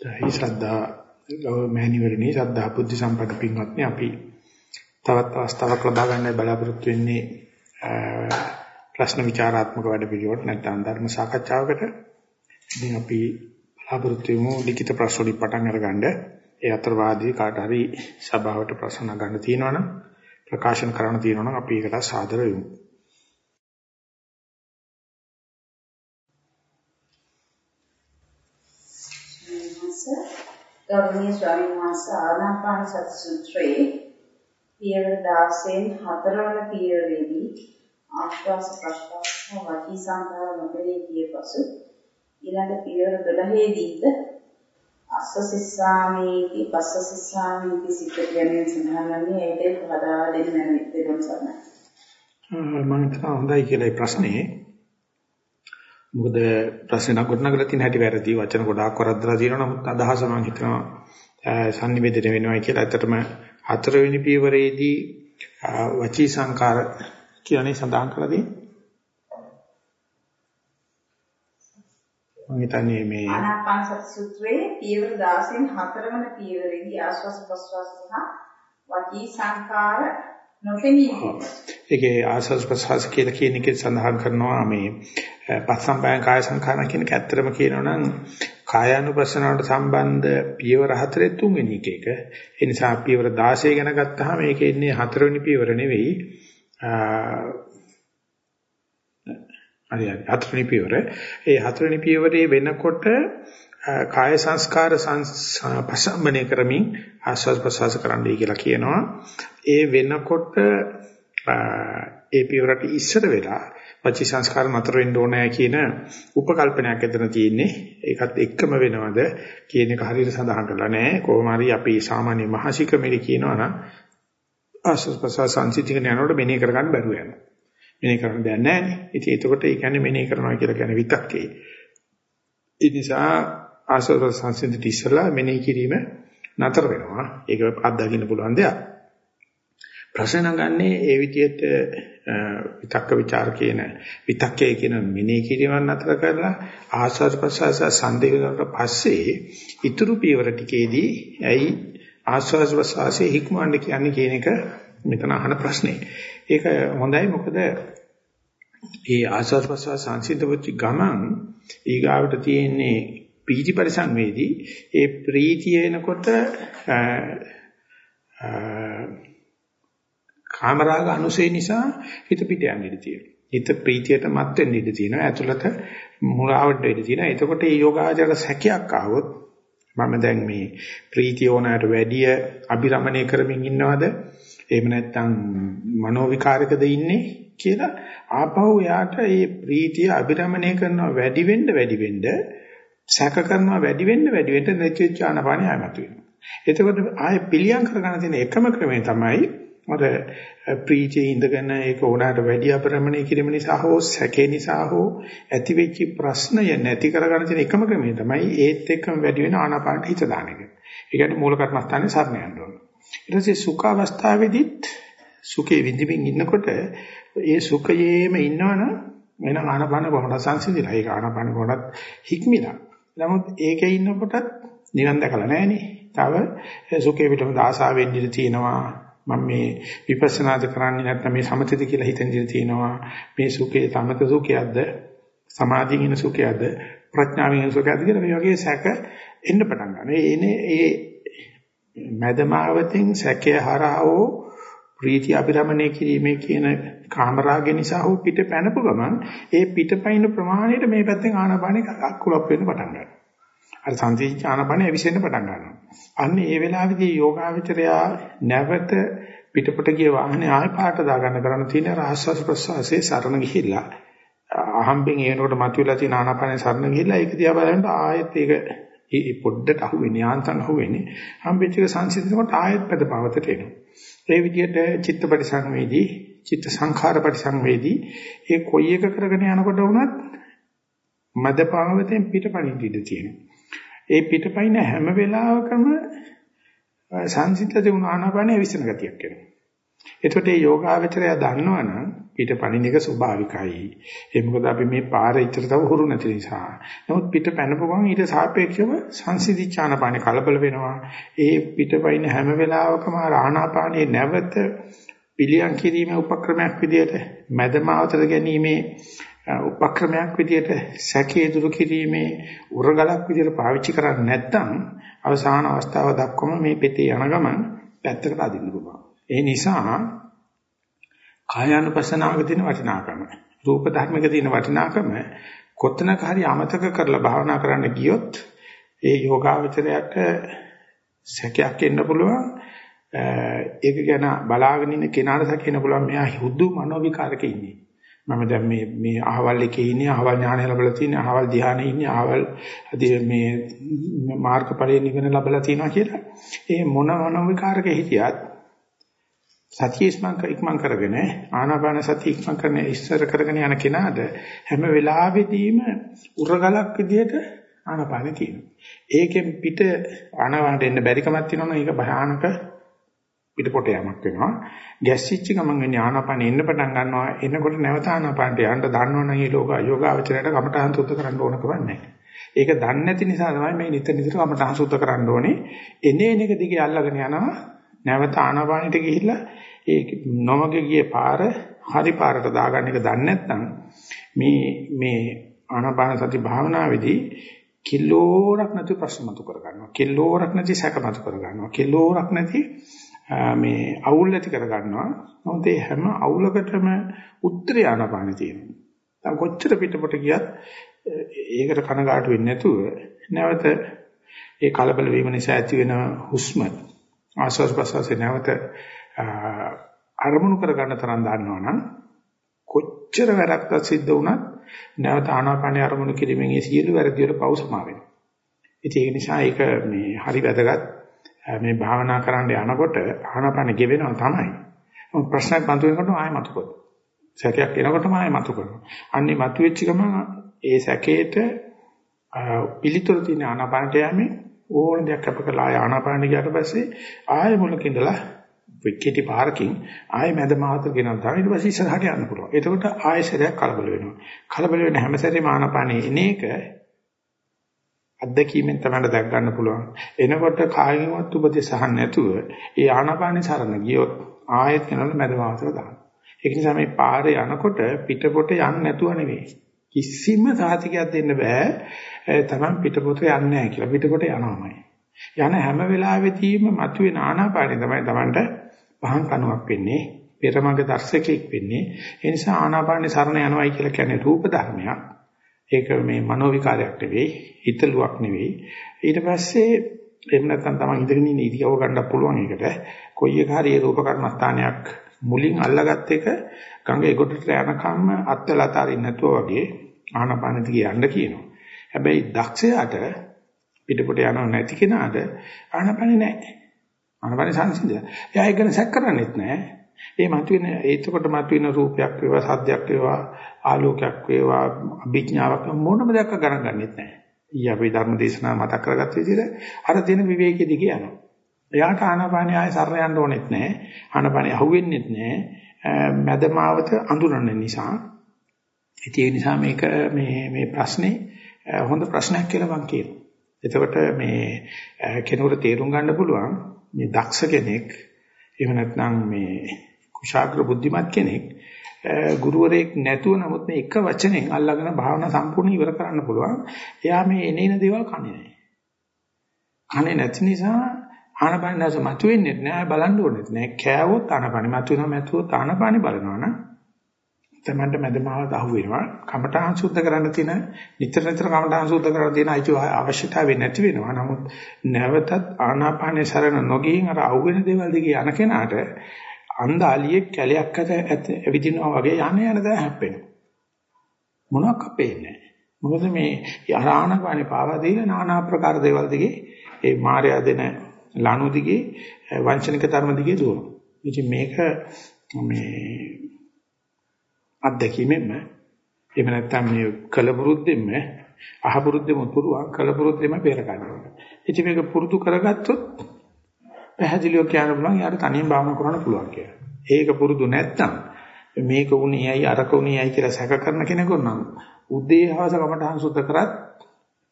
දැයි ශ්‍රද්ධා මෑණිවරණි ශ්‍රද්ධා බුද්ධ සම්පන්න පින්වත්නි අපි තවත් අවස්ථාවක් ලබා ගන්න බලාපොරොත්තු වෙන්නේ ප්‍රශ්න විචාරාත්මක වැඩ පිළිවෙලට නැත්නම් ධර්ම සාකච්ඡාවකට. ඉතින් අපි බලාපොරොත්තු වෙමු ලිඛිත ප්‍රශ්න වලින් පටන් අරගන්න. ඒ අතර වාදී කාට හරි සභාවට ප්‍රශ්න ගන්න තියෙනවනම් ප්‍රකාශන කරන්න තියෙනවනම් අපි ඒකට සාදර වෙමු. ගෞරවනීය ස්වාමීන් වහන්සේ ආනාපාන සති සූත්‍රයේ පියවර 16න් හතරවන පියවරේදී ආශ්වාස ප්‍රශ්වාස වචී සංකාර නොපෙනී ගිය පසු ඊළඟ පියවර 12ේදීද අස්සසිස්සාමීති පස්සසිස්සාමීති සිත කියන්නේ සඳහන් වන්නේ ඒකේ පදා දෙන්න දෙන්න සරණයි. මම හිතනවා හොඳයි කියලා ප්‍රශ්නේ මොකද ප්‍රශ්න නගොටනගලා තියෙන හැටි වැරදි වචන ගොඩාක් වරද්දලා තියෙනවා නමුත් අදහස මම හිතනවා sannivedana වෙනවා කියලා. ඇත්තටම හතරවෙනි පියවරේදී වචී සංකාර කියන්නේ සඳහන් කරලා තියෙන්නේ. මම හිතන්නේ මේ ආනාපාන සති සූත්‍රයේ පියවර 16න් හතරවන පියවරේදී ආස්වාස ප්‍රස්වාස සහ වචී සංකාර නොපෙනී ඒකේ ආස්වාස් ප්‍රසවාස කියලා කියන එකේ සඳහන් කරනවා මේ පස්සම්පයන් කාය සංඛාරණ කියන එක ඇත්තටම කියනවා නම් කායානුපස්සනාවට සම්බන්ධ පියවර හතරේ තුන්වෙනි එක එක. ඒ නිසා පියවර 16 ගැන ගත්තාම මේකේ ඉන්නේ හතරවෙනි පියවර නෙවෙයි. හරි හතරවෙනි පියවර. ඒ හතරවෙනි පියවරේ වෙනකොට කාය සංස්කාර පසම්බනේ කරමින් ආස්වාද ප්‍රසවාස කරන්නයි කියලා කියනවා. ඒ වෙනකොට ඒ පියවරට ඉස්සර වෙලා වචී සංස්කාර නතර වෙන්න ඕනෑ කියන උපකල්පනයක් එතන තියෙන්නේ. ඒකත් එක්කම වෙනවද කියන එක හරියට සඳහන් කරලා නැහැ. කොහොම හරි අපි සාමාන්‍ය මහසිකමෙලි කියනවා නම් ආස්වාද ප්‍රසවාස සංසිතිකන යනකොට මෙනෙහි කරගන්න බැරුව යනවා. මෙනෙහි කරන්න දෙයක් නැහැ නේ. ඉතින් එතකොට ඒ කියන්නේ මෙනෙහි කරනවා කියලා කියන්නේ විතක්කේ. ඒ නිසා ආස්වාද සංසිඳිට ඉස්සලා මෙනෙහි කිරීම නතර වෙනවා. ඒක අත්දකින්න පුළුවන් දෙයක්. ප්‍රශ්න නගන්නේ ඒ විදිහට විතක්ක ਵਿਚාර කියන විතක්කේ කියන මෙනෙහි කිරීම නතර කරලා ආස්වාද ප්‍රසවාස සංදේවකට පස්සේ ඊතුරු පියවර ටිකේදී ඇයි ආස්වාද ප්‍රසවාසයේ හික්මවන්න කියන්නේ කියන එක මෙතන අහන ප්‍රශ්නේ. ඒක හොඳයි මොකද ඒ ආස්වාද ප්‍රසවාස සංසිද්ධ වෙච්ච ගමන් ඊගාවට තියෙන්නේ පීති පරිසංවේදී ඒ ප්‍රීතිය එනකොට කාමරාග අනුසය නිසා හිත පිට යන්න ඉඩ තියෙනවා. හිත ප්‍රීතියට මත් වෙන්න ඉඩ තියෙනවා. ඇතුළත මුලාවට ඉඩ තියෙනවා. එතකොට මේ යෝගාචර සැකයක් ආවොත් මම දැන් මේ ප්‍රීතිය ඕනකට වැඩිය අභිරමණය කරමින් ඉන්නවද? එහෙම නැත්නම් මනෝ විකාරකද ඉන්නේ කියලා ආපහු යාට මේ ප්‍රීතිය අභිරමණය කරනවා වැඩි වෙන්න වැඩි වෙන්න සැක කරනවා වැඩි වෙන්න වැඩි වෙන්න නැතිවෙච්ච ආනපානිය ආයමතු වෙනවා. එතකොට ආයේ පිළියම් කරගන්න තියෙන එකම ක්‍රමය තමයි අර ප්‍රීතියේ ඉඳගෙන ඒක ඕනකට වැඩි අපරමණය කිරීම නිසා හෝ සැකේ නිසා හෝ ඇතිවෙච්ච ප්‍රශ්නය නැති කරගන්න තියෙන එකම ක්‍රමය තමයි ඒත් එක්කම වැඩි වෙන ආනාපානට හිත දාන එක. ඒ කියන්නේ මූල කර්මස්ථානේ සරණ යන්න ඕන. ඊට පස්සේ සුඛ අවස්ථාවේදීත් සුඛේ විඳින්න ඉන්නකොට ඒ සුඛයේම ඉන්නවනම් වෙන ආනාපාන කොහොමද සංසිඳිලා. ඒක ආනාපාන කොහොමද හික්මිලා. නමුත් ඒකේ ඉන්නකොටත් නිවන් දැකලා නැහනේ. තව සුඛේ පිටම දාසාවෙන් ඉඳී තියෙනවා. මම මේ විපස්සනාද කරන්නේ නැත්නම් මේ සමථද කියලා හිතෙන් ඉඳී තියෙනවා. මේ සුඛේ සමත සුඛයක්ද සමාධියෙන් එන සුඛයක්ද ප්‍රඥාවෙන් එන සුඛයක්ද කියලා මේ වගේ සැක එන්න පටන් ගන්නවා. ඒ එනේ ඒ මදමාවතෙන් සැකය හරහාෝ ප්‍රීති අභිරමණය කිරීමේ කියන කාමරාගය නිසා හෝ පිට පැනපු ගමන් ඒ පිටපයින් ප්‍රමාණයට මේ පැත්තෙන් ආනාපානෙ අක්කුලප් වෙන්න පටන් ගන්නවා. අර සංසිද්ධ ආනාපානෙ ඇවිසෙන්න පටන් ගන්නවා. අන්න ඒ වෙලාවේදී යෝගාවචරයා නැවත පිටපොට ගිය වාහනේ ආයෙ පාට දාගන්න කරන්න තියෙන රහස්වාස් ප්‍රසවාසයේ සරණ ගිහිල්ලා අහම්බෙන් ඒනකොට මතුවලා තියෙන ආනාපානෙ සරණ ගිහිල්ලා ඒක දිහා බලනකොට ආයෙත් ඒක ඒ පොඩ්ඩට අහුවෙන්නේ යාන්තම් අහුවෙන්නේ හම්බෙච්ච එක සංසිඳනකොට ආයෙත් පදපවතට එනවා. ඒ විදිහට චිත්ත පරිසංවේදී චිත්ත සංඛාර පරිසංවේදී ඒ කොයි එක කරගෙන යනකොට වුණත් මදපාවතෙන් පිටපණින්න ඉඩ තියෙනවා. ඒ පිටපයින් හැම වෙලාවකම සංසිද්ධ දෙුණ ආනාපානය විසන ගතියක් එනවා. එතකොට මේ යෝගාවචරය දන්නවනම් පිට පණින එක ස්වභාවිකයි. ඒ මොකද අපි මේ පාරේ ඉතර තව හුරු නැති නිසා. නමුත් පිට පැනපු ගමන් ඊට සාපේක්ෂව සංසිද්ධිචානපානේ කලබල වෙනවා. ඒ පිට පයින් හැම වෙලාවකම ආනාපානේ නැවත පිළියම් කිරීමේ උපක්‍රමයක් විදිහට මැදමාවතට ගැනීමේ උපක්‍රමයක් විදිහට සැකේ දුරු කිරීමේ උරගලක් විදිහට පාවිච්චි කරන්නේ නැත්නම් අවසාන අවස්ථාව දක්වම මේ පෙතේ යන ගමන් පැත්තකට අදින්න පුළුවන්. ඒ නිසා කායානුපස්සනාවක තියෙන වටිනාකම රූප ධර්මයක තියෙන වටිනාකම කොතනක හරි අමතක කරලා භාවනා කරන්න ගියොත් ඒ යෝගාවචරයට සැකයක් එන්න පුළුවන්. ඒක ගැන බලාගෙන ඉන්න කෙනාට සැකෙන්න පුළුවන්. මෙයා හුදු මනෝවිකාරක ඉන්නේ. මම දැන් මේ මේ අහවල් එකේ ඉන්නේ අහවල් ඥානය ලැබලා තියෙන්නේ අහවල් ධ්‍යානෙ ඉන්නේ අහවල් මේ මාර්ගඵලයේ නිවන ලැබලා තියෙනවා කියලා ඒ මොන මනෝවිකාරක හිටියත් සතිය ඉක්මන් කරගෙන ආනාපාන සතිය ඉක්මන් කරන ඉස්සර කරගෙන යන කෙනාට හැම වෙලාවෙදීම උරගලක් විදියට ආනාපානෙ තියෙනවා. ඒකෙන් පිට ආනාපානට එන්න බැරි කමක් තියෙනවනේ ඒක භයානක පිටපොට යමක් වෙනවා. ගැස්සිච්ච ගමන් වෙන්නේ ආනාපානෙ එන්න පටන් ගන්නවා. එනකොට නැවත ආනාපානට යන්න දන්නවනම් මේ ලෝක යෝගාවචරයට කමඨහන් සුද්ධ කරන්න ඕන කවන්නේ ඒක දන්නේ නැති නිසා තමයි මේ නිතර නිතර කමඨහන් සුද්ධ කරන්න ඕනේ. එනේ එන එක දිගේ අල්ලගෙන යනවා. නැවත ආනාපානෙට ගිහිල්ලා ඒ නොමග ගියේ පාර හරි පාරට දාගන්න එක දන්නේ නැත්නම් මේ මේ ආනාපාන සති භාවනාවේදී කිලෝරක් නැති ප්‍රශ්න මතු කර ගන්නවා කිලෝරක් නැති සැක මතු කර ගන්නවා කිලෝරක් නැති මේ අවුල් ඇති කර ගන්නවා නමුත් ඒ හැම අවුලකටම උත්තරය ආනාපානෙ තියෙනවා. දැන් කොච්චර පිටපොට ගියත් ඒකට කනගාටු වෙන්නේ නැතුව නැවත ඒ කලබල වීම නිසා ඇති වෙන හුස්ම ආස්වාස් ප්‍රසවාසය නැවත අරමුණු කරගන්න තරම් දන්නවනම් කොච්චර වැරද්දක් සිද්ධ වුණත් නැවත ආනාපානය අරමුණු කිරීමෙන් ඒ සියලු වැරදි වල පව් සමා වෙනවා. ඉතින් ඒක නිසා ඒක මේ හරි වැදගත්. මේ භාවනා කරන්න යනකොට ආනාපාන ගෙවෙනවා තමයි. ප්‍රශ්නයක් මතුවෙනකොට ආයෙ මතු කරනවා. සැකයක් එනකොටම ආයෙ මතු කරනවා. අන්නේ මතුවෙච්ච ගමන් ඒ සැකේට පිළිතුරු තියෙන ආනාපානට යන්නේ ඕන දෙයක් අප කරලා ආය ආනාපාන ගියාට පස්සේ ආය මුලක ඉඳලා විකේටි පාරකින් ආය මැද මාතර ගෙනන් තමයි ඊට පස්සේ ඉස්සරහට යන්න පුළුවන්. එතකොට ආය සැරයක් කලබල වෙනවා. කලබල වෙන හැම සැරේම ආනාපානේ එන එක අත්දැකීමෙන් තමයි දැක් ගන්න පුළුවන්. එනකොට කායිමත් උපදේශ අහන්න නැතුව ඒ ආනාපානේ සරණ ගියොත් ආයෙත් යනවල මැද මාතර දාන්න. ඒක නිසා මේ පාරේ යනකොට පිටපොට යන්නේ නැතුව නෙවෙයි. කිසිම සාතිකයක් දෙන්න බෑ තමන් පිටපොත යන්නේ නැහැ කියලා පිටපොත යනවාමයි යන හැම වෙලාවෙදීම මතුවේ ආනාපානෙ තමයි තමන්ට පහන් කනුවක් වෙන්නේ පෙරමග දර්ශකෙක් වෙන්නේ ඒ නිසා ආනාපානෙ සරණ යනවායි කියලා කියන්නේ රූප ධර්මයක් ඒක මේ මනෝ විකාරයක් නෙවෙයි හිතලුවක් නෙවෙයි ඊට පස්සේ එහෙම නැත්නම් තමන් ඉඳගෙන ඉන්න ඉරියව ගන්න පුළුවන් එකට කොයි එක හරි රූප කර්මස්ථානයක් මුලින් අල්ලගත් එක ගඟේ ගොඩට යනකම් අත්වලතරින් නැතුව වගේ ආනපාන දිගේ යන්න කියනවා. හැබැයි දක්ෂයාට පිටපොට යනව නැති කෙනාට ආනපාන නැහැ. ආනපාන සංසිඳය. එයා ඒක ගැන සැක කරන්නේත් නැහැ. ඒ මතුවෙන ඒතකොට මතුවෙන රූපයක් වේවා සද්දයක් වේවා ආලෝකයක් වේවා අභිඥාවක් මොනම දෙයක් ගණන් ගන්නෙත් නැහැ. ඊය අපි ධර්ම දේශනාව මතක් කරගත්ත විදිහට අර තියෙන විවේකයේ දිගේ යනවා. එයාට ආනාපානිය ආයේ සරණ යන්න ඕනෙත් නැහැ. ආනාපානිය අහුවෙන්නෙත් නැහැ. මැදමාවත අඳුරන නිසා. ඒ නිසා මේක මේ මේ ප්‍රශ්නේ හොඳ ප්‍රශ්නයක් කියලා මම කියනවා. එතකොට මේ කෙනෙකුට තේරුම් ගන්න පුළුවන් මේ දක්ෂ කෙනෙක් එහෙම නැත්නම් මේ කුශාග්‍ර බුද්ධිමත් කෙනෙක් ගුරුවරයෙක් නැතුව නමුත් මේ එක වචනෙන් අල්ලගෙන භාවනා සම්පූර්ණ ඉවර කරන්න පුළුවන්. එයා මේ එනේන දේවල් කන්නේ නැහැ. කන්නේ නැති නිසා ආනපාන නැස මතුවෙන්නේ නැහැ බලන්න ඕනෙත් නැහැ. කෑවොත් ආනපාන මතුවෙනවා මතුවොත් ආනපාන බලනවා නම් තමන්ට මැදමාවත අහු වෙනවා. කමඨාන් සුද්ධ කරන්න තියෙන නිතර නිතර කමඨාන් සුද්ධ කරන්න තියෙන අවශ්‍යතාවය නැති වෙනවා. නමුත් නැවතත් ආනාපානේ සරණ නොගින් අර අහු වෙන දේවල් දිගේ යන කෙනාට අන්දාලියේ කැලයක් ඇත ඇවිදිනවා වගේ යන යන දා හැප්පෙනවා. මොනක් අපේන්නේ මොකද මේ ආරාණපානේ පාවා දීලා নানা ආකාර දේවල් දිගේ ඒ මායя දෙන ලනු දිගේ වංචනික ධර්ම දිගේ දුවනවා. ඉතින් මේක මේ අත්දැකීමෙන්ම එහෙම නැත්නම් මේ කලබුරුද්දෙන්ම අහබුරුද්දෙම පුරුවා කලබුරුද්දෙම පෙර ගන්නවා. ඉතින් මේක පුරුදු කරගත්තොත් පැහැදිලිව කියන්න පුළුවන් යාට තනියෙන් භාවනා කරන්න පුළුවන් කියලා. ඒක පුරුදු නැත්නම් මේක උනේ ඇයි අරක උනේ ඇයි කියලා සැක කරන කෙනෙකුට නම් උදේ හවස කමටහන් සුද්ධ කරත්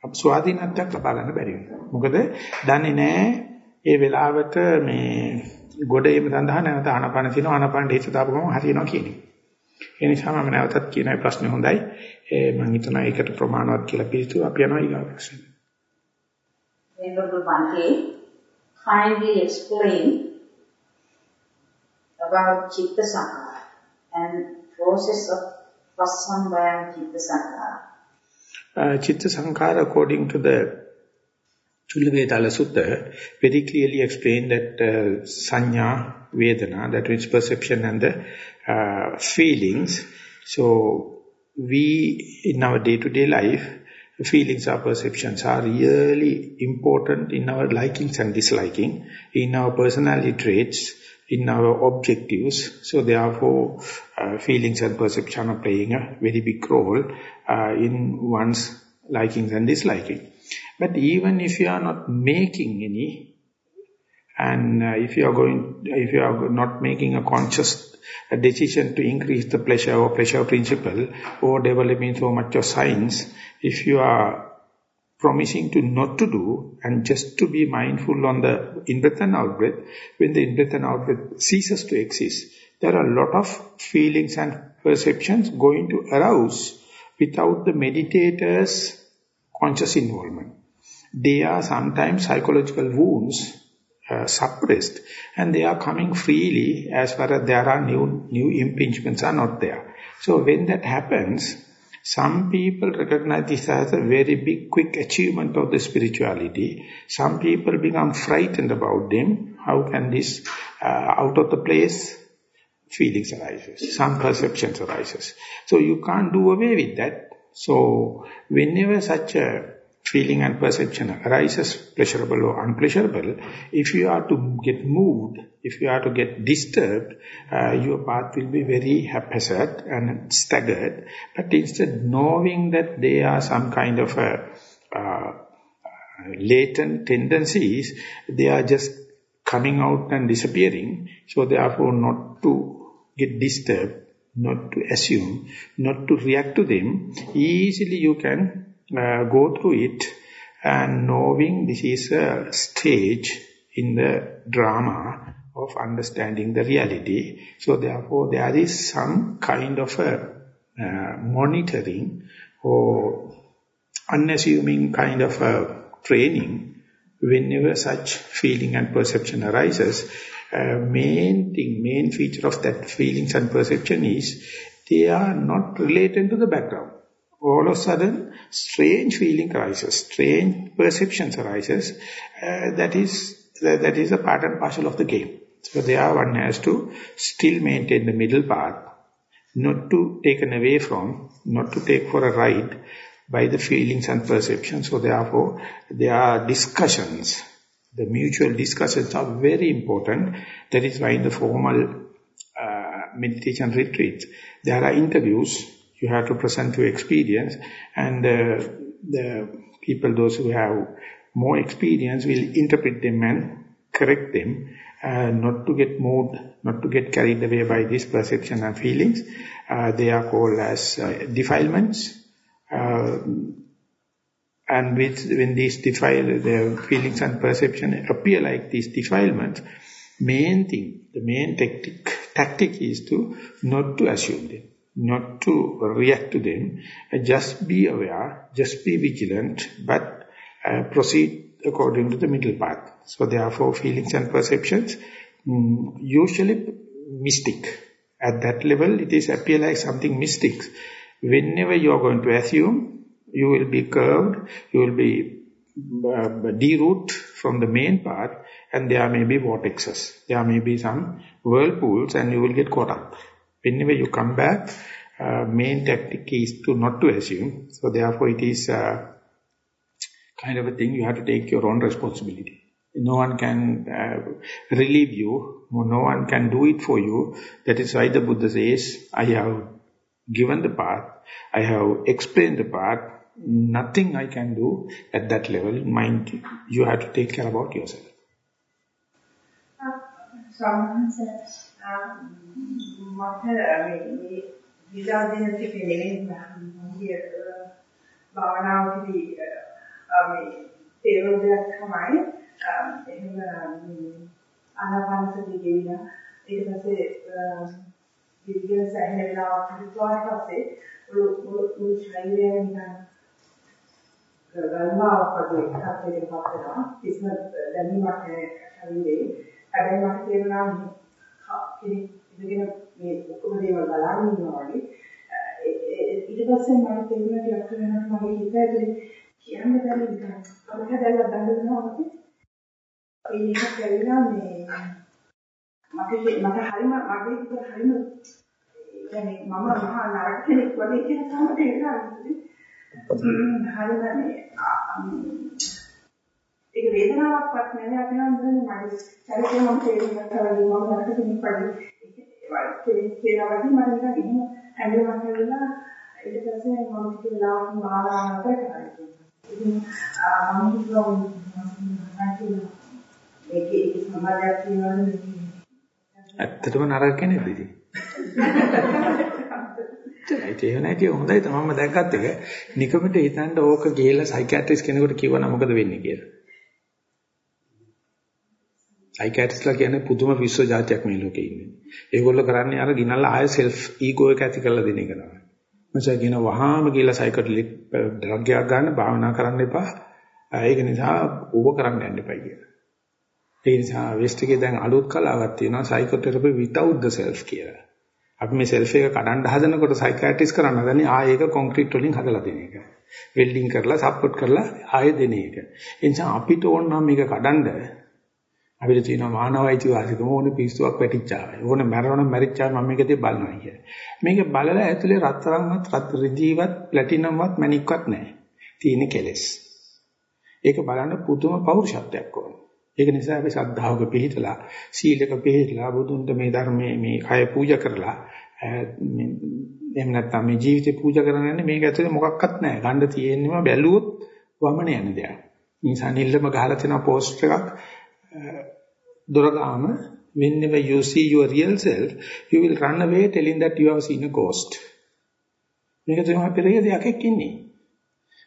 ස්වාධීනත්වයක් ලබා ගන්න බැරි වෙනවා. මොකද දන්නේ නැහැ ඒ වෙලාවට මේ ගොඩේම සඳහා නැවත ආනපන තියෙනවා ආනපන හිත දාපු ගමන් හරියනවා කියන්නේ. ඒ නිසා මම නැවතත් කියන ප්‍රශ්නේ හොඳයි. මම හිතනවා ඒකට ප්‍රමාණවත් කියලා පිළිතුරු අපි යනවා ඊගා ප්‍රශ්නෙට. Venerable Bhante, kindly explain about Chitta Sankara and process of Vasambayam Chitta Sankara. Uh, Chitta Sankara, according to the Chullavedala Sutta, very clearly explained that uh, Sanya, Vedana, that means perception and the uh, feelings. So, we, in our day-to-day -day life, feelings or perceptions are really important in our likings and disliking, in our personality traits, in our objectives. So therefore, uh, feelings and perception are playing a very big role uh, in one's likings and disliking. But even if you are not making any, and uh, if you are going, if you are not making a conscious a decision to increase the pleasure or pleasure principle or developing so much of science, if you are promising to not to do and just to be mindful on the in-breath and out-breath, when the in-breath and out-breath ceases to exist, there are a lot of feelings and perceptions going to arouse without the meditator's conscious involvement. They are sometimes psychological wounds uh, suppressed and they are coming freely as far as there are new, new impingements are not there. So when that happens, some people recognize this as a very big, quick achievement of the spirituality. Some people become frightened about them. How can this uh, out of the place feelings arises, some perceptions arises. So you can't do away with that. So whenever such a feeling and perception arises, pleasurable or unpleasurable, if you are to get moved, if you are to get disturbed, uh, your path will be very haphazard and staggered. But instead knowing that they are some kind of a, uh, latent tendencies, they are just coming out and disappearing. So therefore not to get disturbed, not to assume, not to react to them, easily you can uh, go through it and knowing this is a stage in the drama of understanding the reality. So therefore there is some kind of a uh, monitoring or unassuming kind of a training whenever such feeling and perception arises. Uh, main thing, main feature of that feelings and perception is they are not related to the background all of a sudden strange feeling arises, strange perceptions arises. Uh, that is that, that is a part and parcel of the game. So there one has to still maintain the middle path, not to taken away from, not to take for a ride by the feelings and perceptions. So therefore, there are discussions. The mutual discussions are very important. That is why in the formal uh, meditation retreat, there are interviews you have to present your experience and uh, the people, those who have more experience will interpret them and correct them, uh, not to get moved, not to get carried away by this perception and feelings. Uh, they are called as uh, defilements. Uh, and with, when these defile, the feelings and perception appear like these defilements, main thing, the main tactic, tactic is to not to assume them not to react to them. Uh, just be aware, just be vigilant, but uh, proceed according to the middle path. So therefore, feelings and perceptions, um, usually mystic. At that level, it is appear like something mystic. Whenever you are going to assume, you will be curved, you will be uh, deroot from the main path, and there may be vortexes. There may be some whirlpools, and you will get caught up. Whenever you come back, uh, main tactic is to not to assume. So therefore it is uh, kind of a thing you have to take your own responsibility. No one can uh, relieve you. No one can do it for you. That is why the Buddha says, I have given the path. I have explained the path. Nothing I can do at that level. Mind, you have to take care about yourself. Uh, මට මේ විලාදින ටිකේ නෙමෙයි භාවනාවකදී මේ තේරුම් දෙයක් තමයි එහෙම අනාපානසතිය ගෙවිලා ඊට පස්සේ විද්‍යාව සෑහෙන වෙලාවක් හිතුවාට පස්සේ මුළු ශරීරයම නිකන් ගල්මාවක් වගේ එකක් දෙකක් වෙනවා කිසිම දැනීමක් නැහැ ශරීරේ. හැබැයි මට තේරුණා කෙනෙක් ඉඳගෙන මේ ඔක්කොම දේවල් බලන් ඉන්නවා වගේ ඊට පස්සේ මම තේරුණා ටිකක් වෙනකොට මගේ හිත ඇතුලේ කියන්න බැරි නිකන් අපිට දැල්ලා දඬනවා වගේ ඒක ඇවිල්ලා මේ මට මට හරිම මගේ හිත හරිම يعني මම මහා නරක කෙනෙක් වගේ කියන තමයි තේරෙනවා හරිම මේ ඒක වේදනාවක්වත් නෙවෙයි. අපි නම් දුන්නේ මගේ චරිතය මම තේරුම් ගත්තා වගේ. මම නරක කෙනෙක් වගේ ඒක කියලා වගේ මම නිකන් එහෙම ඇඟිල්ලක් කරලා ඊට පස්සේ මම ටික වෙලාවක් මාලාවට කරා ඉතින් මම හිතුවා මම මේකේ ඒක සමාජයක් තියෙනවනේ ඇත්තටම නරක කෙනෙක්ද ඉතින් ඒක නැති හොඳයි. තමන්ම දැක්කත් එක නිකමට හිතන්න ඕක ගිහලා සයිකියාට්‍රිස් කෙනෙකුට කිව්වනම් මොකද වෙන්නේ කියලා. සයිකියාට්‍රිස්ලා කියන්නේ පුදුම විශ්ව જાතියක් මේ ලෝකේ ඉන්නේ. ඒගොල්ලෝ කරන්නේ අර ගිනල්ලා ආය සෙල්ෆ් ඊගෝ එක ඇති කරලා දෙන එක තමයි. මොකද කියන වහාම ගිහලා සයිකියාට්‍රික් ඩ්‍රග් එකක් ගන්න භාවනා කරන්න එපා. ඒක නිසා ඕව කරන්න යන්න එපා කියලා. ඒ නිසා වෙස්ට් එකේ දැන් අලුත් කලාවක් තියෙනවා සයිකෝതെරපි without the self කියලා. අපි මේ self එක කඩන්න හදනකොට සයිකියාට්‍රිස් කරන්න හදන්නේ ආයෙ ඒක කොන්ක්‍රීට් වලින් හදලා දෙන එක. වෙල්ඩින් කරලා සප්පෝට් කරලා ආයෙ දෙන එක. ඒ නිසා අපිට ඕන නම් මේක කඩන්න අපිට තියෙනවා මානවයිති වාසිකම ඕනේ පිස්සුවක් වැටිච්චාවයි. ඕනේ මැරෙනවා මැරිච්චා මම මේක දිහා බලනවා කිය. මේක බලලා ඇතුලේ රත්තරන්වත් රත් රිදීවත් ප්ලැටිනම්වත් මැණික්වත් නැහැ. තියෙන කෙලෙස්. ඒක බලන්න පුදුම පෞරුෂත්වයක් ඕනේ. ඒක නිසා අපි ශ්‍රද්ධාවක පිළිතලා සීලක පිළිතලා බුදුන්ට මේ ධර්මයේ මේ කය පූජා කරලා එහෙම නැත්නම් මේ ජීවිතේ පූජා කරන්නේ මේක ඇතුලේ මොකක්වත් නැහැ. ගන්න තියෙන්නම බැලුවොත් වමන යන දෙයක්. නිසා නිල්ලම ගහලා තියෙන පෝස්ට් එකක් දොරගාම whenever you see your real self you will run away telling that you have seen a ghost. මේක තමයි පෙරේ දෙයක් ඉන්නේ.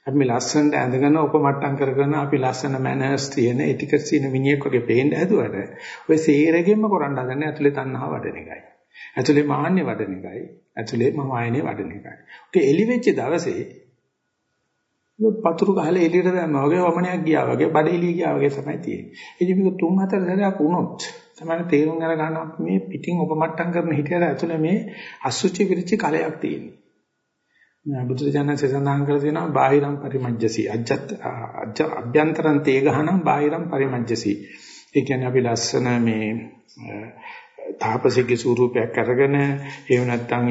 අපි මේ ලස්සනට ඇඳගෙන උපමට්ටම් කරගෙන අපි ලස්සන මැනර්ස් තියෙන එටිකට්ස් තියෙන මිනිහෙක් වගේ පේන්න හැදුවට ඔය සේරගෙම කරන්න හදන්නේ ඇතුලේ තණ්හාව වඩන එකයි. ඇතුලේ මාන්නේ වඩන එකයි. ඇතුලේ මම ආයනේ වඩන එකයි. ඔක එලි වෙච්ච දවසේ පතුරු ගහලා එළියට දැම්මා වගේ වමනයක් ගියා වගේ බඩ එළිය ගියා වගේ තමයි තියෙන්නේ. ඉතින් මේක තුන් හතර සැරයක් වුණොත් තමයි තේරුම් අරගන්න මේ පිටින් ඔබමට්ටම් කරන හිටියට ඇතුලේ මේ අසුචි විරිචි කලයක් තියෙන්නේ. බුදුරජාණන්සේ සඳහන් කරලා තියෙනවා බාහිරම් පරිමජ්ජසි අජ්ජත් අභ්‍යන්තරං තේගහනම් බාහිරම් පරිමජ්ජසි ඒ කියන්නේ අපි ලස්සන මේ තාපසිකේ ස්වරූපයක් අරගෙන එහෙම නැත්නම්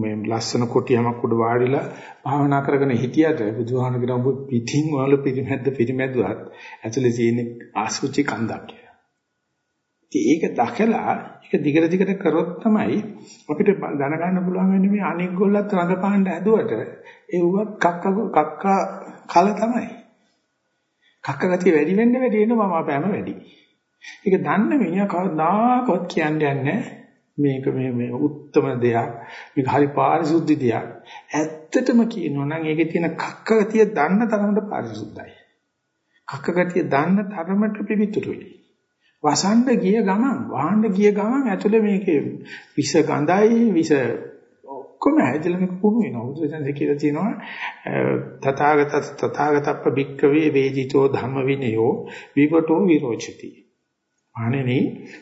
මේ ලස්සන කොටියමක් උඩ වාඩිලා භාවනා කරගෙන හිටියට බුදුහාම කියන ඔබ පිටින් වල පිරිමැද්ද පිරිමැද්දුවත් ඇතුලේ තියෙන ආසුචි කන්දක් කියලා. ඒක දැකලා ඒක දිගට දිගට කරොත් තමයි අපිට දැනගන්න පුළුවන් වෙන්නේ මේ අනික් ගොල්ලත් රඟපාන්න ඇදුවට ඒ උවත් කක්ක කක්ක කල තමයි. කක්ක ගතිය වැඩි වෙන්න වැඩි වෙනවා මම අපෑම වැඩි. ඒක දන්න මිනිහා කවදාකවත් කියන්නේ නැහැ මේක මේ මේ උත්තරම දෙයක් මේක හරි පාරිශුද්ධ දෙයක් ඇත්තටම කියනවා නම් ඒකේ තියෙන කක්ක ගතිය දන්න තරමට පාරිශුද්ධයි කක්ක ගතිය දන්න තරමට පිවිතුරුයි වසන්න ගිය ගමන් වහන්න ගිය ගමන් ඇතුලේ මේකේ විස ගඳයි විස ඔක්කොම හැදලා මේක කුණු වෙනවා. උදේසන්සේ කියලා තියෙනවා තථාගත තථාගතප්ප භික්කවේ වේදිතෝ ධම්ම විනයෝ විවටෝ විරෝචති. අනේනි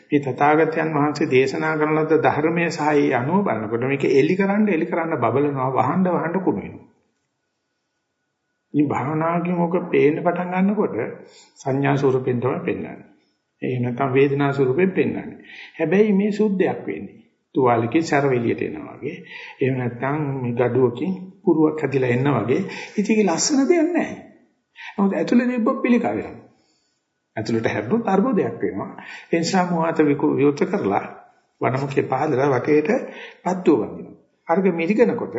මේ තථාගතයන් වහන්සේ දේශනා කරන ලද ධර්මයේ සහයි අනුව බලනකොට මේක එලි කරන්න එලි කරන්න බබලනවා වහන්න වහන්න කුණු වෙනවා. මේ භාවනාවකින් මොක පේන්න පටන් ගන්නකොට සංඥා ස්වරූපෙන් තමයි පෙන්වන්නේ. ඒ නැත්නම් වේදනා ස්වරූපයෙන් පෙන්වන්නේ. හැබැයි මේ සුද්ධයක් වෙන්නේ. තුවාලකේ සැර එළියට එනවා වගේ. එහෙම නැත්නම් මේ gaduwකින් පුරුවක් හැදිලා එන්න වගේ. ඉතින් ලස්සන දෙයක් නැහැ. නමුත් ඇතුලේ තිබ්බොත් පිළිකා වෙනවා. ඇතුලට හැබ්බොත් අර්බුදයක් වෙනවා. ඒ නිසා මොහත විවෘත කරලා වනමුකේ පහදලා වටේට පත්තුව වදිනවා. අරක මිරිකනකොට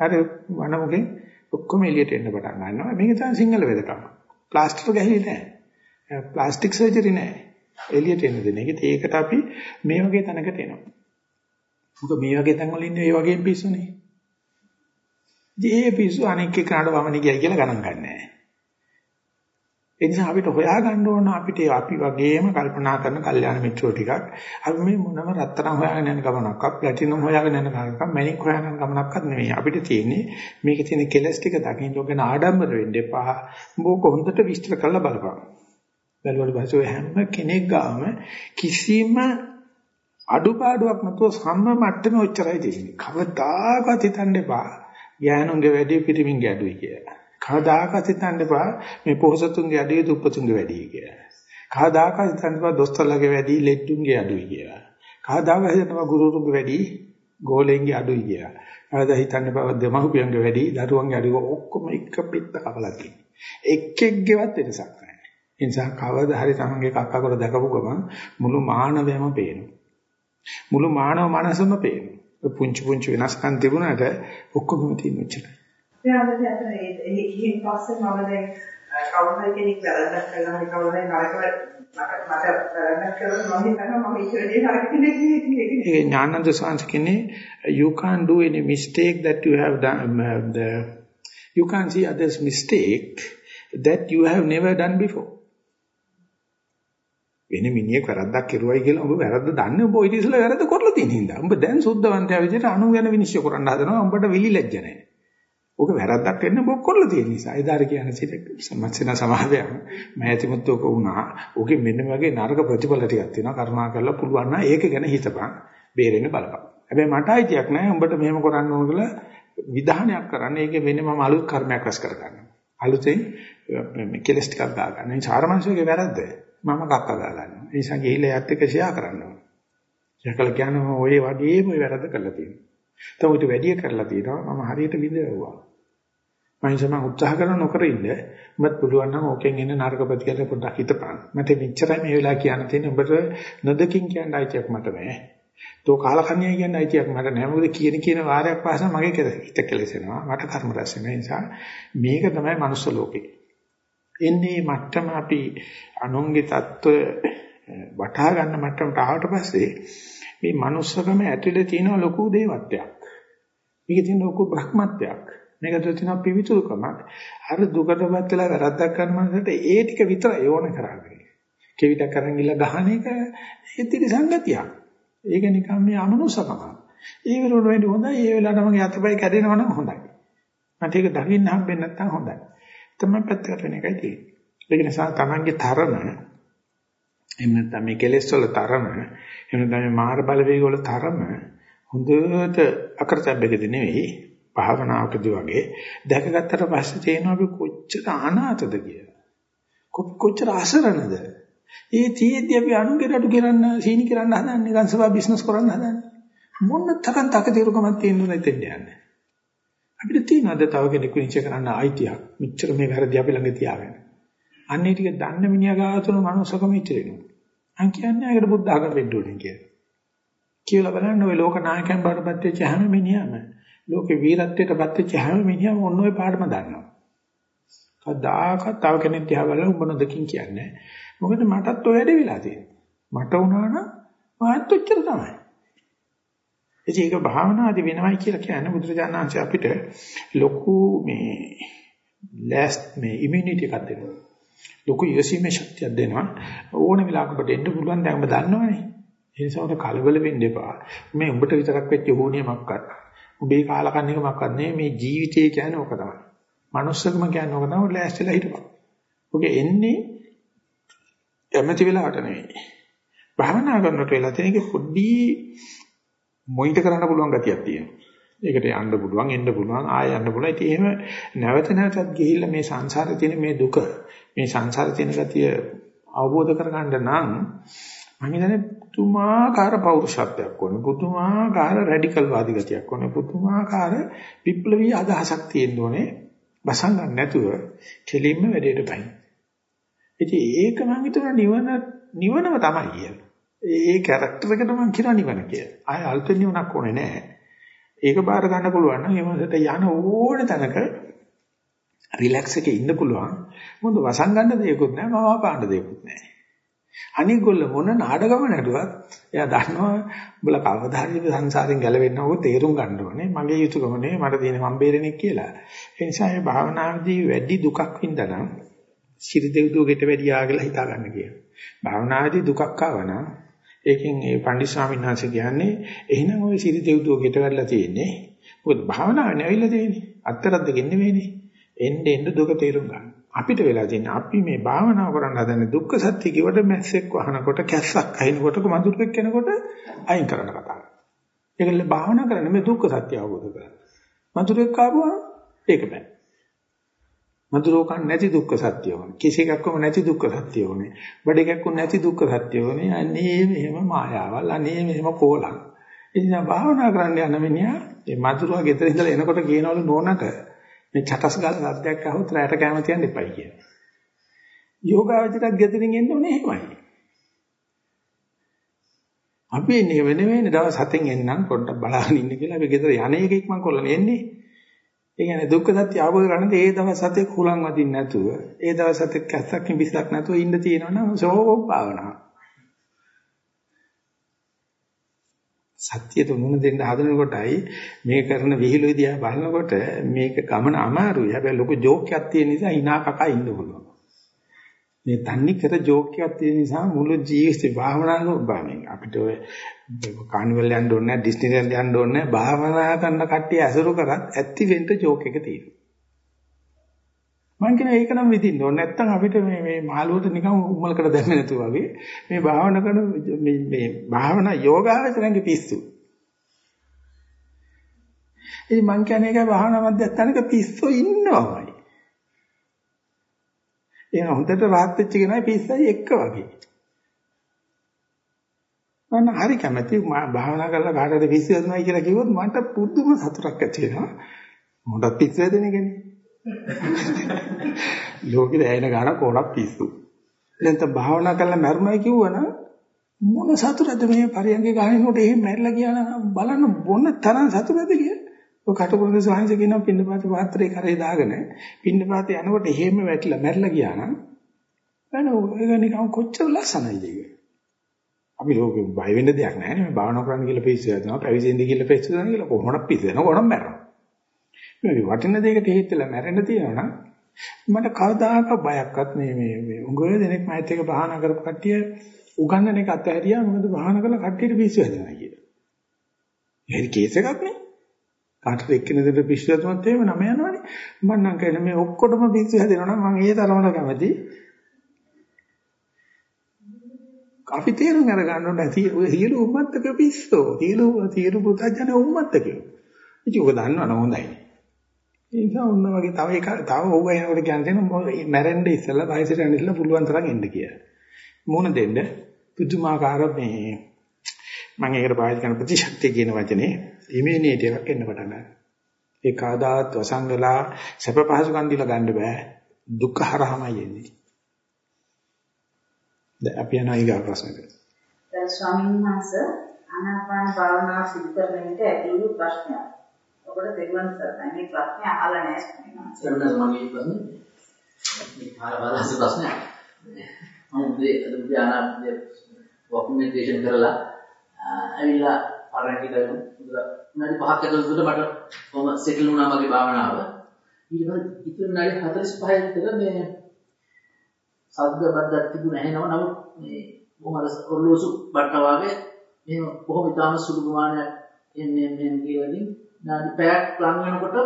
අර වනමුකෙන් ඔක්කොම එළියට එන්න පටන් ගන්නවා. මේක තමයි සිංහල වෙදකම. ප්ලාස්ටර් ගහන්නේ නැහැ. ප්ලාස්ටික් සර්ජරි නැහැ. එළියට එන්න දෙන එක. ඒකට අපි මේ වගේ තැනකට එනවා. මොකද මේ වගේ තැන් වල ඉන්නේ ඒ වගේම පිස්සුනේ. ඉතින් ඒ පිස්සු අනෙක් එක්කනට වමනේ ගියයි කියලා ගණන් ගන්නෑ. ඒ නිසා අපිට හොයාගන්න ඕන අපිට අපි වගේම කල්පනා කරන කල්යාණ මිත්‍රෝ ටිකක්. අපි මේ මොනම රත්තරන් හොයාගෙන යන ගමනක්වත් ප්ලැටිනම් හොයාගෙන යන ගමනක්වත් මැණික් හොයාගෙන යන ගමනක්වත් නෙමෙයි. අපිට තියෙන්නේ මේකේ තියෙන කෙලස් ටික දකින්න ඔගෙන ආඩම්බර වෙන්න එපා. මොක හොඳට විස්තර කරලා බලපන්. බැලුවට පස්සේ හැම කෙනෙක් ගාම කිසිම අඩුපාඩුවක් නැතුව සම්ම මට්ටමේ ඔච්චරයි තියෙන්නේ. කවදාකවත් හිතන්න එපා. ගෑනුන්ගේ වැඩි පිටිමින්ගේ අඩුයි කියලා. කවදාකවත් හිතන්න එපා මේ පොහසතුන්ගේ අඩිය දුප්පතුන්ගේ වැඩි කියලා. කවදාකවත් හිතන්න එපා දොස්තරලගේ වැඩි ලෙඩ්ඩුන්ගේ අඩුයි කියලා. කවදාකවත් හිතන්න එපා ගුරුතුන්ගේ වැඩි ගෝලෙන්ගේ අඩුයි කියලා. කවදා හිතන්න එපා දෙමහුපියන්ගේ වැඩි දරුවන්ගේ අඩුයි ඔක්කොම එක පිට කපලා තියෙනවා. එක් එක්කේවත් වෙනසක් නැහැ. ඒ නිසා කවදා හරි තමන්ගේ කක්ක කර දැකපු ගමන් මුළු මානවයම පේනවා. මුළු මානව මනසම පේනවා. පුංචි පුංචි වෙනස්කම් තිබුණාට ඔක්කොම තියෙන උච්චරයි. එයාට ඇත්තට ඒ ඉහින් පස්සේ මම දැන් කවුරුහරි කෙනෙක් වැරද්දක් කළා හරි කවුරුහරි නරකව මට මට වැරද්දක් කළා මම හිතනවා මම ඉතින් නරක කෙනෙක් නෙවෙයි ඒ ඥානන්ද සාංශ කියන්නේ you can't do any mistake that you have done um, uh, the you can't see others mistake that you have never done before වෙන මිනිහෙක් වැරද්දක් කරුවයි කියලා ඔබ වැරද්ද දන්නේ ඔබ ඊට ඉස්සෙල්ලා වැරද්ද කරලා තියෙන හින්දා. ඔබ දැන් සුද්ධවන්තයා විදිහට අනු ගැන විනිශ්චය කරන්න හදනවා. ඔබට විලි ලැජ්ජ නැහැ. ඕක වැරද්දක් වෙන්න බොක් කරලා තියෙන නිසා. එදාර කියන සිට සම්මත්සන සමාදයක් මම ඇතිමුත් ඕක වුණා. ඕකේ මෙන්න වගේ නරක ප්‍රතිඵල ටිකක් තියෙනවා. කරුණා කරලා පුළුවන් නම් ඒක ගැන හිතපන්. බේරෙන්න බලපන්. හැබැයි මට අයිතියක් නැහැ. උඹට මෙහෙම කරන්න ඕන කියලා විධානයක් කරන්න. ඒකේ වෙන්නේ මම අලුත් කර්මයක් රැස් කරගන්නවා. අලුතෙන් මේ කෙලස් ටිකක් දාගන්න. මේ චාරමංශයේ වැරද්ද. මම කක්ක දාගන්නවා. ඒ නිසා ගිහිල්ලා යත් එක්ක ෂෙයා කරන්න ඕන. යකල කියන්නේ ඔය වගේම ඔය වැරද්ද කරලා තියෙනවා. තව ඊට වැඩිය කරලා තියෙනවා. මම හරියට විඳවුවා. මම උත්සාහ කරන නොකර ඉන්න. උඹත් පුළුවන් නම් ඕකෙන් එන නරක ප්‍රතිඵල පොඩ්ඩක් හිතපන්. මට මෙච්චරයි මේ වෙලාව කියන්න තියෙන්නේ. උඹට නොදකින් කියන්න අයිතියක් මට නැහැ. තෝ කාලකන්‍යයි කියන්න අයිතියක් මට නැහැ. මොකද කියන කියන වාරයක් පාසම මගේ හිත කෙලෙසෙනවා. මට කර්ම රැස් වෙන නිසා මේක තමයි මනුස්ස ලෝකේ. එන්නේ මට්ටම අපි අනුන්ගේ தত্ত্ব වටහා ගන්න මට්ටමට ආවට පස්සේ මේ මනුස්සකම ඇතුලේ තියෙන ලොකු දේවත්වයක්. මේකේ තියෙන ලොකු භ්‍රමත්වයක්. මේක තුළ තියෙන පිවිතුරුකමක්. අර දුකටපත් වෙලා වැරද්දක් කරන මනසට ඒ ටික විතරයි ඕන කරන්නේ. කෙවිත කරන් ගිල ගහන එක ඒතිරි සංගතියක්. ඒක නිකන් මේ අමනුෂකමක්. ඒ වෙනුවට වෙන්නේ හොඳයි. ඒ වෙලාවට මගේ අතපය කැඩෙනවා නම් හොඳයි. මට ඒක දකින්න හම්බෙන්නේ නැත්නම් හොඳයි. තමයි පැත්තකට වෙන එකයි තියෙන්නේ. ඒක නිසා Tamange තරම එහෙම නැත්නම් මේ කෙලෙස් වල තරම එහෙම නැත්නම් මේ මාර බලවේග වල තරම හොඳට අකරතැබ්බෙකද නෙවෙයි භාවනාවකදී වගේ දැකගත්තට පස්සේ තේරෙනවා අපි කොච්චර අනාථද කියලා. කොච්චර අසරණද. ඒ තියෙද්දි අපි අනුගේ රටු කරන්න සීනි කරන්න හදන්නේ ගන්සබා බිස්නස් කරන්න හදන්නේ. මොන තරම් තකතිරුකමක් තියෙනවද එතෙන්ට යන්නේ. අපිට තියෙනවද තව කෙනෙකු නිච කරන්න අයිතියක්. මෙච්චර මේ වැරදි අපි ළඟ තියාගෙන. අන්නේ ටික දන්න මිනිහා ගාතුන මනුස්සකම ඉතිරෙනවා. අන් කියන්නේ ඒකට බුද්ධ ආගම වෙන්න ඕනේ කියලා. කියලා බලන්න ඔය ලෝක නායකයන් බාටපත් වෙච්ච හැම මිනිහම ලෝකේ වීරත්වයට පත්වෙච්ච හැම මිනිහම ඔන්න ඔය පාඩම දන්නවා. කවදාකවත් තව කෙනෙක් දිහා බලලා උඹ නොදකින් කියන්නේ. මොකද මටත් ඔය වැඩේ වෙලා තියෙනවා. මට වුණා නම් මාත් ඔච්චර තමයි. ඉතින් ඒක භාවනාදී වෙනවයි කියලා කියන්නේ බුදුරජාණන් අපිට ලොකු මේ ලෑස්ට් මේ ඉමුනිටි එකක් දෙනවා. ලොකු ඉවසීමේ ශක්තියක් දෙනවා. ඕන වෙලාවකට එන්න පුළුවන් දැන් ඔබ දන්නවනේ. ඒ නිසා උඩ කලබල වෙන්න එපා. මේ උඹට විතරක් වෙච්ච හෝනියමක්වත් උඹේ කාලකන්නිකමක්වත් නෙමෙයි මේ ජීවිතය කියන්නේ ඕක තමයි. manussකම කියන්නේ ඕක තමයි ලෑස්තිලා හිටපන්. ඔගේ එන්නේ එමෙති වෙලාවට නෙමෙයි. භාවනා කරනකොට වෙලා තියෙන එක පොඩි මොයිට කරන්න පුළුවන් ගතියක් තියෙනවා. ඒකට යන්න පුළුවන්, එන්න පුළුවන්, ආය යන්න පුළුවන්. ඉතින් එහෙම නැවත නැවතත් ගිහිල්ලා මේ සංසාරේ තියෙන මේ දුක, මේ සංසාරේ තියෙන ගතිය අවබෝධ කරගන්න නම් මම හිතන්නේ පුදුමාකාර පෞරුෂත්වයක් ඕනේ. පුදුමාකාර රැඩිකල් වාදී ගතියක් ඕනේ. පුදුමාකාර විප්ලවීය අදහසක් තියෙන්න ඕනේ. වසංගන්න නැතුව කෙලින්ම වැඩේට බහින්. ඉතින් ඒක මම හිතනවා නිවන නිවනම තමයි කියලා. ඒ කැරක්ටර් එකට මම කියනවා නිවන කියලා. ආය අලුත් නිවනක් ඕනේ නැහැ. ඒක බාර ගන්න පුළුවන් නම් එමසට යන ඕන තැනක රිලැක්ස් එකේ ඉන්න පුළුවන්. මොකද වසංගන්න දෙයක්වත් නැහැ මම පාන්න දෙයක්වත් නැහැ. අනික ගොල්ල මොන නාඩගම නැඩුවත් එයා දන්නවා උඹලා කවදා හරි සංසාරයෙන් ගැලවෙන්න ඕක තේරුම් ගන්න ඕනේ. මගේ යුතුයකම නෙවෙයි මට තියෙන මම්බේරෙනෙක් කියලා. ඒ නිසා මේ භාවනාවේදී වැඩි දුකක් වින්දනම් සිරි දෙව්දුව ගෙට වැඩියා කියලා හිතා ගන්න කියනවා. භාවනාවේදී දුකක් ආවනම් ඒකෙන් ඒ පණ්ඩිත ස්වාමීන් වහන්සේ කියන්නේ එහෙනම් ওই සිරි දෙව්දුව ගෙට වැඩලා තියෙන්නේ. මොකද භාවනාව නෙවෙයිලා තියෙන්නේ. අත්තරද්ද ගෙන්නේ වෙන්නේ. එන්න එන්න දුක තේරුම් ගන්න. අපිට වෙලා තියෙන්නේ අපි මේ භාවනාව කරන්න හදන්නේ දුක්ඛ සත්‍ය කිව්වට මැස්සෙක් වහනකොට කැස්සක් අහිනකොට මඳුරෙක් කෙනකොට අයින් කරන්න කතා කරනවා. ඒකල භාවනා කරන්නේ මේ දුක්ඛ සත්‍ය අවබෝධ කරගන්න. මඳුරෙක් ආවම ඒක බෑ. මధుරෝකන් නැති දුක්ඛ සත්‍ය ඕනේ. කිසිකක්වම නැති දුක්ඛ සත්‍ය ඕනේ. බඩේකක්ව නැති දුක්ඛ සත්‍ය ඕනේ. අනේ මෙහෙම මායාවල්, අනේ මෙහෙම කෝලම්. ඉතින් භාවනා කරන්න යන මිනිහා මේ මధుරවා ගෙදර ඉඳලා එනකොට කියනවලු නෝනට මේ චටස් ගාල සද්දයක් අහුවොත් රැයට කැම තියන්න එපයි කියලා. යෝගාවචරයක් ගෙදරින් එන්න ඕනේ එහෙමයි. අපි එන්නේ වෙන වෙන දවස් හතෙන් එන්නම් පොඩ්ඩක් බලන්න ඉන්න කියලා අපි ගෙදර යන්නේ එක ඉක්මන් කොල්ලනේ එන්නේ. ඒ කියන්නේ දුක්ඛ සත්‍ය අවබෝධ කරගන්න ඒ දවස් හතේ කුලං වදින්න නැතුව ඒ දවස් හතේ කැස්සක් කිඹිසක් නැතුව ඉන්න තියෙනවනම් සෝබ සත්‍යයට මුණ දෙන්න හදන කොටයි මේ කරන විහිළු දිහා බලනකොට මේක ගමන අමාරුයි. හැබැයි ලොකු ජෝක් එකක් තියෙන නිසා hina කකා ඉන්න ඕන. මේ තන්නේ කර ජෝක් එකක් තියෙන නිසා මුළු ජීවිතේ භාවනාවක බාමින් අපිට ඔය කානිවල් යන්න ඕනේ නැහැ ඩිස්නිලන්ඩ් යන්න ඕනේ නැහැ භාවනා කරන කට්ටිය ඇසුරු කරත් ඇත්ති වෙන්න ජෝක් එක තියෙනවා මං කියන ඒක නම් විඳින්න ඕනේ නැත්තම් අපිට මේ මේ මාළුවට නිකන් උමලකට දැම්මේ නැතු වගේ මේ භාවනා කරන මේ මේ භාවනා යෝගාවචරංගේ පිස්සු ඉතින් මං කියන්නේ ඒක භාවනා මධ්‍යස්ථානක පිස්සු ඉන්නවමයි ඒ හොඳට rahat වෙච්ච කෙනයි පිස්සයි එක්ක වගේ. මම හරි කැමැති භාවනා කරලා කාටද පිස්සු හදනවා කියලා කිව්වොත් මට පුදුම සතුටක් ඇති වෙනවා. මොකටද පිස්සු හදන එකනේ? ලෝකෙ දැයෙන ගාන කොනක් පිස්සු. දැන් තව භාවනා කරලා මරුණයි කිව්වනම් මොන සතුටද මේ පරියන්ගේ ගහනකොට එහෙම මැරිලා ගියා නම් බලන්න මොන තරම් සතුටද කියලා. ඔය කටුකුරුගේ සාංශ කියනවා පින්නපාත පාත්‍රේ කරේ දාගෙන පින්නපාත යනකොට එහෙම වැටිලා මැරිලා ගියා නම් අනේ ඒක නිකන් කොච්චර ලස්සනයිද ඒක. අපි ලෝකෙ බය වෙන්න දෙයක් නැහැ නේ. භාවනා කරන්න කියලා පිස්සු හදනවා. පැවිදෙන්න කියලා පිස්සු හදනවා කියලා කොහොමද පිස්සු වෙනවා කොහොමද මැරෙනවා. මේ වටින දෙයකට හේතුලා මැරෙන්න තියෙනවා නම් මට කවදාක බයක්වත් මේ මේ මේ උගල දෙනෙක් මයිත් එක භාවනා කරපු කට්ටිය උගන්නන එක අතහැරියා මොකද භාවනා කරලා කට්ටියට පිස්සු හදනවා කියලා. ඒක කේස් එකක් නේ. කාටද එක්කිනෙකුට පිස්සු හදුනොත් එහෙම නම යනවනේ. මම නම් කියන්නේ මේ ඔක්කොටම පිස්සු හැදෙනවා නම් මම ඒ තරමට කැමති. අපි තේරුම් අරගන්න ඕනේ සියලු උම්මත්තක පිස්සෝ. සියලු සියලු පුතජන උම්මත්තකේ. ඉතින් ඔබ දන්නවනේ හොඳයි. ඒ නිසා ඔන්න වගේ තව එක තව ඕව එනකොට කියන්නේ මැරෙන්න ඉස්සෙල්ලා වයසට යන්න ඉස්සෙල්ලා පුළුවන් තරම් එන්න කියලා. මුණ දෙන්න පුදුමාකාර මේ මම ඒකට පාවිච්චි කරන ප්‍රතිශක්තිය කියන වචනේ ඉමේනියට එකක් එන්න පටන් ගන්නවා. ඒ කාදාත් වසන් වෙලා සැප පහසුකම් දීලා ගන්න බෑ. දුක හරහාමයි එන්නේ. දැන් අපි යනවා ඊගා ප්‍රශ්නෙට. දැන් ස්වාමීන් වහන්සේ ආනාපාන භාවනාව සිදු කරන විට ඇති වූ ප්‍රශ්නයක්. ඔබට දෙවන් සර්ණයි මේ ප්‍රශ්නේ අහලා නැහැ ස්වාමීන් වහන්සේ. සරණස් මගේ ප්‍රශ්නේ. මේ කාලවලස ප්‍රශ්නයක්. මම උදේ අද උදේ ආනාපාන වොකින් මෙඩිටේෂන් කරලා ඇවිල්ලා පරණටි කරමු. විනාඩි 5ක් ඇතුළත මට කොහොම සෙටල් වුණා මගේ භාවනාව. ඊට පස්සේ ඉතුරු විනාඩි 45 විතර මේ සද්ද බද්දක් තිබුණ නැහැනව නමුත් මේ බොහොම ඔරලෝසු බට්ටා වගේ එහෙම බොහොම ඉතාම සුළු ප්‍රමාණයක් එන්නේ එන්නේ කියලා ඉතින් විනාඩි පැයක් ලඟ වෙනකොට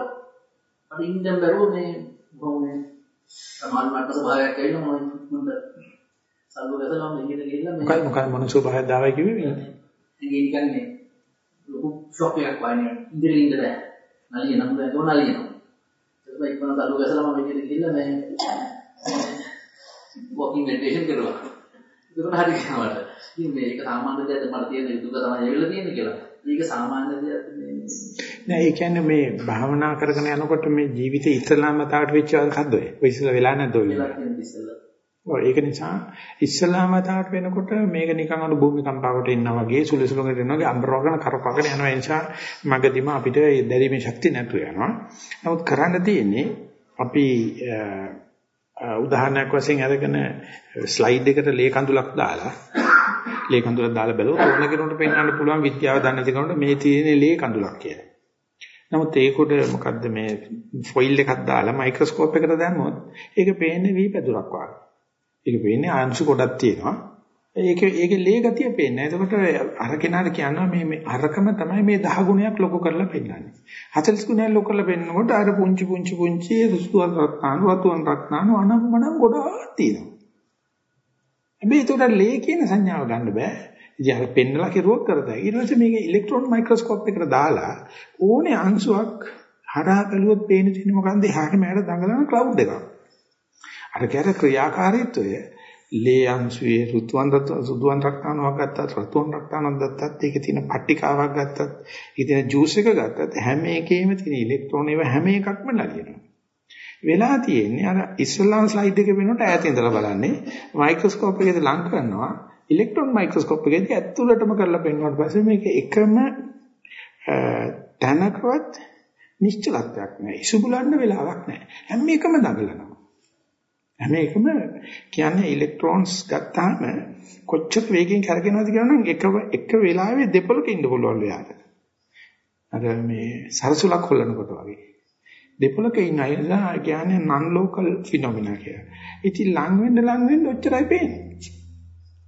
මට ඉන්න බැරුව මේ බොහොම සමාන මට ස්වභාවයක් ඇවිල්ලා මම මුන්ට සල්ව ගසලා මම මෙහෙට ගිහිල්ලා මේ මොකයි මොකයි මොන ස්වභාවයක් දාවයි කිව්වේ ඒ කියන්නේ ලොකු ෂොක් එකක් වයින් ඉඳලා ඉඳ බෑ. නලිය නම් දැන් නලියනවා. ඒක තමයි ඉක්මනට අලු ගැසලා මම මෙතන ගිහිල්ලා මේ වොකින් මෙඩිටේෂන් කරුවා. ඒක හරි ගියාමට. ඉතින් මේක සාමාන්‍ය දෙයක් මට තියෙන දුක තමයි ඇවිල්ලා තියෙන්නේ කියලා. මේක සාමාන්‍ය දෙයක් මේ නෑ ඒ කියන්නේ මේ භාවනා කරගෙන යනකොට මේ ජීවිතේ ඉස්සලාම තාවට වෙච්ච එකක්ද ඔය? ඔය ඉස්සලා වෙලා නැද්ද ඔය? ඔව් ඒක නිසා ඉස්ලාම තාවට වෙනකොට මේක නිකන් අනු භූමිකම්පාවට එනවා වගේ සුළු සුළුකට එනවා වගේ අම්බරවගෙන කරපගෙන යනවා ඒ නිසා මගදීම අපිට දැරීමේ ශක්තිය නැතු වෙනවා. නමුත් කරන්න තියෙන්නේ අපි උදාහරණයක් වශයෙන් අරගෙන ස්ලයිඩ් එකට ලේ කඳුලක් දාලා ලේ කඳුලක් දාලා බැලුවොත් ඕන කෙනෙකුට පෙන්වන්න පුළුවන් විද්‍යාව දන්නේ කෙනෙකුට මේ තියෙන ලේ කඳුලක් කියලා. නමුත් ඒකට මොකද්ද මේ ෆොයිල් එකක් දාලා මයික්‍රොස්කෝප් එකට දැම්මොත් ඒක පේන්නේ වී පැදුරක් වගේ. ඒක පේන්නේ අංශු ගොඩක් තියෙනවා. ඒක ඒකේ ලේ ගතිය පේන්නේ. එතකොට අර කෙනාට කියනවා මේ මේ අරකම තමයි මේ 10 ගුණයක් ලොකු කරලා පෙන්නන්නේ. 40 ගුණයක් ලොකු කරලා පෙන්නකොට අර පුංචි පුංචි පුංචි රුසුවන් රත්නානු වතුන් රත්නානු අනම්මනම් ගොඩාක් තියෙනවා. හැබැයි ඒකට ලේ කියන සංඥාව ගන්න බෑ. ඉතින් අර පෙන්නලා කෙරුවොත් කරදයි. ඊට පස්සේ මේක ඉලෙක්ට්‍රෝන මයික්‍රොස්කෝප් එකකට දාලා ඕනේ අංශුවක් හරහා බැලුවොත් පේන තියෙන මොකන්ද එහාට මෙහාට දඟලන ක්ලවුඩ් එකක්. අර කැර ක්‍රියාකාරීත්වය ලේ අංශුවේ රුතුවන් සුදුවන් රක්තානුවක් ගත්තත් රතුවන් රක්තානුවක් ගත්තත් ඒකේ තියෙන පට්ටිකාවක් ගත්තත් ඒකේ තියෙන ජූස් එක ගත්තත් හැම එකේම තියෙන ඉලෙක්ට්‍රෝන ඒවා හැම එකක්ම නලියනවා. වෙලා තියෙන්නේ අර ඉස්ලාම් ස්ලයිඩ් එකේ වෙනකොට ඈත ඉඳලා බලන්නේ මයික්‍රොස්කෝප් එකේදී ලං කරනවා ඉලෙක්ට්‍රෝන මයික්‍රොස්කෝප් එකේදී ඇතුළටම කරලා පෙන්වුවාට පස්සේ මේක එකම තැනකවත් නිශ්චලත්වයක් නැහැ. ඉසුබුලන්න වෙලාවක් නැහැ. හැම එකම දඟලනවා. හැම එකම කියන්නේ ඉලෙක්ට්‍රෝන්ස් ගත්තාම කොච්චර වේගයෙන් කරගෙනවද කියනනම් එක එක වෙලාවෙ දෙපොලක ඉන්න පුළුවන් වෙලාවට. අර මේ සරසුලක් හොල්ලනකොට වගේ. දෙපොලක ඉන්න අය කියන්නේ non local phenomena කියලා. ඉතින් ලං වෙන්න ලං වෙන්න ඔච්චරයි පේන්නේ.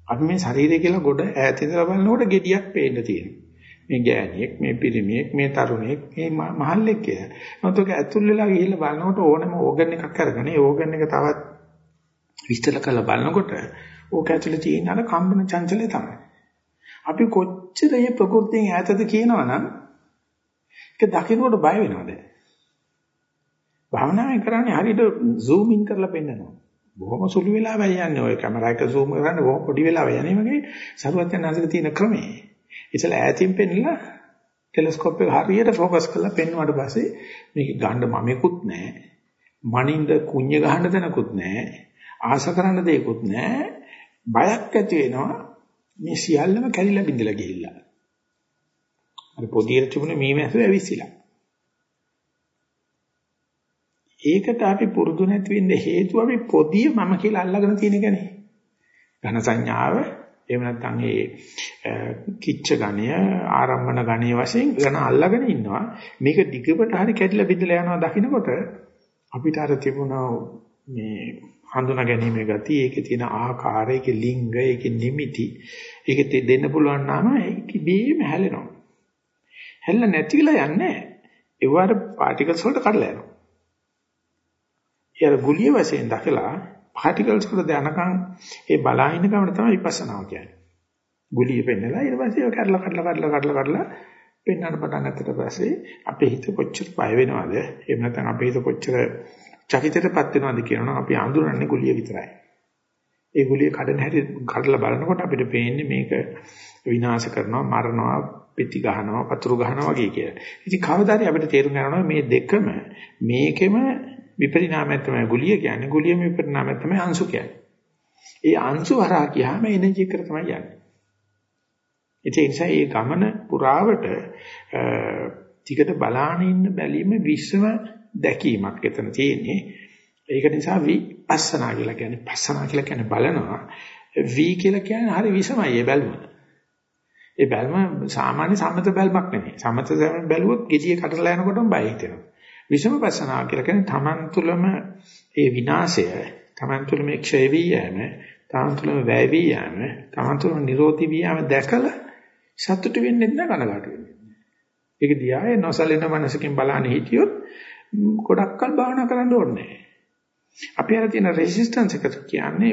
අපි මේ ශරීරය කියලා ගොඩ ඈත ඉඳලා බලනකොට gediyak පේන්න තියෙනවා. මේ ගෑණියෙක්, මේ පිරිමියෙක්, මේ තරුණයෙක්, මේ මහල්ලෙක් කියලා. මොකද ඔක ඇතුල් වෙලා ගිහිල්ලා බලනකොට ඕනම ඕගන් එකක් අරගෙන ඒ ඕගන් එක තවත් විස්තර කරලා බලනකොට ඕක ඇතුලේ තියෙන අර කම්පන චංචලය තමයි. අපි කොච්චර මේ ප්‍රകൃතියෙන් ඈතද කියනවනම් ඒක දකින්නකොට බය වෙනවද? භාවනාවෙන් කරන්නේ හරියට zoom in කරලා පෙන්නනවා. බොහොම සුළු වෙලාවයි යන්නේ ඔය කැමරා එක zoom කරන්නේ බොහොම පොඩි වෙලාවයි යන්නේ වගේ සරුවත් යන අසක තියෙන ක්‍රමේ. ඉතල ඈතින් පෙන්නලා ටෙලස්කෝප් එක හරියට ફોකස් කරලා පෙන්වුවාට පස්සේ මේක ගන්න මමෙකුත් නැහැ. මනින්ද කුඤ්ඤ ගහන්න දෙනකුත් නැහැ. ආශ කරන්න දෙයක්වත් නැහැ. බයක් ඇති වෙනවා මේ සියල්ලම කැරිලා බිඳලා ගිහිල්ලා. අර පොදියට තිබුණේ මේ මැස්ස ඇවිස්සিলা. ඒකට අපි පුරුදු නැති වෙන්න හේතුව අපි පොදිය මම කියලා අල්ලගෙන තියෙන එකනේ. ඝන සංඥාව එහෙම නැත්නම් ඒ කිච්ච ගණය ආරම්භන ගණය වශයෙන් ඝන අල්ලගෙන ඉන්නවා. මේක දිගට හරි කැඩිලා බිඳලා යනවා දකින්නකොට අපිට අර තිබුණා මේ හඳුනා ගැනීමේ ගතිය, ඒකේ තියෙන ආකාරය, ඒකේ ලිංග, ඒකේ නිමිති, ඒකේ දෙන්න පුළුවන් නම් ඒක බීම හැලෙනවා. හැල්ල නැතිලා යන්නේ ඒවාර පාටිකල්ස් වලට කඩලා යනවා. ඊයර ගුලිය වශයෙන් දැකලා පාටිකල්ස් වල දැනකම් ඒ බලාහින කමන තමයි විපස්සනාව කියන්නේ. ගුලිය පෙන්නලා ඊට පස්සේ ඒක කඩලා කඩලා කඩලා කඩලා කඩලා පෙන්වන්න පටන් ගන්නට පස්සේ අපේ හිත කොච්චර පය වෙනවද? එහෙම නැත්නම් අපේ හිත කොච්චර චකිතයටපත් වෙනවද කියනවා අපි අඳුරන්නේ ගුලිය විතරයි. ඒ ගුලිය කඩන හැටි කඩලා බලනකොට අපිට පේන්නේ මේක විනාශ කරනවා, මරනවා, පෙති ගහනවා, පතුරු ගහනවා වගේ කියලා. ඉතින් කවදාද අපිට තේරුම් ගන්නවා මේ දෙකම මේකෙම විපරිණාමය තමයි ගුලිය කියන්නේ. ගුලියම විපරිණාමය තමයි අංශු කියන්නේ. ඒ අංශු හරහා ගියාම එනර්ජි එක තමයි යන්නේ. ඒ නිසා මේ ගමන පුරාවට ටිකට බලාන ඉන්න බැලීම විශ්ව දැකීමක් එතන තියෙන්නේ. ඒක නිසා විපස්සනා කියලා කියන්නේ පස්සනා කියලා කියන්නේ බලනවා. වි කියලා කියන්නේ හරි විසමයි ඒ බැල්ම. ඒ බැල්ම සාමාන්‍ය සම්මත බැල්මක් නෙමෙයි. සම්මත බැලුවොත් gediye කටලා යනකොටම බය හිතෙනවා. විසම පස්සනා කියලා කියන්නේ Taman තුලම ඒ විනාශය, Taman තුලම ක්ෂය වී යෑම, Taman තුලම වැය වී යෑම, Taman තුලම නිරෝධී වී යෑම දැකලා සතුට වෙන්නේ නැත්නම් කනගාටු වෙන්නේ. ඒක දිහා නොසලෙන මනසකින් බලන්නේ හිටියොත් ගොඩක්කල් භාවනා කරන්න ඕනේ අපි අර තියෙන රෙසිස්ටන්ස් එක කියන්නේ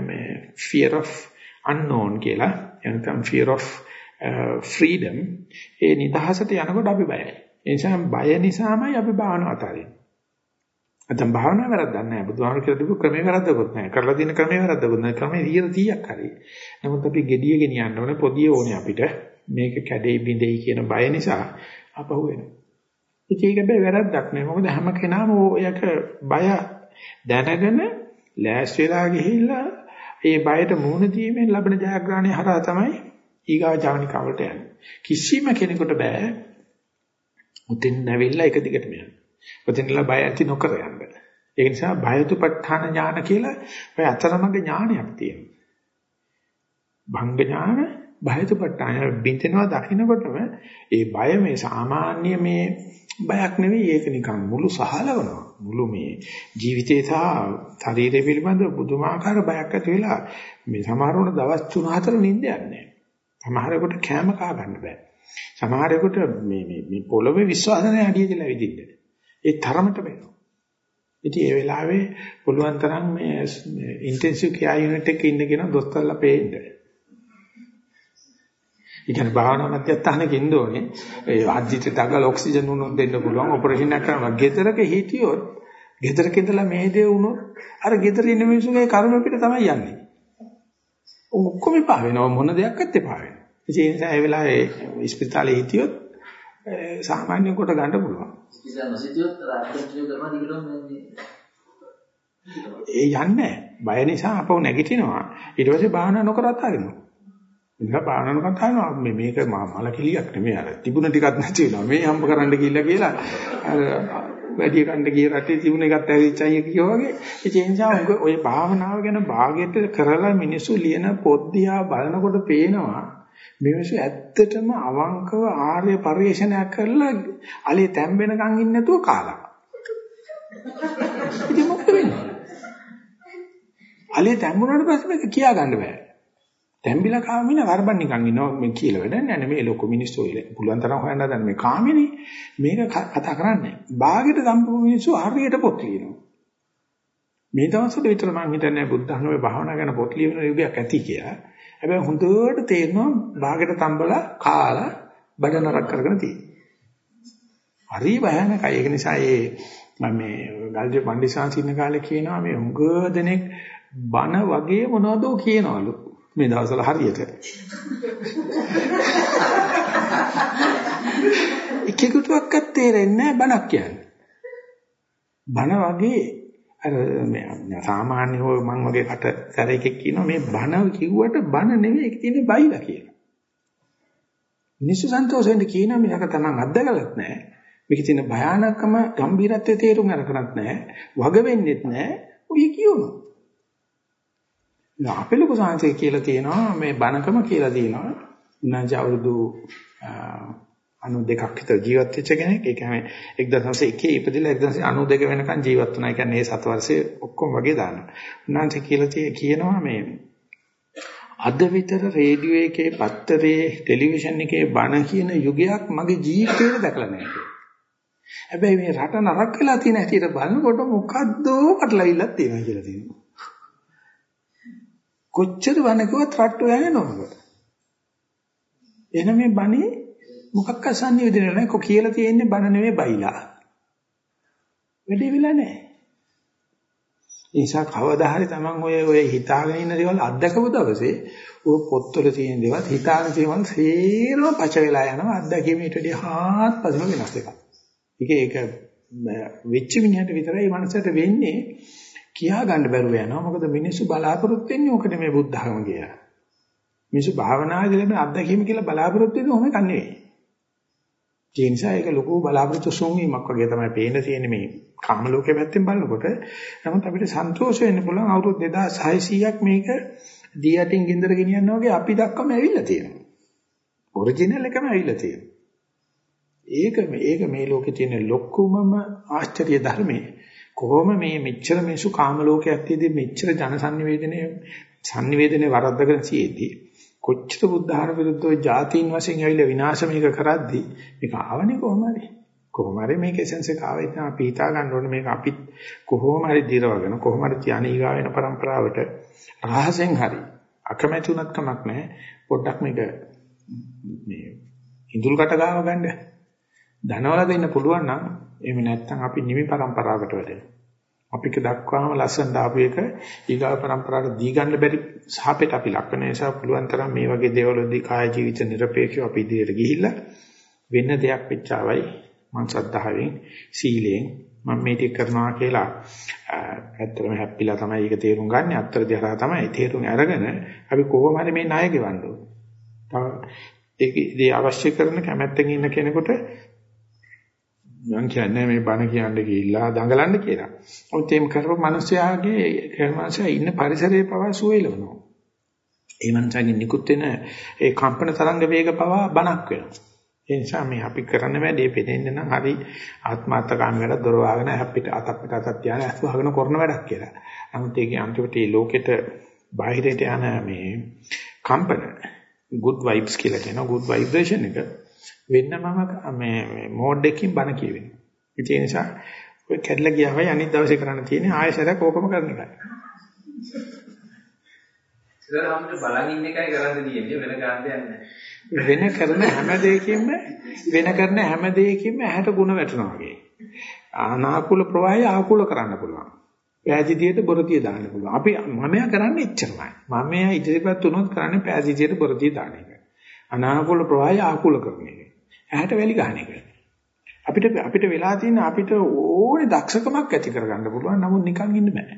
මේ fear of unknown කියලා එනකම් fear of uh, freedom ඒ නිදහසට යනකොට අපි බයයි. ඒ නිසා බය නිසාමයි අපි භාවනාව අතාරින්නේ. නැත්නම් භාවනාව වැරද්දක් නැහැ. බුදුහාමුදුරු කියලා දීපු ක්‍රමේ වැරද්දකුත් නැහැ. කරලා තියෙන ක්‍රමේ වැරද්දකුත් නැහැ. ක්‍රමේ 100ක් හරි. නමුත් අපි gediye ගෙනියන්න ඕනේ පොදිය ඕනේ අපිට. මේක කැඩෙයි බිඳෙයි කියන බය නිසා අපහු වෙනවා. ඉතින් ඒක බෑ වැරද්දක් නෙවෙයි. මොකද හැම කෙනාම ඔයක බය දැනගෙන ලෑස් වෙලා ගිහිල්ලා ඒ බයට මුහුණ දීමෙන් ලැබෙන ජයග්‍රහණය හරහා තමයි ඊගා ජවනිකාවට යන්නේ. කිසිම කෙනෙකුට බෑ උතින් නැවිලා එක දිගටම යන්න. උතින්ලා බය ඇති නොකර යන්න. ඒ නිසා බයතුපත්ඨාන ඥාන කියලා ඔය අතරමඟ ඥානයක් තියෙනවා. භංග ඥාන බයතුපත්ඨාන බින්දෙනවා දකින්නකොටම ඒ බය මේ සාමාන්‍ය මේ බයක් නෙවෙයි ඒක නිකන් මුළු සහලවනවා. මුළු මේ ජීවිතේ සහ ශරීරය පිළිබඳ පුදුමාකාර බයක් ඇති වෙලා මේ සමහරවන දවස් 3-4 නිින්ද යන්නේ. සමහරෙකුට කැම කා ගන්න බෑ. සමහරෙකුට මේ මේ මේ පොළවේ විශ්වාසනේ අඩිය කියලා විදින්න. ඒ තරමට වෙනවා. ඉතින් ඒ වෙලාවේ පුළුවන් තරම් මේ ඉන්ටෙන්සිව් කෙයාර් යුනිට් එකේ ඉන්න කෙනා දොස්තරලා පේන්න. ඒ කියන්නේ භාවනා මධ්‍යස්ථානක ඉන්න ඕනේ. ඒ අද්දිට දඟල ඔක්සිජන් උනොත් දෙන්න පුළුවන්. ඔපරේෂන් එකක් කරනවා. ගෙදරක හිටියොත් ගෙදරක ඉඳලා මේ දේ වුණොත් අර ගෙදර ඉන්න මිනිස්සුගේ කර්ම පිට තමයි යන්නේ. ඔක්කොම එපා වෙනවා මොන දෙයක්වත් එපා වෙනවා. ඒ නිසා ඒ වෙලාවේ ඉස්පිතාලේ හිටියොත් සාමාන්‍ය කොට ගන්න පුළුවන්. ඉතින් ඒ යන්නේ බය නිසා අපව නැගිටිනවා. ඊට පස්සේ බාහන නොකරත් හරිනවා. ඉතින් බාහන නොකරත් හරිනවා. මේ මේක මල කිලියක් නෙමෙයි අර තිබුණ ටිකක් නැති වෙනවා. මේ හම්බ කරන්න ගිහිල්ලා කියලා අර වැඩි කණ්ඩ ගිය රටේ තිබුණ එකත් ඇවිච්චයි කියෝ වගේ. ඒ නිසා ඔය භාවනාව ගැන භාගයට කරලා මිනිස්සු ලියන පොත් දිහා බලනකොට පේනවා මිනිස්සු ඇත්තටම අවංකව ආර්ය පරිශ්‍රණයක් කරලා allele තැම්බෙනකන් ඉන්නේ නැතුව කාලා. ඉතින් මොකද වෙන්නේ? allele තැම්බුණාට පස්සේ මේක කියා ගන්න බෑ. තැම්බිලා කාමින වරබන් නිකන් ඉන්නවා මේ කියලා වැඩක් නෑ මේ ලොකු මිනිස්සු ඉල පුළුවන් තරම් හොයන්න හදන මේ කාමිනේ මේක කතා කරන්නේ බාගෙට සම්පූර්ණ මිනිස්සු හරියට පොත් ලියනවා මේ දවස්වල විතර මම හිතන්නේ බුද්ධ ධර්මයේ භාවනා කරන පොත් ලියන යුගයක් ඇති කියලා හැබැයි හොඳට තේරෙනවා බාගෙට තම්බලා කාලා බඩ නරක කරගෙන තියෙනවා හරි භයානකයි ඒක නිසා ඒ මම මේ ගල්ජේ පණ්ඩිසාන්සින්න කාලේ කියනවා මේ උඟ දෙනෙක් බන වගේ මොනවදෝ කියනවලු මේ දවස්වල හරියට. එකෙකුටවත් තේරෙන්නේ නැහැ බණක් කියන්නේ. බණ වගේ අර මේ සාමාන්‍ය හෝ මං වගේ කට සැරයකෙක් කියනවා මේ බණ කිව්වට බණ නෙවෙයි ඒක තියෙන්නේ බයිලා කියලා. මිනිස්සු සන්තෝෂෙන් කියනවා මේක තමන් අත්දකලත් නැහැ. මේකේ තියෙන භයානකම ගැඹිරත්වයේ තේරුම් අරගෙනත් නැහැ. වග වෙන්නෙත් නැහැ. ඔය කියනවා. අපේ ලොකු සංසය කියලා තියෙනවා මේ බණකම කියලා තියෙනවා. උන්වහන්සේ අවුරුදු 92ක් විතර ජීවත් වෙච්ච කෙනෙක්. ඒ කියන්නේ 1901 ඉපදිලා 1992 වෙනකන් ජීවත් වුණා. ඒ කියන්නේ මේ සත වර්ෂයේ ඔක්කොම වගේ දානවා. උන්වහන්සේ කියලා කියනවා මේ අද විතර රේඩියෝ එකේ පත්තරේ ටෙලිවිෂන් එකේ බණ කියන යුගයක් මගේ ජීවිතේට දැකලා නැහැ කියලා. හැබැයි මේ රට නරක වෙලා තියෙන හැටියට බලනකොට මොකද්දෝ පටලවිල්ලක් තියෙනවා කියලා තියෙනවා. කොච්චර බණ කිව්වත් රට්ටු යන්නේ නෝනක. එහෙනම් මේ බණේ මොකක් අසන්නියුදින නැහැ කො කියලා තියෙන්නේ බණ නෙවෙයි බයිලා. වැඩේ විලා නැහැ. ඒ නිසා කවදා හරි Taman ඔය ඔය හිතාගෙන ඉන්න දේවල් අත්දකපු දවසේ ඔය පොත්වල තියෙන දේවල් හිතාගෙන තියෙන සේරම පච වෙලා යනවා අත්දැකීමට වඩා හාත්පසම වෙනස් එකක්. ඒක ඒක වෙච්ච මිනිහට විතරයි මනසට වෙන්නේ කියා ගන්න බැරුව යනවා. මොකද මිනිස්සු බලාපොරොත්තු වෙන්නේ ඕක නෙමෙයි බුද්ධ ධර්ම කියලා. මිනිස්සු භාවනාදී ලැබෙන අත්දැකීම කියලා බලාපොරොත්තු වෙන්නේ ඔහොම එකක් නෙවෙයි. ඒ නිසා ඒක ලොකු බලාපොරොත්තු සුන්වීමක් වගේ තමයි පේන්න තියෙන්නේ මේ කාම ලෝකයේ පැත්තෙන් බලනකොට. නමුත් අපිට සන්තෝෂ වෙන්න පුළුවන් අවුරුදු 2600ක් මේක දී යටින් ගින්දර ගෙනියනවා වගේ අපි දක්වම ඇවිල්ලා තියෙනවා. ඔරිජිනල් එකම ඇවිල්ලා තියෙනවා. ඒක මේක මේ ලෝකේ තියෙන ලොකුමම ආශ්චර්ය ධර්මයේ කොහොම මේ මෙච්චර මිනිසු කාම ලෝකයක් තියදී මෙච්චර ජන සංනිවේදනයේ සංනිවේදනයේ වරද්දගෙන සියේදී කොච්චර බුද්ධහාර විරුද්ධව ජාතීන් වශයෙන් ඇවිල්ලා විනාශ මේක කරද්දී මේක ආවනේ කොහොම හරි. කොහොම හරි මේක එසෙන්ස් එක ආවෙත් නම් අපි හිතා ගන්න ඕනේ මේක අපි කොහොම හරි දිරවගෙන කොහොම හරි ධානී ගා වෙන પરම්පරාවට රහසෙන් හරි අකමැති උනත් කමක් නැහැ. පොඩ්ඩක් මේක මේ ඉඳුල් කට ගාව ගන්න. ධනවල දෙන්න පුළුවන් නම් එහෙම නැත්නම් අපි නිවි પરම්පරාවකට වැටෙනවා. අපිට දක්වාම ලස්සන දාපු එක ඊගාව પરම්පරාවට දී ගන්න බැරි සාපේට අපි ලක් වෙන නිසා පුළුවන් තරම් මේ වගේ දේවල්දී කාය ජීවිත নিরপেক্ষව අපි ඉදිරියට ගිහිල්ලා වෙන දෙයක් වෙච්චාවයි මං සද්ධාවෙන් සීලයෙන් මම මේ ටික කරනවා කියලා ඇත්තටම හැප්පිලා තමයි ඒක තේරුම් ගන්න. අත්තර දිහා තමයි තේරුම් අරගෙන අපි කොහොම හරි මේ ණය ගෙවන්න ඕනේ. තව ඒක ඉදී අවශ්‍ය කරන කැමැත්තෙන් ඉන්න කෙනෙකුට මං කියන්නේ මේ බණ කියන්න ගිහිල්ලා දඟලන්න කියලා. ඔත් එම් කරපු මිනිස්යාගේ කර්මංශය ඉන්න පරිසරයේ පවා සුවයලවනවා. ඒ මනසකින් නිකුත් වෙන ඒ කම්පන තරංග වේග පවා බණක් වෙනවා. ඒ නිසා මේ අපි කරන්න වැඩේ පෙනෙන්න නම් හරි ආත්මාර්ථකාම වැඩ දොර වහගෙන අපිට අතක් පිට අතක් තියාගෙන අස් වහගෙන කරන වැඩක් කියලා. නමුත් ඒකේ අන්තිමට මේ ලෝකෙට බාහිරට යන මේ කම්පන good vibes කියලා කියනවා good vibration එක වෙන්නමම මේ මෝඩ් එකකින් බණ කියවෙනවා. ඒ නිසා ඔය කැඩලා ගියාමයි අනිත් දවසේ කරන්න තියෙන්නේ ආයෙසරක් ඕකම කරන එකයි. අපිට බලන් ඉන්න එකයි කරන්න තියෙන්නේ වෙන ගන්න දෙයක් නැහැ. වෙන කරන හැම දෙයකින්ම වෙන කරන හැම දෙයකින්ම ඇහැට ಗುಣ වැටෙනවා වගේ. අනාකූල ප්‍රවාහය ආකූල කරන්න පුළුවන්. පෑදීදියට බොරතිය දාන්න පුළුවන්. අපි මමයා කරන්නේ එච්චරමයි. මමයා ඉදිරියපත් වුණොත් කරන්නේ පෑදීදියට බොරතිය දාන එක. අනාකූල ප්‍රවාහය ආකූල කරන එක. ඇහැට වැලි ගන්න එක. අපිට අපිට වෙලා තියෙන අපිට ඕනේ දක්ෂකමක් ඇති කරගන්න පුළුවන්. නමුත් නිකන් ඉන්න බෑ.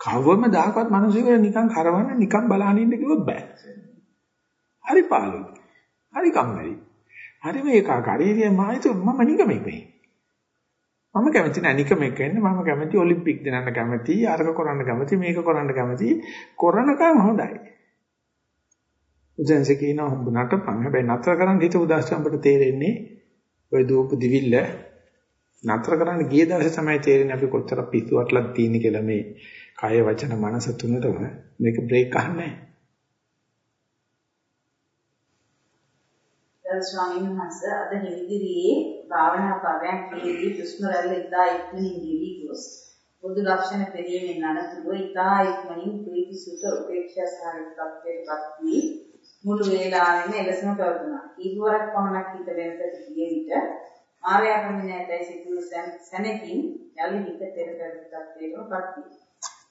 කවම දායකවත් මිනිස්සුන්ට නිකන් කරවන්න නිකන් බලහන් ඉන්න කිව්වොත් බෑ. හරි පාළුයි. හරි කම්මැලි. හරි මේකාකාරී මායිතු මම නිකමෙක් නේ. මම කැමති නැහැ නිකමෙක් වෙන්න මම කැමති ඔලිම්පික් දෙනන්න කැමති අරක කරන්න කැමති මේක කරන්න කැමති කරනකම් හොඳයි. උදැන්සේ කියනවා හම්බ නටපන්. හැබැයි නතර කරන්න හිත උදාස්ස අපිට තේරෙන්නේ ඔය දූප දිවිල්ල. නතර කරන්න ගිය දවසේ තමයි තේරෙන්නේ අපි කොච්චර පිස්සු වටලක් තියෙන කියලා මේ කය වචන මනස තුනටම. මේක බ්‍රේක් අහන්නේ නැහැ. ගරු ස්වාමීන් වහන්සේ අද හිමිදිරියේ භාවනා පරයන්කේදී දුෂ්ම රැල්ල ඉතා ඉක්මනින් ගෙවි ගොස්. පොදු ලක්ෂණ පෙරීමෙන් අනතුරුව ඉතා ඉක්මනින් ප්‍රීති සුඛ උපේක්ෂා සහගත තත්ත්වයටපත් වී මුළු වේලාවෙම එලෙසම පැවතුණා. ඊවරක් පමණක් හිත වෙනසට ගිය විට ආර්යකමින ඇතයි සිතුව සැනකින් යලි හිත පෙර කර තත්ත්වයටපත් වී.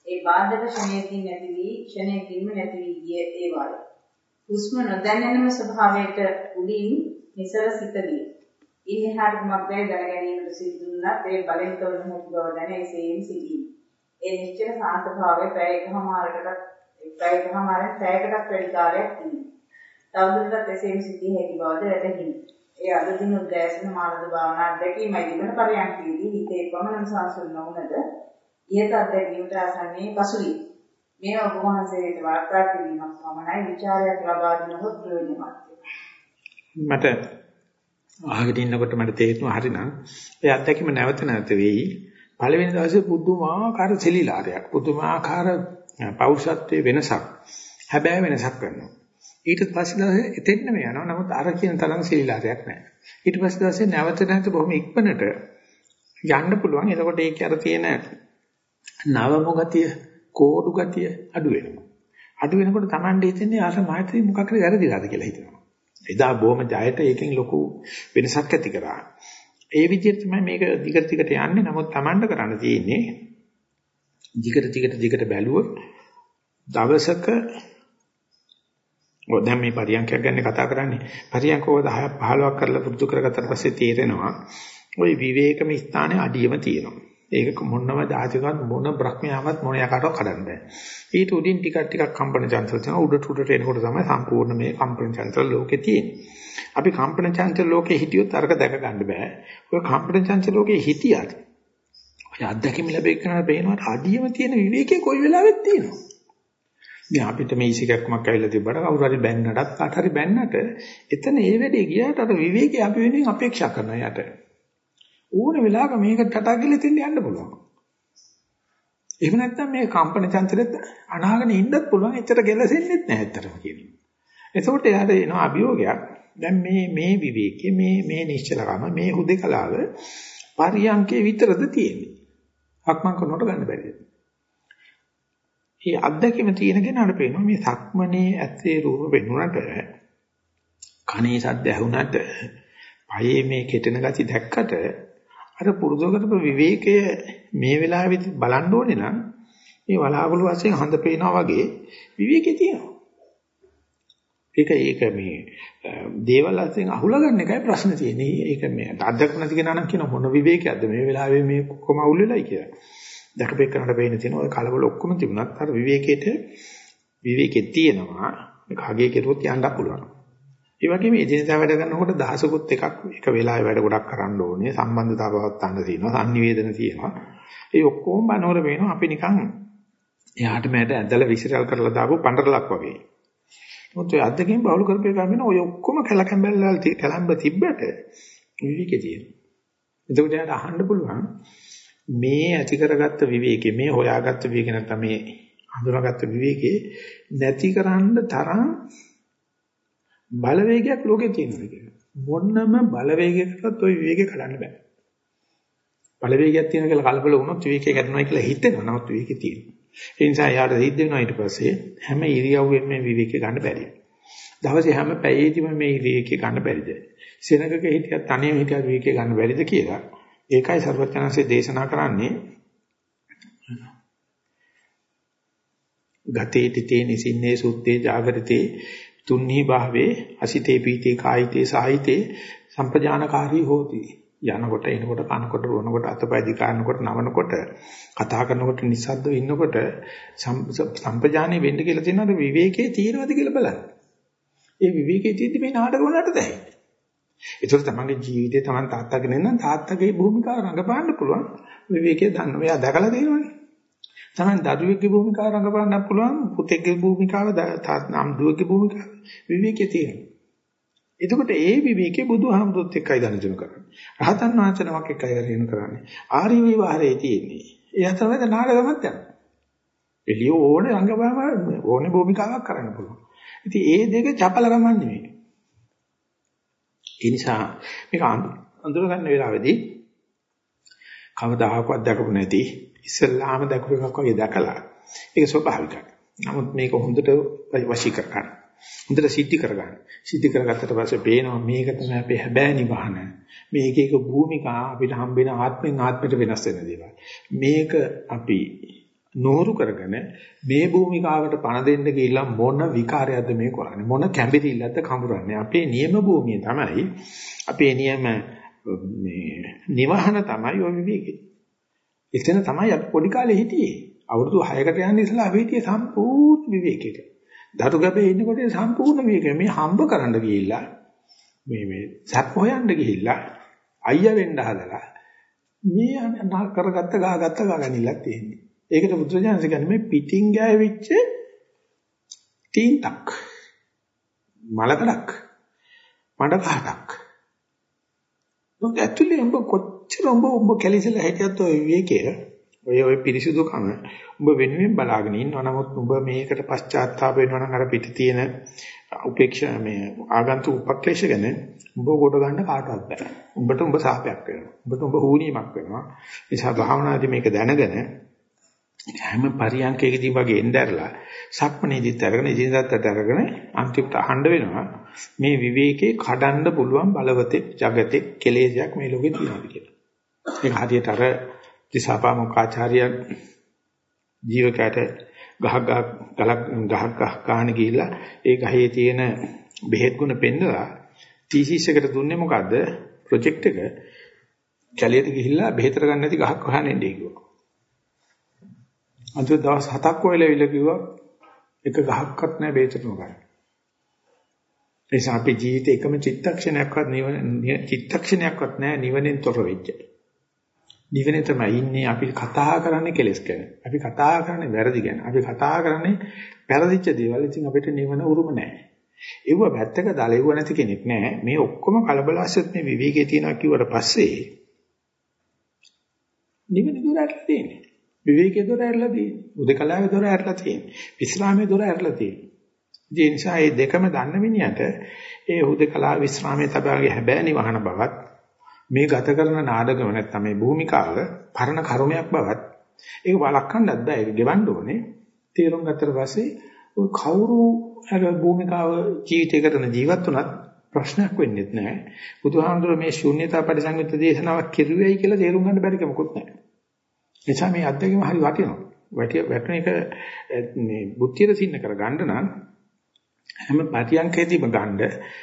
ඒ බාධක ක්ෂණයකින් නැති වී ක්ෂණයකින්ම නැති වී ගිය ඒ වායි. හුස්ම නොදැනෙනම ස්වභාවයට උඩින් නිසල සිත විය. ඉන්හාට කුමක්දයි දැන ගැනීමට සිදු වුණත් ඒ බලෙන් තොරව නැති බව දැන එසේම සිටී. ඒ නිශ්චල සාන්ත භාවයේ පැය එකමාරකටත් පැය එකමාරෙන් පැයකටත් වැඩි කාලයක් තිබේ. තවදුරටත් එසේම සිටී හැකි බවද වැටහිණි. ඒ අද දින උදෑසන මානද භාවනා අධ්‍යක්ීමයි දින පරියන්කේදී හිතේ පමණම සංසුන් නොවුනද ඉහත අධ්‍යක්ීමට ආසන්නයේ පසුවී මේ ඔබ වහන්සේට වාර්තා කිරීමක් පමණයි ਵਿਚාරයක් ලබා දෙනහොත් ප්‍රයෝජනවත්. මට අහගෙන ඉන්නකොට මට තේරෙනවා හරිනම් ඒ අත්දැකීම නැවත නැවත වෙයි. පළවෙනි දවසේ පුදුමාකාර සෙලිලාරයක් පුදුමාකාර පෞරුෂත්වයේ වෙනසක් හැබැයි වෙනසක් කරනවා. ඊට පස්සේ දවසේ එතෙන්නම යනවා නමුත් අර කියන තරම් සෙලිලාරයක් නැහැ ඊට පස්සේ දවසේ නැවත නැවත බොහොම ඉක්මනට යන්න පුළුවන් එතකොට ඒකේ අර තියෙන නවම ගතිය කෝඩු ගතිය අඩු වෙනවා. අඩු වෙනකොට Tamande හිතන්නේ ආස මෛත්‍රී මොකක් හරි වැරදිලාද කියලා හිතනවා. එදා බොහොම ජයට ඒකෙන් ලොකු වෙනසක් ඇති කරා. ඒ විදිහට තමයි මේක දිගට දිගට යන්නේ. නමුත් Tamande කරන්න තියෙන්නේ දිගට දිගට දිගට බැලුවොත් දවසක ඔය දැන් මේ පරියන්කයක් ගැන කතා කරන්නේ. පරියන්කව 10ක් 15ක් කරලා පුරුදු කරගත්තට පස්සේ තේරෙනවා ওই විවේකම ස්ථානයේ අඩියම තියෙනවා. ඒක මොනම දාජකවත් මොන බ්‍රහ්මයාවත් මොන යකාටවත් කඩන්න බෑ. ඊට උඩින් ටිකක් ටිකක් කම්පන චංචල තියෙනවා. උඩට උඩට එනකොට තමයි සම්පූර්ණ මේ කම්පන චංචල ලෝකේ තියෙන්නේ. අපි කම්පන චංචල ලෝකේ හිටියොත් අරක දැක ගන්න බෑ. ඔය කම්පන චංචල ලෝකේ හිටියත් ඔය අත්දැකීම් ලැබෙන්න පේනවාට අඩියම තියෙන විවේකයේ කොයි වෙලාවෙත් තියෙනවා. දැන් අපිට මේ ඉසිකක්මක් ඇවිල්ලා තිබ්බට කවුරු හරි බැන්නටත් කාට හරි බැන්නට එතන ඒ වැඩේ ගියාට අර විවේකයේ අපි වෙනින් අපේක්ෂා කරනවා යට. ඕන වෙලාවක මේක ටටා කියලා තින්න යන්න පුළුවන්. එහෙම නැත්නම් මේ කම්පන චංචලෙත් අනාගෙන ඉන්නත් පුළුවන්. එච්චර ගැලසෙන්නෙත් නැහැ ඇත්තටම කියනවා. එතකොට එයාට එනවා අභියෝගයක්. දැන් මේ මේ විවේකයේ මේ මේ නිශ්චලකම මේ හුදේකලාව පරියන්කේ විතරද තියෙන්නේ. අක්මන් කරනකොට ගන්න බැරිද? මේ අත්දැකීම තියෙන කෙනාට පේනවා මේ සක්මනේ ඇත්තේ රූප වෙනුනට කනේ සද්ද ඇහුනට පයේ මේ කෙටෙන ගති දැක්කට අර පුරුදු කරපු විවේකය මේ වෙලාවෙදි බලන්න ඕනේ නම් මේ වලාකුළු වශයෙන් හඳ පේනවා වගේ විවේකේ තියෙනවා. ඒක ඒක මේ දේවල් වශයෙන් අහුලා ගන්න එකයි ප්‍රශ්න තියෙන්නේ. ඒක මේ අධ්‍යක්ෂ නැති කෙනා නම් කියන මොන විවේකයක්ද මේ වෙලාවේ මේ කොම අවුල් වෙලයි කියලා. දැකපෙන්නට බේන තියෙන ඔය කලබල ඔක්කොම තිබුණත් අර විවේකයට විවේකේ තියෙනවා. මේක හගේ කෙරුවොත් යන්න පුළුවන්. ඒ වගේම එදිනෙදා වැඩ කරනකොට දහසකුත් එකක් එක වෙලාවේ වැඩ ගොඩක් කරන්න ඕනේ. සම්බන්ධතාව පවත්වන්න තියෙනවා, sannivedana තියෙනවා. ඒ ඔක්කොම බනවර වෙනවා අපි නිකන් එයාට මට ඇදලා විසිරල් කරලා දාපු පඬරලක් වගේ. මොකද ඔය අද්දකින් බහුල කරපේ ගන්න ඔය ඔක්කොම කලකැඹැල්ල කලම්බ තිබ්බට විවිකේ තියෙනවා. එතකොට යාට අහන්න පුළුවන් මේ ඇති කරගත්ත විවේකේ මේ හොයාගත්ත විවේකේ නැත්නම් මේ හඳුනාගත්ත විවේකේ නැතිකරන්න තරම් බලවේගයක් ලෝකේ තියෙනවා කියලා. මොන්නම බලවේගයකටත් ওই විවේකේ කඩන්න බෑ. බලවේගයක් තියෙන කියලා කලබල වුණොත් විවේකේ කැඩනවා කියලා හිතෙනවා. නමුත් විවේකේ තියෙනවා. ඒ නිසා යාට සිද්ධ වෙනවා ඊට පස්සේ හැම ඉරියව්වෙම මේ විවේකේ ගන්න බැරි. දවසේ හැම පැයෙදිම මේ විවේකේ ගන්න බැරිද? සෙනගක හිටියත් තනියම හිටියත් විවේකේ ගන්න බැරිද කියලා. ඒකයි සර්වඥාන්සේ දේශනා කරන්නේ ගතේ තිතේ නිසින්නේ සුත්තේ ජාගරිතේ තුන්හි භාවේ අසිතේ පීතේ කායිතේ සාහිතේ සම්පජානකාරී හෝති යනකොට එනකොට කනකොට රොනකොට අතපය දිකානකොට නවනකොට කතා කරනකොට නිස්සද්දව ඉන්නකොට සම්පජානේ වෙන්න කියලා තියෙනවද විවේකයේ තියෙනවද කියලා බලන්න. ඒ විවේකයේ තියෙද්දි මේ නාටක වලට දැයි. ඒතර තමන්ගේ ජීවිතේ තමන් තාත්තාගෙන නම් තාත්තගේ භූමිකාව රඟපාන්න පුළුවන් විවේකයේ දන්න. එයා දැකලා දෙනවනේ. තමන් දරුවෙක්ගේ භූමිකාව රඟපාන්න පුළුවන් පුතෙක්ගේ භූමිකාව තාත්නම් දුවගේ භූමිකාව විවේකයේ තියෙනවා. එතකොට ඒ විවේකේ බුදුහාමුදුරුත් එක්කයි ගනුදෙනු කරන්නේ. රහතන් වහන්සේ නමක් එක්කයි ගනුදෙනු කරන්නේ. ආර්ය විවහරේ තියෙන්නේ. ඒ අතරමැද නාටකමක් යනවා. එළිය ඕනේ රංගපාම ඕනේ භූමිකාවක් කරන්න පුළුවන්. ඉතින් ඒ දෙක චපල ගමන් නෙමෙයි. ඒ නිසා මේක අඳුර ගන්න වෙලාවේදී කවදාහක්වත් දැකපු නැති ඉස්සල්ලාම දැකපු එකක් වගේ දැකලා ඒක ස්වභාවිකයි. නමුත් මේක හොඳට වශී කර ගන්න. හොඳට සිද්ධි කර ගන්න. සිද්ධි කරගත්තට පස්සේ පේනවා මේක තමයි අපේ හැබෑ නිවහන. මේක එක භූමිකා අපිට හම්බෙන ආත්මෙන් ආත්මයට වෙනස් වෙන දේවල්. මේක අපි නෝරු කරගෙන මේ භූමිකාවට පණ දෙන්න ගිහිල්ලා මොන විකාරයක්ද මේ කරන්නේ මොන කැඹිරිල්ලක්ද කඹරන්නේ අපේ නියම භූමිය තමයි අපේ නියම මේ නිවහන තමයි ඔය විවේකේ. එතන තමයි අපි පොඩි කාලේ හිටියේ. අවුරුදු 6කට යන ඉස්සලා අපි හිටියේ සම්පූර්ණ විවේකයක. දරු ගැබේ ඉන්නකොට සම්පූර්ණ විවේකය මේ හම්බ කරන්න ගිහිල්ලා මේ මේ සැප හොයන්න ගිහිල්ලා අයියා වෙන්න හදලා මේ කරගත්ත ගහගත්ත ගාගනින්නක් තියෙන්නේ. ඒකට බුදුරජාණන් කියන්නේ මේ පිටින් ගෑවිච්ච තීන්තක් මලකඩක් මඩ කහටක්. මොකද ඇතුලේ උඹ කොච්චර උඹ උඹ කැලිසලා හිටියත් ඔය විවේකයේ ඔය ඔය පිරිසුදුකම උඹ වෙනුවෙන් බලාගෙන ඉන්නවා. නමුත් උඹ මේකට පශ්චාත්තාප වෙනවා නම් අර පිට තියෙන උපේක්ෂා මේ ආගන්තුක උපක්ලේශ ගැන උඹ කොට ගන්න කාටවත් බෑ. උඹට උඹ සාපයක් වෙනවා. උඹට උඹ හුනියමක් වෙනවා. නිසා භාවනාදී මේක දැනගෙන හැම පරියන්කයකදී වගේ එnderලා සක්මනේදීත් අරගෙන ඉදිරියටත් අරගෙන අන්තිමට අහන්න වෙනවා මේ විවේකේ කඩන්න පුළුවන් බලවතෙක් జగතෙක් කෙලෙසයක් මේ ලෝකේ තියෙනවා කියලා. ඒක හරියට අර දිසාපාමොක්කාචාර්ය ජීවකයට ගහක් ගලක් ගහක් ගහ ගන්න ගිහිල්ලා ඒ ගහේ තියෙන බෙහෙත් ගුණ පෙන්නලා තීසිස් එකට දුන්නේ මොකද්ද? ප්‍රොජෙක්ට් එක කැලියට ගිහිල්ලා බෙහෙතර ගන්න නැති ගහක් හොයන්න එන්නේ කිව්වා. අන්තිම දවස් 7ක් වෙලවිල කිව්වා එක ගහක්වත් නැහැ බේතටම ගන්න. ඒ නිසා අපේ ජීවිතේ එකම චිත්තක්ෂණයක්වත් නිවන චිත්තක්ෂණයක්වත් නැහැ නිවනෙන් තොර වෙච්ච. නිවනේ තමයි ඉන්නේ අපි කතා කරන්නේ කෙලස් ගැන. අපි කතා කරන්නේ වැරදි ගැන. අපි කතා කරන්නේ පෙරදිච්ච දේවල්. ඉතින් අපිට නිවන උරුම නැහැ. ඒව පැත්තක දාලා ඒව නැති කෙනෙක් නැහැ. මේ ඔක්කොම කලබලස්සත් මේ විවේකයේ තියනවා කිව්වට පස්සේ නිවන දුරට තියෙන්නේ. විවේකයේ දොර ඇරලා තියෙන්නේ. උදකලාවේ දොර ඇරලා තියෙන්නේ. විස්රාමයේ දොර ඇරලා තියෙන්නේ. ඒ නිසා මේ දෙකම දන්න මිනිහට ඒ උදකලා විස්රාමයේ තබාගේ හැබෑ නිවහන බවත් මේ ගත කරන නාඩගම නැත්නම් මේ භූමිකාව පරණ කර්මයක් බවත් ඒක වළක්වන්නත් බෑ. ඒක ගෙවන්න ඕනේ. තීරුම් ගත්තට පස්සේ ඔය කවුරු අර භූමිකාව ජීවිතය කරන ජීවත් වුණත් ප්‍රශ්නයක් වෙන්නේ නැහැ. බුදුහාමුදුරුවෝ මේ ශූන්‍යතා පරිසංයුක්ත දේශනාවක් කෙරුවේයි කියලා තේරුම් ගන්න බැරි කමකුත් නැහැ. නිසා මේ අත්දැකීම හරි වටිනවා. වැටිය වැටෙන එක මේ බුද්ධියට සින්න කර ගන්න නම් හැම පරියන්කේදීම ගන්න.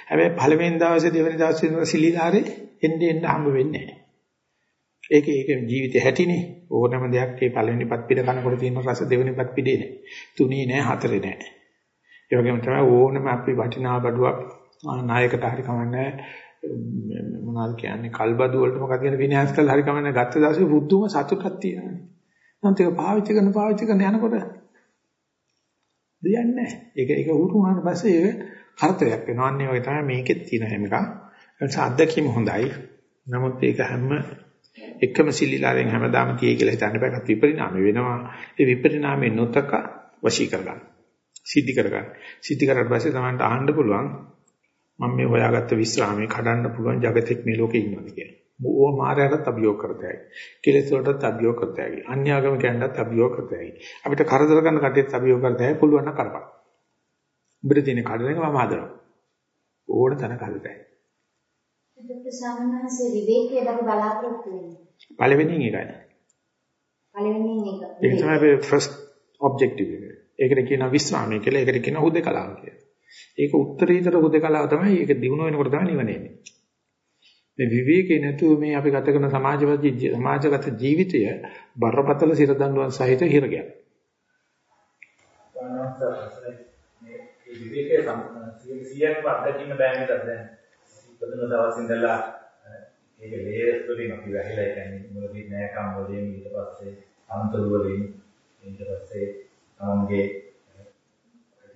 හැබැයි පළවෙනි දවසේ දෙවෙනි දවසේ ඉඳලා සිලිලාරේ එන්නේ එන්න හම්බ වෙන්නේ නැහැ. ඒක ඒක ජීවිතේ හැටිනේ. ඕනම දෙයක් ඒ පළවෙනි පත් පිට කනකොට තියෙන රස දෙවෙනි පත් පිටේ නෑ. තුනේ නෑ හතරේ නෑ. ඒ වගේම තමයි ඕනම අපි වටිනා බඩුවක් නායකට හරි කමන්නේ මොනවද කියන්නේ කල්බදු වලට මොකක්ද කියන විනයාස් කරලා හරි කමන්නේ ගත්ත දවසේ බුද්ධුම සතුටක් තියෙනවා. නැත්නම් ඒක පාවිච්චි කරන පාවිච්චි කරන යනකොට දෙයක් නැහැ. ඒක ඒක උරු වුණාට පස්සේ ඒක කරදරයක් වෙනවා. අන්න ඒ වගේ තමයි මේකෙත් තියෙන හැම එකක්. ඒ නිසා අත්දැකීම හොඳයි. නමුත් ඒක හැම එකම සිලිලාරෙන් හැමදාම තියෙයි කියලා හිතන්න බෑ. ඒකත් විපරිණාමය වෙනවා. ඒ විපරිණාමයේ නොතක වශී කරගන්න. සිද්ධි කරගන්න. සිද්ධි කරාට පස්සේ තමයි අහන්න පුළුවන් මම මේ හොයාගත්ත විස්රාමයේ කඩන්න පුළුවන් జగතෙක් මේ ලෝකේ ඉන්නවද කියලා. ඕ මායයටත් අභියෝග කරතයි. කෙලෙස් වලටත් අභියෝග කරතයි. අන්‍යාගමිකයන්ටත් අභියෝග කරතයි. අපිට කරදර කරන කටියත් අභියෝග කරතයි පුළුවන් නම් කරපන්. උඹට තියෙන කඩන එක මම හදනවා. ඕන තැන කරතයි. එතකොට සාමාන්‍යයෙන් විවේකයේ බව බලාපොරොත්තු වෙන්නේ. පළවෙනි එකයි. පළවෙනි එක. ඒක තමයි අපේ ෆස්ට් ඔබ්ජෙක්ටිව් එක. ඒකට කියනවා විස්රාමය කියලා. ඒකට කියනවා හුදේකලාව කියලා. ඒක උත්තරීතර හුදේකලාව තමයි. ඒක දිනු වෙනකොට තමයි නිවන එන්නේ. මේ විවේකේ නැතුව මේ අපි ගත කරන සමාජවාදී සමාජගත ජීවිතය බරපතල සිර දඬුවම් සහිත හිරගයක්. මේ විවේකයේ සම්පූර්ණ 100ක් අත්දැකීම බෑ නේද දැන්. ඉපදුන දවස් ඉඳලා ඒක ලේස් වලින් අපි වැහිලා ඒ කියන්නේ මුලදී නෑකම් වලින් ඊට පස්සේ අන්තරු වලින් ඊට පස්සේ තමන්ගේ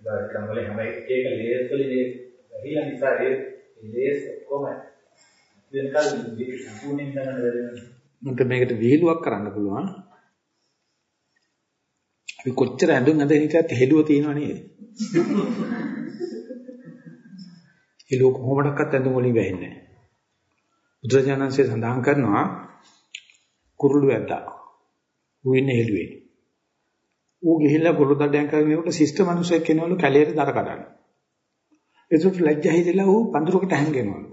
ප්‍රතිබාධකම් වලින් හැම එක ලේස් වලින් වැහිලා නිසා ඒ ලේස් කොහොම වෙනකල් මේක සම්පූර්ණයෙන් ගන්න බැහැ මට මේකට විහිළුවක් කරන්න පුළුවන්. අපි කොච්චර ඇඳුම් අඳ හිටියත් හෙළුව තියෙනව නේද? හෙළුව කොහොමඩක්වත් ඇඳුම් වලින් වැහෙන්නේ නැහැ. බුදුරජාණන්සේ සඳහන් කරනවා කුරුළු ඇද්දා. ඌ ඉන්නේ හෙළුවේ. ඌ ගිහිල්ලා කුරුළු දඩයන් කරගෙනකොට ශිෂ්ට මිනිසෙක් කෙනවලු කැලේට දර කඩන්න. ඒකට ලැජ්ජා හිතෙලා ඌ පඳුරකට හැංගෙනවලු.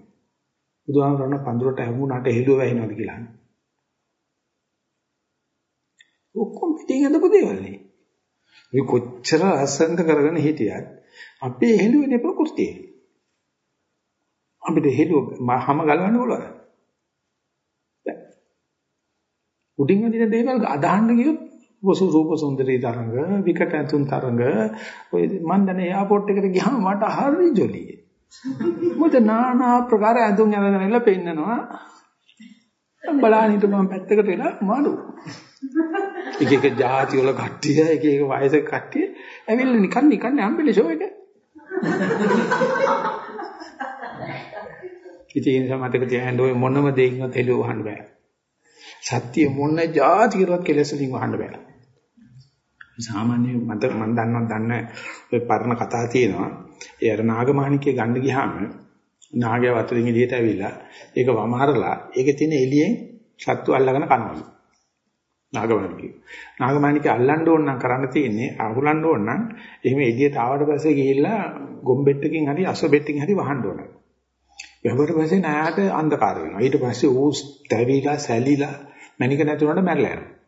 බුදුහාමරණ පඳුරට හැමුණාට හෙළුව වැහිනවද කියලා. ඔක්කොම පිටින් හදපු දේවල් නේ. මේ කොච්චර අසංක කරගෙන හිටියත් අපේ හෙළුවේනේ ප්‍රകൃතිය. අපිට හෙළුව හැම ගලවන්න පුළුවන්. උඩින් වදින දේවල් අදහන්න ගියොත් වසු රූප සුන්දරී තරංග විකට ඇතුන් තරංග ඔය මන් දැන් එයාපෝට් එකට ගියාම මට හරි ජොලියි. මොකද নানা ආකාර ඇඳුම් අඳගෙන ඉල්ල පෙන්නනවා. බලන්න හිටු මම පැත්තකට වෙලා මාළු එක එක જાති වල කට්ටිය එක එක වයසේ කට්ටිය ඇවිල්ලා නිකන් නිකන් හම්බෙන්නේ ෂෝ එක. ඉතින් සමතක තියාගෙන ඔය මොනම දෙයකින්වත් එළුව වහන්න බෑ. සත්‍ය මොන જાති කරවත් කෙලෙසලින් වහන්න බෑ. සාමාන්‍ය මට මම දන්නවා දන්න ඔය පරණ කතා තියෙනවා. ඒ අර නාගමාණිකේ ගන්න ගියාම නාගයා වතුරින් එළියට ඇවිල්ලා ඒක වමහරලා ඒකේ තියෙන එළියෙන් සත්තු අල්ලගෙන කනවලු. නාගමාණිකේ. නාගමාණිකේ අල්ලන්න ඕන නම් කරන්න තියෙන්නේ අහුලන්න ඕන නම් එහෙම එළියට ආවට පස්සේ ගිහිල්ලා ගොම්බෙට්ටකින් හරි අසබෙට්ටකින් හරි වහන්න ඕන. වැහුවට පස්සේ නායාට අන්ධකාර වෙනවා. ඊට පස්සේ ඌ තැවිලා සැලිලා මණික නැතුනට මැරලා යනවා.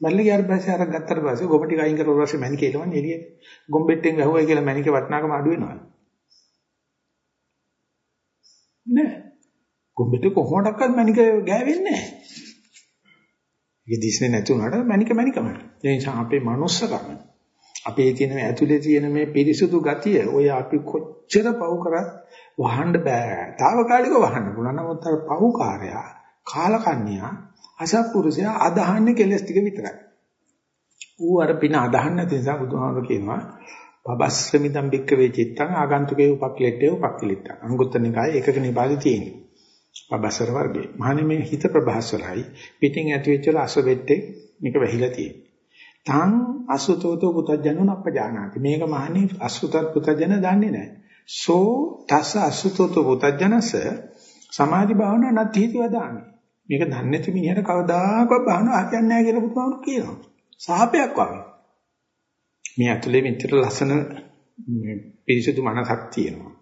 මැරලා ගියාට පස්සේ අර ගත්තට පස්සේ ගොම ටික අයින් කරලා පස්සේ මණික එලවන්නේ එළියට. ගොම්බෙට්ටෙන් වැහුවයි කියලා මණික වටනාකම අඩු වෙනවා. නෑ. ගොම්බෙට්ට කොහොමඩක්වත් මණික ගෑවෙන්නේ නෑ. ඒක දිස්නේ නැතුනට මණික මණිකම. ඒ නිසා අපේ manussකම අපේ තියෙන ඇතුලේ තියෙන මේ පිරිසුදු ගතිය ඔය අපි කොච්චර පව් කරත් වහන්න බෑ. తాවකාලිකව වහන්න පුළුවන්. නමුත් අර පව්කාරයා, කාලකන්‍යා, අසත්පුරුෂයා අදහන්නේ කෙලස් ටික විතරයි. ඌ අර පින අදහන්න නැති නිසා බුදුහාමර කියනවා පබස්සමිදම් බික්ක වේ චිත්තං ආගන්තුකේ උපක්ලෙට්ටේ උපක්ලිට්ටං. අංගුත්තර නිකායේ එකක නිපාතේ තියෙනවා. පබස්සර වර්ගයේ. මහණෙනි මේ හිත ප්‍රභාස්වරයි. පිටින් ඇති වෙච්ච අසවෙට්ටේ මේක වැහිලා තියෙනවා. තං අසුතෝතෝ පුතජනෝ අපජානාති. මේක මහණෙනි අසුතත් පුතජන දන්නේ නැහැ. සෝ තස අසුතෝතෝ පුතජනස සමාධි භාවනා නැතිව දාන්නේ. මේක දන්නේ නැති මිනිහට කවදාකවත් භාවනා හරියන්නේ නැහැ කියලා බුදුහාමුදුරු කියනවා. සාපයක් වගේ. මේ ඇතුලේ මෙච්චර ලස්සන පිරිසිදු මනසක් තියෙනවා.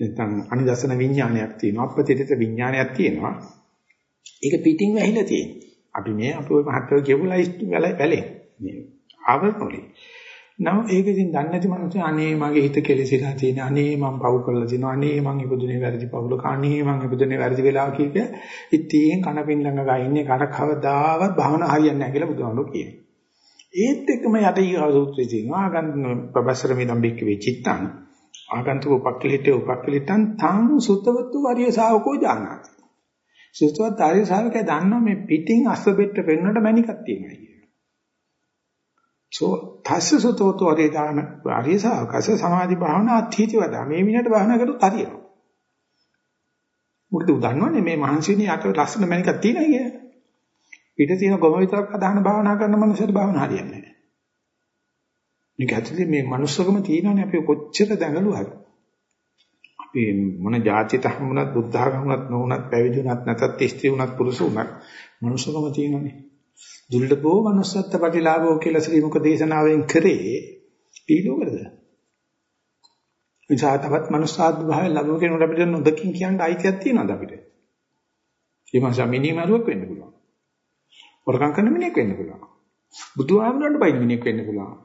නැත්නම් අනිදසන විඥානයක් තියෙනවා. අපපතිත විඥානයක් තියෙනවා. ඒක පිටින් වැහිලා තියෙනවා. අපි මේ අපි ওই මහත්වෝ කියපු ලයිස්ට් වැලේ මේ ආවරණවලින්. නම් ඒක ඉතින් දන්නේ නැති මනුස්සය අනේ මගේ හිත කෙලෙසිලා තියෙන අනේ මම පව් කරලා තිනවා අනේ මං ඉපදුනේ වැරදි පවුල කන්නේ මං ඉපදුනේ වැරදි වෙලා කීක ඉතින් කනපින් ළඟ ගා ඉන්නේ කන කවදාවත් භාවනා හරියන්නේ නැහැ කියලා බුදුහාමුදුරුවෝ කියනවා. ඒත් එක්කම යට ඊගා සූත්‍රයේ තියෙනවා ගන්න ප්‍රබස්සර මිදම් බික්ක වෙචිත්තං ආගන්තුක උපක්ඛලිටේ උපක්ඛලිටන් තං සුතවතු වරිය ශාවකෝ ජානාති. සුතවත් ආර්ය ශාවකයා දන්නවා මේ පිටින් අස්බෙට්ට පෙන්වන්නට මණිකක් තියෙනවා කියලා. සෝ තස්ස සුතවතු වරිය දාන ආර්ය ශාවකස සමාධි භාවනා අත්‍යීති වදා මේ මිනිහට භාවනා කරොත් හරියනවා. මොකද උදන්නවනේ මේ මහන්සියනේ යට ලස්සන මණිකක් තියෙනවා කියලා. පිට තියෙන ගොම විතරක් අදහන භාවනා කරන මනුස්සයට භාවනා හරියන්නේ නැහැ. මේක ඇතුලේ මේ manussකම තියෙනවනේ අපි කොච්චර දැඟලුවද අපි මොන જાතියට හමුණත් බුද්ධ ආගමකට නොවුණත් පැවිදි වුණත් නැත්ත් ස්ත්‍රී වුණත් පුරුෂ වුණත් manussකම තියෙනවනේ දුර්ලභෝ manussත්ත ප්‍රතිලාභෝ කියලා ශ්‍රී මුක දේශනාවෙන් කරේ ඊළඟද නිසා තවත් manussාත් භාවය ලැබුව කෙනෙකුට අපිට නොදකින් කියන්න අයිතියක් තියෙනවද අපිට? ඒ මාසෙ මිනිමරුවක් වෙන්න පුළුවන්. වරකම් කරන මිනිහෙක් වෙන්න පුළුවන්. බුදු ආමරණ්ඩ බයින මිනිහෙක් වෙන්න පුළුවන්.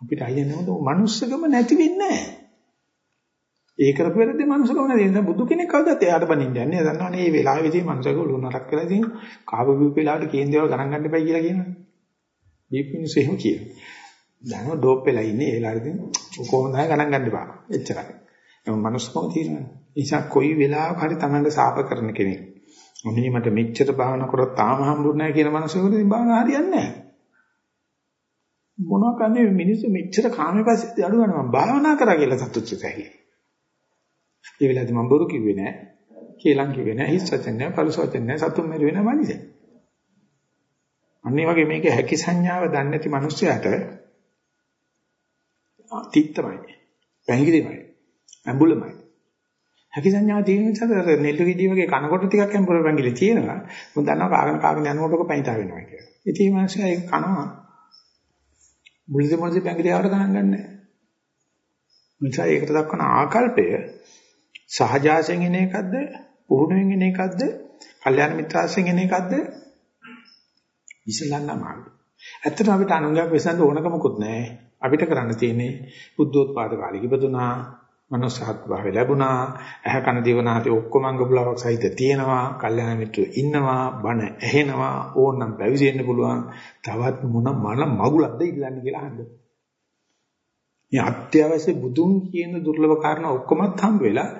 අපිට අයියන්නේ මොකද මනුස්සකම නැති වෙන්නේ නැහැ. ඒ කරපු වෙලදී මනුස්සකම නැති වෙනවා. බුදු කෙනෙක් කවදාත් එයාට බනින්න යන්නේ. දන්නවනේ මේ වෙලාවේදී මනුස්සක උළු නරක් වෙලා තියෙන කාබ බීප වෙලාවට කේන්දේවල් ගණන් ගන්න එපයි කියලා කියනවා. බීපිනුස එහෙම කියනවා. දැනව ඩෝප් වෙලා ඉන්නේ ඒ වෙලාවේදී කොහොමද ගණන් ගන්න එපා. එච්චරයි. ඒ මනුස්සකම තියෙනවා. නිසා කොයි වෙලාවක හරි Tamanda සාප කරන කෙනෙක්. මොන්නේ මට මෙච්චර භාවනා කරොත් තාම හම්බුනේ නැහැ කියන මනුස්සයෙකුට ඉතින් භාවනා හරියන්නේ නැහැ. මොනවා කන්නේ මිනිස්සු මෙච්චර කාමයේ පස්සේ අඩු ගන්න මම භාවනා කරා කියලා සතුටුත් ඇහි. ඒ වෙලාවේදී මම බොරු කිව්වේ නෑ. කේලම් කිව්වේ නෑ. හිස් වචන නෑ. පරුස වචන නෑ. සතුම් මෙරුවේ නෑ මනිස. අන්න ඒ වගේ මේකේ හැකි සංඥාව දන්නේ නැති මිනිස්සයාට තිත්තමයි. පැංගිරිමයි. ඇඹුලමයි. හැකි සංඥාව තියෙන නිසා නෙල්ල විදිය වගේ කනකොට ටිකක් ඇඹුල පැංගිලි තියෙනවා. මොකද දන්නවා කාගෙන කාගෙන යනකොට ඔක පැණිතා වෙනවා කියලා. ඉතින් මේ මිනිස්සයා ඒක කනවා මුලද මොකද පැංගිරියාවට ගණන් ගන්නෑ. නිසා ඒකට දක්වන ආකල්පය සහජාසයෙන් එන එකක්ද, පුහුණුවෙන් එන එකක්ද, කල්යාණ මිත්‍රාසයෙන් එන එකක්ද? ඉස්සලන්නමාලු. ඇත්තටම අපිට අනුගයක් වෙසඳ ඕනකමකුත් නැහැ. අපිට කරන්න තියෙන්නේ බුද්ධෝත්පාද කාලෙක ඉපදුනා මනසහත් භාවය ලැබුණා ඇහ කන දිවනාදී ඔක්කොම අංග පුලාවක් සහිත තියෙනවා කල්යාණ මිත්‍රයෝ ඉන්නවා බණ ඇහෙනවා ඕනනම් පැවිදෙන්න පුළුවන් තවත් මොන මන මගුලක්ද ඉල්ලන්නේ කියලා අහන්න. මේ අත්‍යවශ්‍ය බුදුන් කියන දුර්ලභ කාරණා ඔක්කොමත් හම්බ වෙලා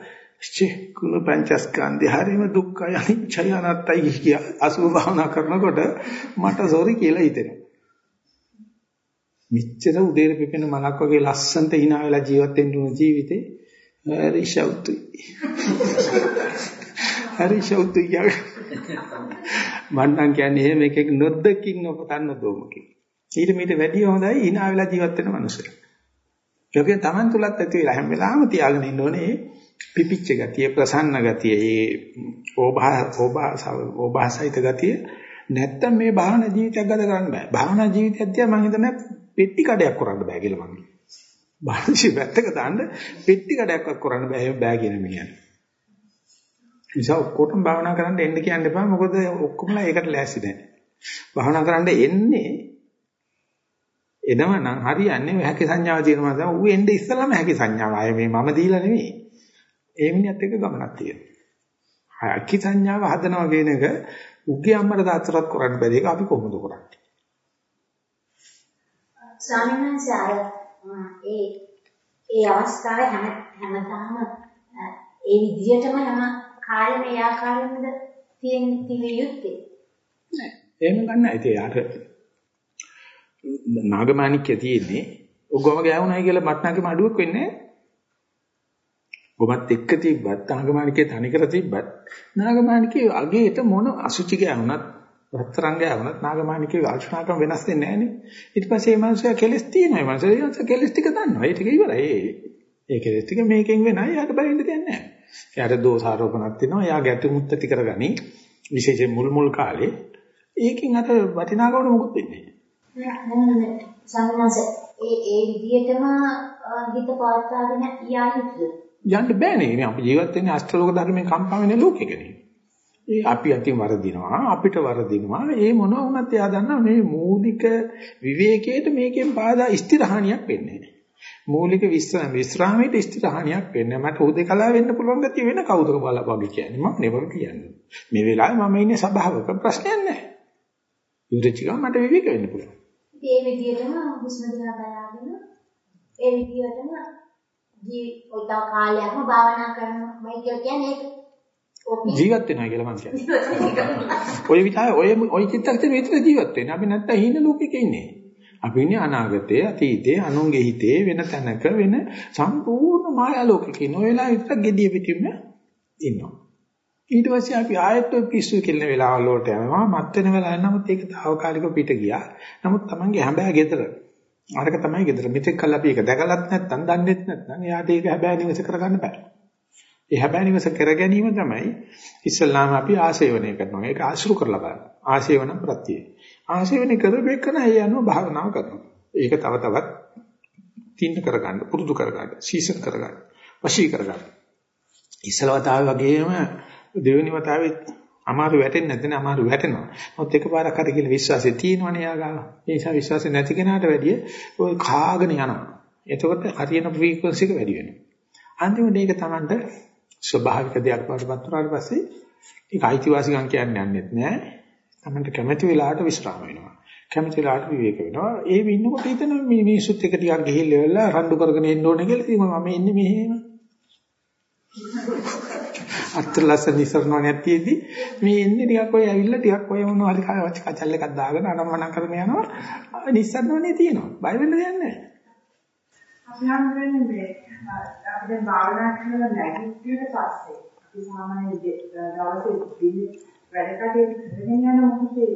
චෙකුල පංචස්කන්ධය හරීම දුක්ඛය අනිච්චය අනත්තයි කිය අසුභ භාවනා කරනකොට මට සෝරි කියලා හිතෙනවා. මෙච්චර උදේට පිපෙන මලක් වගේ ලස්සනට hina වෙලා ජීවත් වෙන්න උන ජීවිතේ හරි ෂවුතුයි. හරි ෂවුතුයි යා. මන්නම් කියන්නේ එහෙම එකෙක් නොදකින් නොපතන්න දෝමකින්. ඊට මීට වැඩිය හොඳයි hina වෙලා ජීවත් වෙන මනුස්සයෙක්. ඒකෙන් Taman තුලත් ඇති වෙලා හැම වෙලාවෙම තියාගෙන ඉන්න ඕනේ පිපිච්ච ගතිය, ප්‍රසන්න ගතිය, ඒ ඕභා ඕභා ඕභාසයිත ගතිය නැත්තම් මේ භාවනා ජීවිතයක් ගත කරන්න බෑ. භාවනා ජීවිතයක් තියා මම හිතන්නේ පෙට්ටි කඩයක් කරන්න බෑ කියලා මම. භාවනා පැත්තක දාන්න පෙට්ටි කඩයක් කරන්න බෑ බෑ කියන මිනිහා. නිසා ඔක්කොටම භාවනා කරන්න එන්න කියන්න එපා. මොකද ඔක්කොමලා ඒකට ලෑස්ති නැහැ. භාවනා කරන්න එන්නේ එනවනම් හරියන්නේ ඔය හැකි සංඥාව තියෙනවා තමයි. ඌ එන්නේ ඉස්සලම හැකි සංඥාව. ආයේ මේ මම දීලා නෙවෙයි. ඒ මිනිහත් එක්ක ගමනක් තියෙනවා. හැකි සංඥාව හදනවා කියන එක උගේ අම්මට තාත්තටත් කරන්න බැරි එක අපි කොහොමද කරන්නේ? ස්වාමීන් වහන්සේ අර ඒ ඒ අවස්ථාවේ හැම හැමදාම ඒ විදියටම හැම කාලෙම ඒ ආකාරයෙන්ද තියෙන තිබිය යුත්තේ නෑ එහෙම ගන්න ඉතින් යාට නාගමාණික්ය තියෙන්නේ ඔගොම ගෑවුනායි කියලා මට්නාගේ මඩුවක් වෙන්නේ ගොමත් එක්ක තිබ්බත් නාගමාණිකේ තනිකර තිබ්බත් නාගමාණිකේ අගේට මොන අසුචි ගෑවුනත් රත්තරන් ගෑවුනත් නාගමාණිකේ ආශනාකම් වෙනස් වෙන්නේ නැහනේ. ඊට පස්සේ මේ මනුස්සයා කෙලස් තියෙනවා. මේ මනුස්සයා කෙලස් ටික දන්නවා. ඒ ටික ඉවරයි. ඒ ඒ කෙලස් ටික මේකෙන් වෙනයි. යාට බලින්න දෙයක් නැහැ. එයාට දෝෂාරෝපණක් තියෙනවා. එයා ගැටුමුත් ඇති කරගනි. විශේෂයෙන් මුල් මුල් කාලේ. ඒකෙන් අර වටිනාකමට මොකුත් වෙන්නේ නැහැ. සම්මාස. ඒ ඒ විදියටම හිත පවත්වාගෙන යා යුතුද යන්න බෑනේ. මේ අපි ජීවත් වෙන්නේ අෂ්ටලෝක ධර්මයෙන් කම්පා වෙන ලෝකෙකනේ. ඒ අපි අතින් වරදිනවා අපිට වරදිනවා. ඒ මොනවා වුණත් එයා දන්නා මේ මූලික විවේකයට මේකෙන් බාධා ස්ථිරහානියක් වෙන්නේ නැහැ. මූලික විස්රාම විස්රාමයේ ස්ථිරහානියක් වෙන්නේ මට උදේකලා වෙන්න පුළුවන් ගැතිය වෙන කවුද කියලා වගේ කියන්නේ. මම නෙවර කියන්නේ. මේ වෙලාවේ මම ඉන්නේ සබාවක ප්‍රශ්නයක් නැහැ. ඉවරචික මට විවේක වෙන්න පුළුවන්. ඒ විදියටම හුස්ම දිහා බලාගෙන ඒ විදියටම ජීවිත කාලයක්ම භාවනා කරනවා කියලා කියන්නේ. ජීවත් වෙනවා කියලා මම කියන්නේ. ඔය විතර ඔය ඔය චිත්තක්ෂණ විතර ජීවත් වෙන්නේ. අපි නැත්තම් හින ලෝකෙක ඉන්නේ. අපි ඉන්නේ අනාගතයේ, අතීතයේ, අනුන්ගේ හිතේ වෙන තැනක වෙන සම්පූර්ණ මායා ලෝකෙක ඉන්න. ඔය වෙලාව විතර gediya පිටින්ම ඉන්නවා. ඊට පස්සේ අපි ආයෙත් ඔය පිස්සු කෙල්ල වෙලාවල් වලට යනවා. මත් වෙන වෙලාව නමුත් ඒක తాවකාලිකව පිට ගියා. නමුත් Tamange හැබෑ ගෙදර. අරක තමයි ගෙදර. මෙතෙක් කල් අපි ඒක දැකලත් නැත්නම් දන්නේත් නැත්නම් එයාට ඒක හැබෑ නිවස කරගන්න බෑ. ඒ හැබෑ නිවස කර ගැනීම තමයි ඉස්සල්ලාම අපි ආශේවනය කරනවා. ඒක ආශුරු කරලා බලන්න. ආශේවන ප්‍රත්‍යය. ආශේවනය කරපෙන්න ඒ අනුව භාවනාව කරනවා. ඒක තව තවත් තින්න කරගන්න, පුරුදු කරගන්න, සීසන් කරගන්න, වශී කරගන්න. ඉස්සලවතාවේ වගේම දෙවෙනි වතාවේ අමාරු වැටෙන්නේ නැත්නම් අමාරු වැටෙනවා. මොකද එකපාරක් හරි කියලා විශ්වාසය තියෙනවනේ යාගාව. ඒ නිසා විශ්වාසය නැති කෙනාට වැඩිය ඔය කාගෙන යනවා. එතකොට හරියන ෆ්‍රීකවන්සි එක වැඩි වෙනවා. අන්තිමට ඒක Tamanට ස්වභාවික දෙයක් වඩපත් වුණාට පස්සේ ඒක අයිතිවාසිකම් කියන්නේ යන්නේත් නෑ. Tamanට කැමති වෙලාවට විශ්‍රාම වෙනවා. කැමති වෙලාවට විවේක වෙනවා. ඒ වින්නකොට හිතන මේ මිනිස්සුත් එක ටිකක් ගිහිල්ලා රණ්ඩු කරගෙන එන්න ඕනේ කියලා ඉතින් මම එන්නේ මෙහෙම. අත්‍තර ලස්සන ඉස්සරනවා නැතිදී මේ එන්නේ ටිකක් ඔය ඇවිල්ලා ටිකක් ඔය මොනවා හරි කචල් එකක් දාගෙන අනම්මනම් කරගෙන යනවා. නිස්සරණවනේ තියෙනවා. බය වෙන්න දෙයක් නැහැ. අපි හම්බෙන්නේ මේ අපි දැන් භාවනා කරලා නැගිටින්න පස්සේ අපි සාමාන්‍ය දවසේ දින වැඩ කටයුතු කරගෙන යන මොහොතේ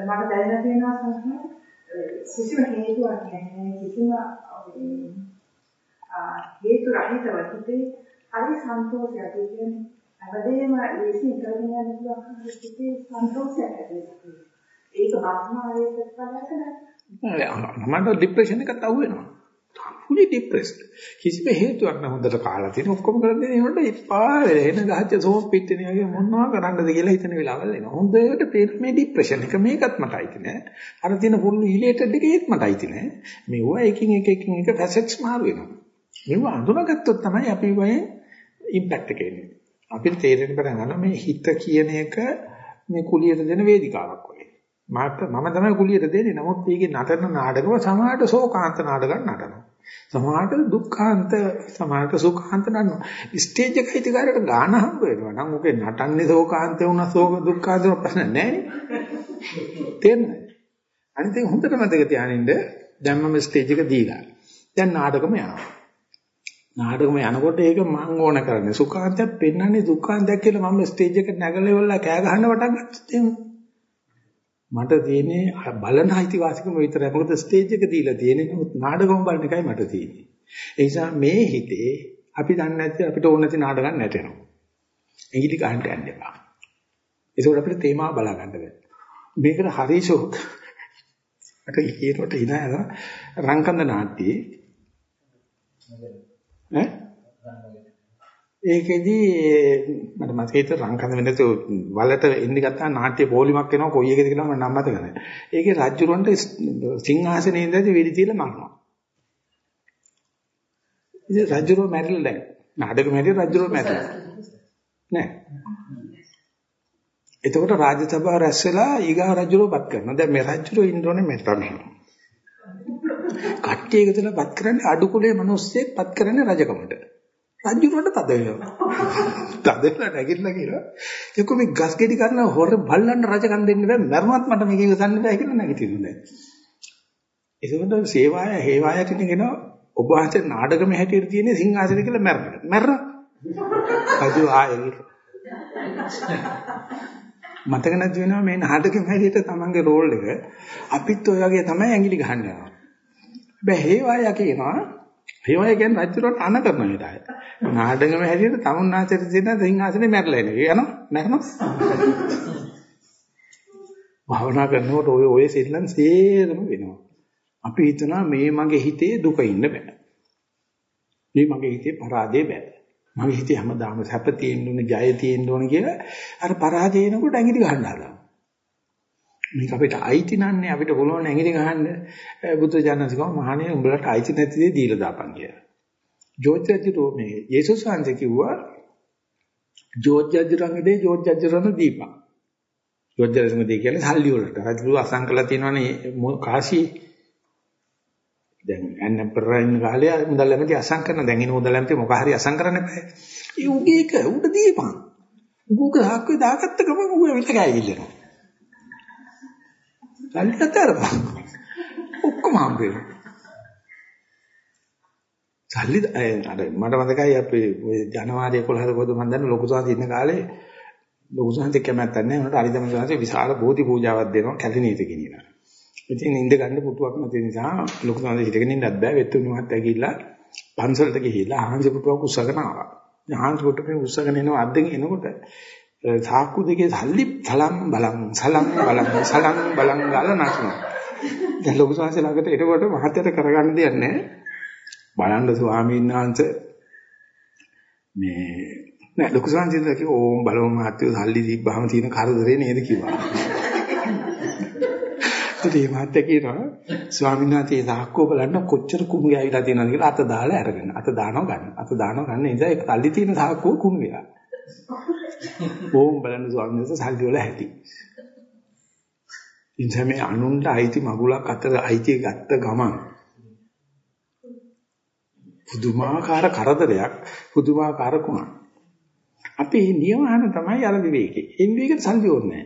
මට දැනෙන තියෙනවා සංස්කෘතිය කිසිම හේතුවක් නැහැ. කිසිම හේතු රහිතව හිතේ හරි සන්තෝෂයක් ඒ කියන්නේ හැමදේම ලේසියෙන් කරගෙන යන්න පුළුවන් හිතේ සන්තෝෂයක් ඇති ඒක භාවනාවේ ප්‍රතිඵලයක් නෑ. මට ડિප්‍රෙෂන් එකක් අහු වෙනවා fully depressed. කිසිම හේතුවක් නැ හොඳට කාලා තියෙන. ඔක්කොම කරගෙන ඉන්නකොට එපා වෙන ගහච්ච සෝම් පිටිනේ වගේ මොනවා කරන්නද කියලා හිතන වෙලාවල් එනවා. හොඳට පේන මේ ડિප්‍රෙෂන් එක මේකත් මට අයිති නෑ. අර තියෙන full related එකේත් මට අයිති නෑ. මේවා එකින් එක එකින් එක facets මාරු වෙනවා. මේවා අඳුනගත්තොත් තමයි අපි වගේ ඉම්පැක්ට් එක එන්නේ. අපිට තේරෙන්න පටන් ගන්නවා මේ හිත කියන එක මේ කුලියට දෙන වේදිකාවක් වගේ. මට මම තමයි කුලියට දෙන්නේ. නමුත් මේකේ නටන නාටකම සමහරට ශෝකාන්ත නාටකම් නටනවා. සමහරට දුක්ඛාන්ත සමහරට සුඛාන්ත නටනවා. ස්ටේජ් එක හිතකාරයට ගාන හම්බ වෙනවා. නම් ඔකේ නටන්නේ ශෝකාන්ත වුණා ශෝක දුක්ඛාන්ත ප්‍රශ්න නැහැ නේ. තේරෙනවද? අනිත් එක හොඳට මතක තියානින්න දැන් මම ස්ටේජ් එක දීලා. දැන් නාටකම යනවා. නාටකම යනකොට ඒක මම ඕන කරන්නේ. සුඛාන්තයක් පෙන්වන්නේ දුක්ඛාන්තයක් කියලා මම ස්ටේජ් එකට නැගලා ඉවරලා කෑ ගහන්න පටන් ගත්තොත් එහෙම. මට තියෙන්නේ බලන අයිතිවාසිකම විතරයි. මොකද ස්ටේජ් එක දීලා තියෙන්නේ නමුත් නාටකම බලන එකයි මට තියෙන්නේ. ඒ නිසා මේ හිතේ අපි දන්නේ නැති අපිට ඕන නැති නාටකම් නැටෙනවා. ඇඟිලි ගන්න යන්න එපා. ඒකෝට අපිට තේමාව බලා ගන්න බෑ මේකට හරිෂෝක් අට ඊරොට ඉනහලා රංකන්ද නාට්‍යයේ ඈ ඒකෙදි මට මතකයිද රංකන වෙනත වලට එන්න ගත්තා නාට්‍ය පොලිමක් වෙනවා කොයි එකද කියලා මම නම් මතක නැහැ. ඒකේ රජුරන්ට සිංහාසනේ ඉඳලා වෙඩි තියලා මරනවා. ඉතින් රජුරෝ මැරිලා දැන්. නාටක මැරිලා රජුරෝ මැරිලා. නෑ. එතකොට රාජ්‍ය සභාව රැස් වෙලා ඊගා රජුරෝපත් කරනවා. දැන් මේ රජුරෝ ඉන්න ඕනේ මෙතන. කට්ටිය එකතුලා පත් කරන්නේ අඩු කුලේ මිනිස්සෙක් පත් කරන්නේ රජකමට. රජුරන්ට තද වෙනවා. තද වෙලා නැගිටලා කියලා. ඒක මේ ගස් ගෙඩි කරන හොර බල්ලන්ට රජකම් දෙන්න බෑ. මරුණත් මට මේක ඉවසන්න බෑ කියලා නැගිටින්නේ. ඒකෙන්ද සේවාය හේවායට කියනවා ඔබ වහන්සේ නාටකම හැටියට තියෙන සිංහාසන කියලා මැරෙනවා. මැරෙනවා. රජු ආයෙ මතක නැති වෙනවා මේ නාටකෙම හැටියට තමන්ගේ රෝල් එක අපිත් ඔය වගේ තමයි ඇඟිලි ගහන්න යනවා. හැබැයි හේවාය කියනවා හේවාය කියන්නේ රජුරට අන කරන විදිහයි. නාඩගම හැටියට තමුන්නාචර තියෙන සිංහාසනේ මැරලා ඉන්නේ. යනවා නැහනවා. භාවනා කරනකොට ඔය ඔය සෙල්ලම් සේරම වෙනවා. අපි හිතනවා මේ මගේ හිතේ දුක ඉන්න බෑ. මේ මගේ හිතේ පරාදේ බෑ. මගේ හිතේ හැමදාම සැප තියෙන්න ඕනේ, ජය තියෙන්න ඕනේ කියලා අර පරාදේ එනකොට ඇඟිලි ගහන්න හදනවා. මේක අපිට අයිති නන්නේ අපිට පුළුවන් ඇඟිලි ගහන්න බුදු ජානසිකව මහණේ උඹලට අයිති නැති දේ දීලා දාපන් කියලා. ජෝත්‍යජිරෝ මේ යේසුස් වහන්සේ කිව්වා ජෝත්‍යජිරංගදී ජෝත්‍යජිරන දීපන්. ජෝත්‍යජිරන දී කියන්නේ සල්ලි වලට. රජු අසංකල තියෙනවනේ කාශී දැන් යන්න පෙරයින් කාලේ මුදල් ඇමති අසං කරන දැන් ඉන මුදල් ඇමති මොකක් හරි අසං කරන්න බෑ. ඒ උගේ එක උඩ දීපන්. උගුක හක්කේ දාගත්ත ගමන් ඌ ඇවිල්ලා ගෑවිල්ලනවා. සල්ලි අතරපන්. ඔක්කොම හම්බ වෙනවා. සල්ලි අර මට මතකයි අපි ඔය ජනවාරි 11 පොදු මන් දන්න ලොකු සාන්ති ඉන්න කාලේ ලොකු සාන්ති කැමැත්තක් නැහැ. උන්ට අරිදම සාන්ති විශාල බෝධි පූජාවක් දෙනවා කැලණියට ගෙනියනවා. ඉතින් ඉඳ ගන්න පුටුවක් නැති නිසා ලොකු සාන්ති හිටගෙන ඉන්නත් බෑ. වෙත්තුනි මහත් ඇගිලා පන්සලට ගිහිල්ලා ආහන්සි පුටුවක් උස්සගෙන ආවා. ආහන්සි පුටුවේ උස්සගෙන එනවා අද්දෙන් එනකොට සාක්කු දෙකේ සල්ලි සලම් බලන් සලම් බලන් සලම් බලන් ගාලා නැසුණා. දැන් ලොකු සාන්ති ළඟට එනකොට මහත්තයට කරගන්න දෙයක් නැහැ. බලන්න ස්වාමීන් වහන්සේ මේ නෑ ලොකු සංසිඳ කිව්ව ඕම් බලමු මහත්තයෝ සල්ලි දීප්පහම තියෙන කරදරේ නේද කිව්වා. ඉතින් මහත්තයා කියනවා ස්වාමීන් වහන්සේ සාක්කුව බලන්න කොච්චර කුණු ගෑවිලා තියෙනවද කියලා අත දාලා අරගෙන අත දානවා ගන්න. අත දානවා ගන්න නිසා ඒක සල්ලි තියෙන සාක්කුව කුණු වෙලා. ඕම් බලන්න ස්වාමීන් වහන්සේ සල්ලි වල ඇති. ඉතින් මේ අනුන්ට අයිති මගුලක් අතර අයිති ගත්ත ගමන් පුදුමාකාර කරදරයක් පුදුමාකාර කුණක්. අපේ නියමහන තමයි අර විවේකේ. ඒ විවේකෙට සල්ලි ඕනේ නැහැ.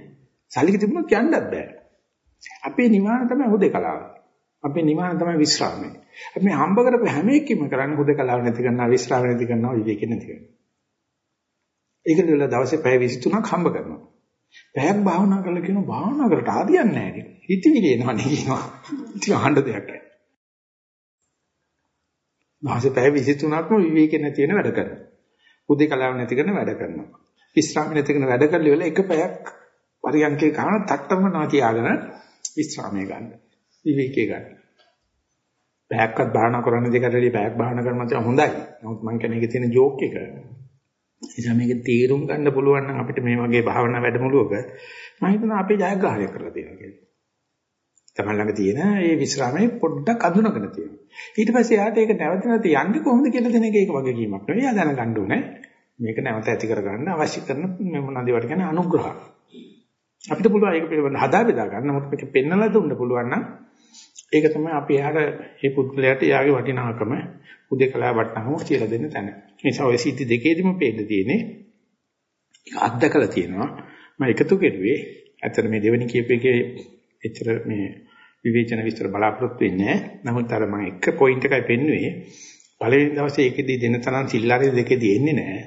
සල්ලි තිබුණොත් යන්නත් බෑ. අපේ නිමාන තමයි හුදේකලාව. අපේ නිමාන තමයි විශ්‍රාමය. අපි මේ හම්බ කරපු හැම එකකින්ම කරන්නේ හුදේකලාව නැති කරනවා, විශ්‍රාම නැති කරනවා, විවේක නැති කරනවා. ඒකද වල දවසේ පැය 23ක් හම්බ කරනවා. පැයක් භාවනා කරලා කියන භාවනා කරට ආදියන්නේ නැහැ නේ. හිතවිලි එනවා නේ කියනවා. ඉතින් අහන්න දෙයක් නැහැ. දවසේ පැය 23ක්ම විවේක නැති වෙන වැඩ කරනවා. හුදේකලාව නැති කරන වැඩ කරනවා. විශ්‍රාම නැති කරන වැඩ කරලා ඉවරලා එක පැයක් පරියන්කේ කරන තට්ටම නැතියාගෙන විශ්‍රාමය ගන්න. විවේකී ගන්න. පැයක්වත් භාවනා කරන්න දෙකට වැඩි පැයක් භාවනා කරනවා තමයි හොඳයි. නමුත් මම කියන්නේ ඒකේ තියෙන ජෝක් එක. නිසා මේක තීරුම් ගන්න පුළුවන් නම් අපිට මේ වගේ භාවනා වැඩමුළුවක මම හිතනවා අපේ ජයග්‍රහණය කරලා තියෙනවා කියලා. තමයි ළඟ තියෙන ඒ විශ්‍රාමයේ පොඩ්ඩක් අඳුනගෙන තියෙනවා. ඊට පස්සේ යාට ඒක නැවත නැවත යන්නේ කොහොමද කියලා දෙන එක ඒක වගකීමක් නෙවෙයි. යා දැනගන්න ඕනේ. මේක නැවත ඇති කරගන්න අවශ්‍ය කරන මොනවාද ඒවට කියන්නේ අනුග්‍රහ. අපිට පුළුවන් ඒක පිළිබඳ හදා බෙදා ගන්න. නමුත් මේක පෙන්නලා දුන්න පුළුවන් නම් ඒක තමයි අපි එයාට මේ පුද්ගලයාට එයාගේ වටිනාකම උදේකලා වටිනාකම කියලා දෙන්න තැන. ඒ නිසා ඔය සිද්ධි දෙකේදීම පෙන්න තියෙන්නේ ඒක අත්දකලා තියෙනවා. මම එකතු කෙරුවේ ඇත්තට මේ දෙවෙනි කීප එකේ එච්චර මේ විවේචන විස්තර බලාපොරොත්තු වෙන්නේ නැහැ. නමුත් අර මම එක පොයින්ට් එකයි පෙන්නුවේ. පළවෙනි දවසේ ඒකෙදී දෙන තරම් සිල්ලාරේ දෙකෙදී එන්නේ නැහැ.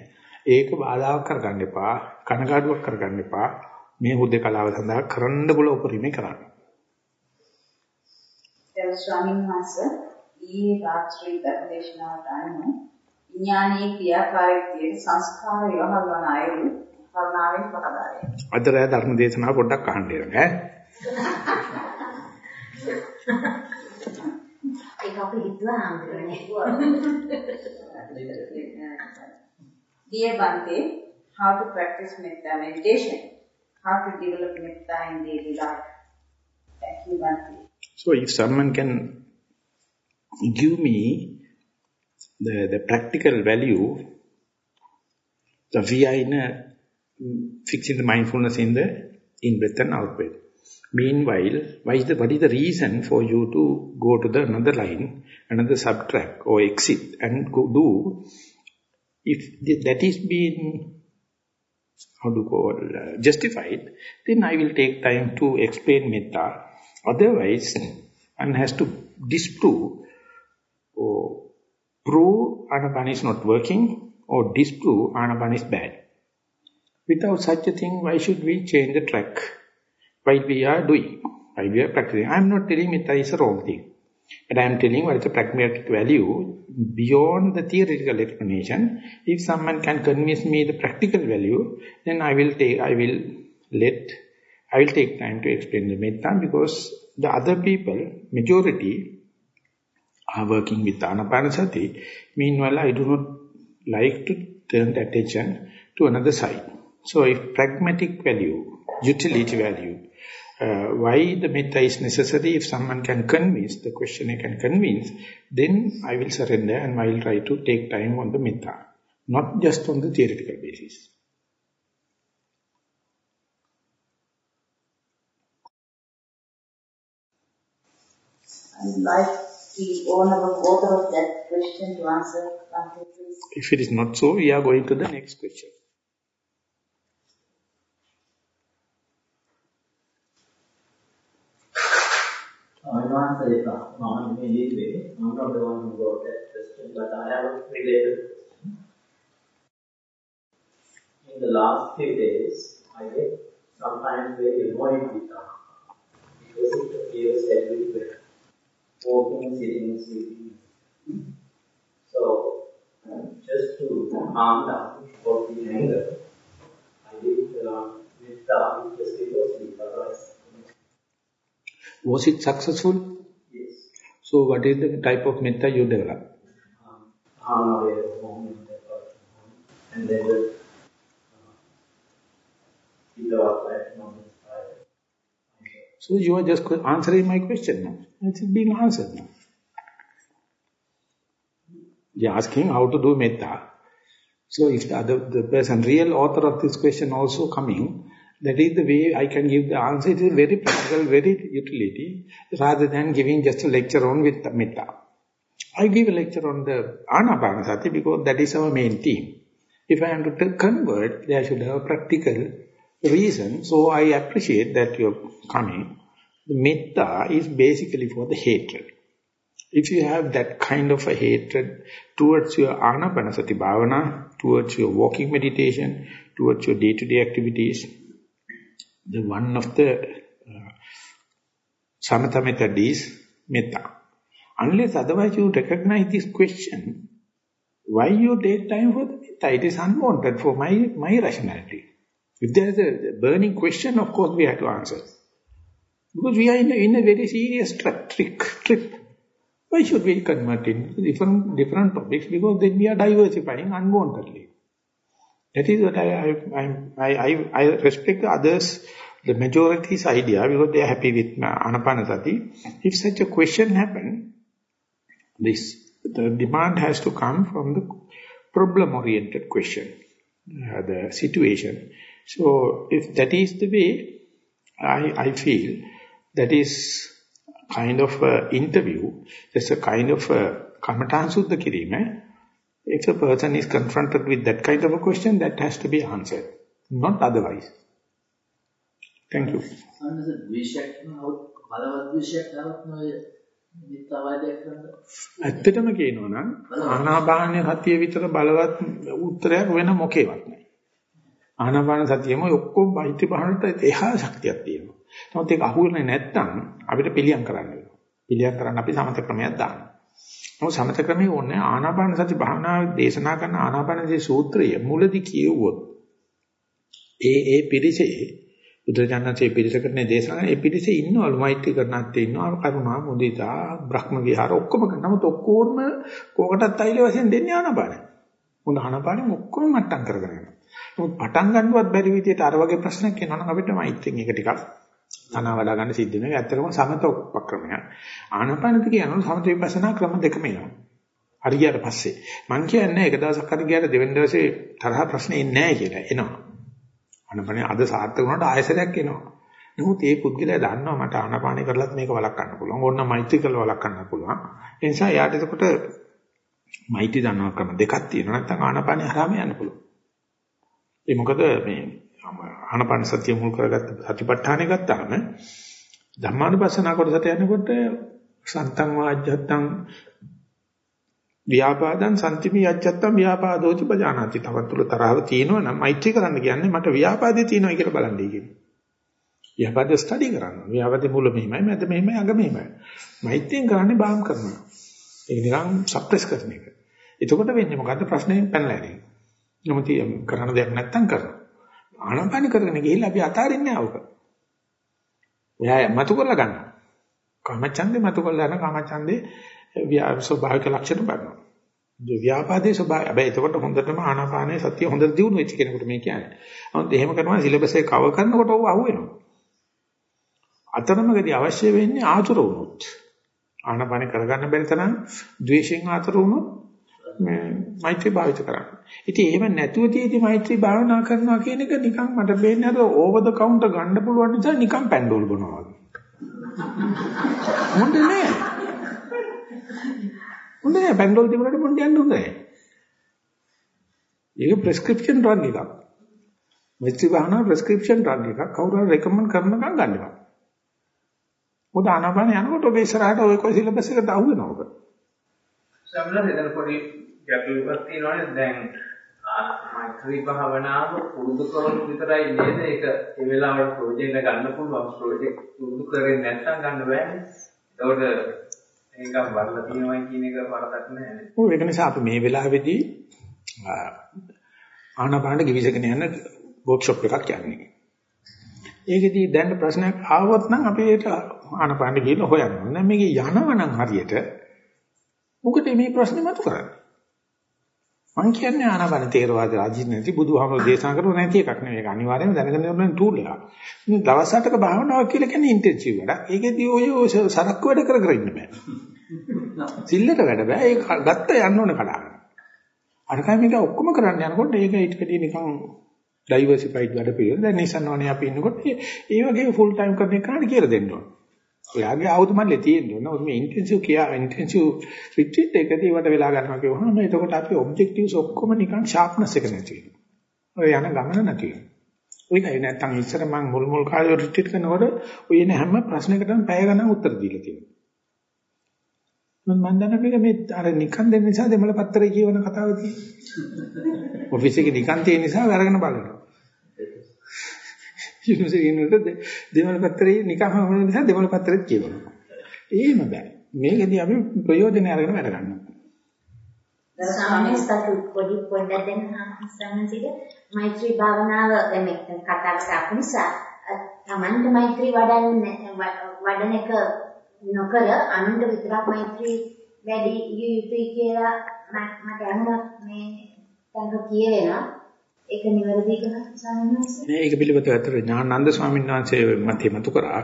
ඒක බාධාවක් කරගන්න එපා. කනගාටුවක් කරගන්න එපා. මේ හුදේ කලාව සඳහා කරන්න බල උපරිමේ කරන්න. දැන් ස්වාමීන් වහන්සේ ඊයේ රාත්‍රී ධර්මදේශනාවට අනුව විඥානීය ක්‍රියාකාරීත්වයේ සංස්කාර විවහල් වන අයුරු කරුණාවෙන් පහදා දෙන්න. අද රෑ ධර්ම දේශනාව පොඩ්ඩක් අහන්න ඈ. ඒක අපි හිතුවා හම්බුනේ. Dear Bante, how to practice metta meditation? How to develop metta in daily life? Thank you, Bante. So if someone can give me the, the practical value, the we are in a, fixing the mindfulness in the in breath and out breath. Meanwhile, why is the, what is the reason for you to go to the another line, another subtract or exit and go do, if that is being, how to call, uh, justified, then I will take time to explain metta. Otherwise, one has to disprove or prove Anapan is not working or disprove Anapan is bad. Without such a thing, why should we change the track? Why we are doing, why we are practicing. I am not telling metta is a wrong thing. But I am telling what is the pragmatic value beyond the theoretical explanation. If someone can convince me the practical value, then I will take, I will let, I will take time to explain the metta because the other people, majority, are working with anapanasati. Meanwhile, I do not like to turn the attention to another side. So if pragmatic value, utility value, uh, why the metta is necessary, if someone can convince, the questioner can convince, then I will surrender and I will try to take time on the metta, not just on the theoretical basis. Would like the owner of author of that question to answer. Bhante, please. If it is not so, we are going to the next question. Advance if non immediately, I'm not the one who wrote that question, but I have a related question. In the last few days, I get sometimes very annoyed with that because it appears everywhere. Walking, sitting, sleeping. So, just to calm down for the anger, I did uh, with the just because otherwise, Was it successful? yes. So what is the type of metta you develop? um, harm away the moment and then the uh, people are like non inspired. So you are just answering my question now. It is being answered now. You are asking how to do metta. So if the, other, the person, real author of this question also coming, that is the way I can give the answer. It is very practical, very utility, rather than giving just a lecture on with metta. I give a lecture on the Anapanasati because that is our main theme. If I am to convert, there should have a practical reason. So I appreciate that you're coming. The metta is basically for the hatred. If you have that kind of a hatred towards your anapanasati bhavana, towards your walking meditation, towards your day-to-day activities, the one of the uh, samatha method is metta. Unless otherwise you recognize this question, why you take time for the metta? It is unwanted for my, my rationality. If there is a burning question, of course we have to answer. Because we are in a, in a very serious trap, trick, trip. Why should we convert into different, different topics? Because then we are diversifying unwantedly. That is what I, I, I, I, respect others, the majority's idea, because they are happy with Anapanasati. If such a question happen, this, the demand has to come from the problem-oriented question, uh, the situation. So, if that is the way, I, I feel that is kind of a interview, that's a kind of a kamatan suddha kirime. If a person is confronted with that kind of a question, that has to be answered, not otherwise. Thank you. සම්මත ද්වේෂයක් නවත් බලවත් ද්වේෂයක් නවත් නොය මිත්‍යාවාදයක් කරන්න. ඇත්තටම කියනවා නම් ආනාපාන සතිය විතර බලවත් උත්තරයක් වෙන මොකේවත් නැහැ. ආනාපාන සතියෙම ඔක්කොම බයිති බහනට එහා ශක්තියක් තියෙනවා. නමුත් ඒක අහුවෙන්නේ නැත්නම් අපිට පිළියම් කරන්න වෙනවා. පිළියම් කරන්න අපි සමත ක්‍රමයක් දානවා. නමුත් සමත ක්‍රමයේ ඕනේ ආනාපාන සති භාවනාව දේශනා කරන ආනාපාන සති සූත්‍රය මුලදී කියවුවොත් ඒ ඒ පිරිසේ බුදුරජාණන්සේ පිරිසකටනේ දේශනා කරන ඒ පිරිසේ ඉන්නවලු මෛත්‍රී කරනත් ඉන්නවා කරුණා මුදිතා බ්‍රහ්ම විහාර ඔක්කොම කරන නමුත් ඔක්කොම කෝකටත් අයිල වශයෙන් දෙන්නේ ආනාපාන. මොන ආනාපානෙ ඔක්කොම මට්ටම් කරගෙන යනවා. නමුත් පටන් ගන්නවත් බැරි විදිහට අර වගේ ප්‍රශ්නයක් එනවා නම් අපිට මෛත්‍රියෙන් එක ටිකක් තනවා වඩා ගන්න සිද්ධ වෙනවා. ඇත්තටම සමත උපක්‍රමයක්. ආනාපානති කියනවා සමත විපස්සනා ක්‍රම දෙකම එනවා. හරි ගියාට පස්සේ මං කියන්නේ එක දවසක් හරි ගියාට දෙවෙනි දවසේ තරහ ප්‍රශ්නේ එන්නේ නැහැ කියලා එනවා. ආනාපානේ අද සාර්ථක වුණාට ආයසරයක් එනවා. නමුත් ඒ පුද්ගලයා දන්නවා මට ආනාපානේ කරලත් මේක වළක්වන්න පුළුවන්. ඕන්න මෛත්‍රී කරලා වළක්වන්න පුළුවන්. ඒ නිසා යාට එතකොට මෛත්‍රී දන්නවා ක්‍රම දෙකක් තියෙනවා. නැත්නම් ආනාපානේ හරහාම යන්න පුළුවන්. ඒ මොකද මේ ආනාපාන සතිය මුල් කරගත්ත සතිපට්ඨානෙ ගත්තාම ධම්මානුපස්සනා කොටසට යනකොට සන්තං වාජ්ජත්තං ව්‍යාපාදං සම්තිමි යච්ඡත්තං ව්‍යාපාදෝච පජානාති තවත් තුල තරහව තියෙනවා නම් මෛත්‍රී කරන්න කියන්නේ මට ව්‍යාපාදේ තියෙනවා කියලා බලන්නයි කියන්නේ. ව්‍යාපාදේ ස්ටඩි කරන්න. ව්‍යාපාදේ මුල මෙහිමයි මැද මෙහිමයි අග මෙහිමයි. මෛත්‍රියෙන් කරන්නේ බාම් කරනවා. ඒක නිකන් සප්‍රෙස් කරන එක. එතකොට වෙන්නේ මොකද්ද ප්‍රශ්නේ පැනලා යන්නේ. නමුත් කරන්න දෙයක් නැත්තම් කරනවා. ආනපාන කරගෙන ගිහිල්ලා අපි අතාරින්නේ ආවක. එයා මතු කරලා ගන්නවා. කාමචන්දේ මතු කරලා ගන්න කාමචන්දේ ස්වභාවික ලක්ෂණ බලනවා. ව්‍යාපාදේ ස්වභාවය. හැබැයි එතකොට හොඳටම ආනාපානයේ සතිය හොඳට දියුණු වෙච්ච කෙනෙකුට මේ කියන්නේ. නමුත් එහෙම කරනවා සිලබස් එක කවර් කරනකොට ඔව් අහුවෙනවා. අතරමඟදී අවශ්‍ය වෙන්නේ ආතුර වුණොත්. ආනාපානේ කරගන්න බැරි තරම් ද්වේෂයෙන් ආතුර වුණොත් මේ මෛත්‍රී භාවිත කරන්න. ඉතින් එහෙම නැතුව තියෙදි මෛත්‍රී භාවනා කරනවා කියන එක නිකන් මට පේන්නේ අර ඕවර් ද කවුන්ටර් ගන්න පුළුවන් නිසා නිකන් පැන්ඩෝල් බොනවා වගේ. මොන්නේ නෑ. හොඳ නෑ පැන්ඩෝල් තිබුණාට මොන්ට යන්න හොඳ නෑ. ඒක ප්‍රෙස්ක්‍රිප්ෂන් ඩ්‍රග් එකක්. මෙච්චි වහන ප්‍රෙස්ක්‍රිප්ෂන් ඩ්‍රග් එකක් කවුරු හරි රෙකමන්ඩ් කරනකම් ගන්න එපා. මොකද ආනාපාන යනකොට ඔබ ඉස්සරහට ඔය කොයි සිලබස් එකට අහු වෙනවා ඔබ. සම්මත එතන පොඩි ගැටලුවක් තියෙනවානේ දැන් මෛත්‍රී භාවනාව පුරුදු කරන විතරයි නේද ඒක ඒ වෙලාවට ප්‍රොජෙක්ට් ගන්න පුළුවන් ප්‍රොජෙක්ට් පුරුදු කරගෙන නැත්නම් ගන්න බෑනේ. ඒකට මේක වරලා තියෙනවා කියන එක වරදක් නෑ. ඔව් ඒක නිසා අපි මේ වෙලාවේදී ආනාපානට givisගෙන යන වර්ක්ෂොප් එකක් යන්නේ. ඒකෙදී දැන් ප්‍රශ්නයක් ආවොත් නම් අපි ඒක ආනාපානට ගිහිල්ලා හොයන්න ඕනේ. දැන් මේක යනවනම් හරියට මොකද මේ ප්‍රශ්නේ මතු කරන්නේ? මං කියන්නේ ආනාපාන තේරවාද රාජිත් නැති බුදුහාමුදුරේ දේශනා කරපු නැති එකක් නෙවෙයි. ඒක අනිවාර්යයෙන්ම දැනගෙන ඉන්න ටූල් එකක්. මේ දවස් 8ක භාවනාවක් කියලා කියන්නේ ඉන්ටෙන්සිව් වැඩක්. ඒකෙදී ඔය සරක්කු වැඩ කර කර ඉන්න බෑ. සිල්ලට වැඩ බෑ. ඒක ගත්ත යන්න ඕන කඩාගෙන. අරකයි මේක ඔක්කොම කරන්න යනකොට ඒක ඊට කඩිය නිකන් ඩයිවර්සිෆයිඩ් වැඩ පිළිවෙල. දැන් නිසන්වනේ අපි ඉන්නකොට ඒ වගේ ෆුල් ටයිම් කරන එකට කියලා දෙන්න ඕන. ඔයාගේ ආවුතු මල්ලේ තියෙන්න ඕන. මේ ඉන්ටෙන්සිව් කියා ඉන්ටෙන්සිව් රිට්‍රීට් එකදී වට වෙලා ගන්නවා කියවහම එතකොට අපි ඔබ්ජෙක්ටිව්ස් ඔක්කොම නිකන් ෂාප්නස් එක නැති වෙනවා. ඔය යන ගමන නැති වෙනවා. ඔයයි නැත්තම් ඉස්සර මම මුල් මුල් කාලේ රිට්‍රීට් කරනකොට ඔය එන හැම ප්‍රශ්නයකටම පැය ගණන් උත්තර දීලා තියෙනවා. මම මන් දන්නක මේ අර නිකන් දෙන්න නිසා දෙමළ පත්‍රය කියවන කතාව තියෙන්නේ. ඔෆිස් එකේ නිකන් තියෙන නිසා අරගෙන බලනවා. යුනිවර්සිටි දෙමළ පත්‍රයේ නිකන් හමුන නිසා දෙමළ පත්‍රෙත් කියවනවා. එහෙම බෑ. මේකදී අපි ප්‍රයෝජන අරගෙන වැඩ ගන්නවා. සාමාන්‍යයෙන් පොඩි පොඩ්ඩක් දෙන්න සම්මතිද මෛත්‍රී භාවනාව මේ කතා කරපු නිසා තමන්ට මෛත්‍රී වඩන්න වඩන එක නොකර අනුන්ට විතරක් මෛත්‍රී වැඩි යුතුයි කියලා මට අහුණා මේ තංග කියවෙනවා ඒක නිවැරදි කරනවා සාමාන්‍යයෙන්. නෑ ඒක පිළිබඳව අතර ඥානানন্দ ස්වාමීන් වහන්සේ මතේ මතු කරා.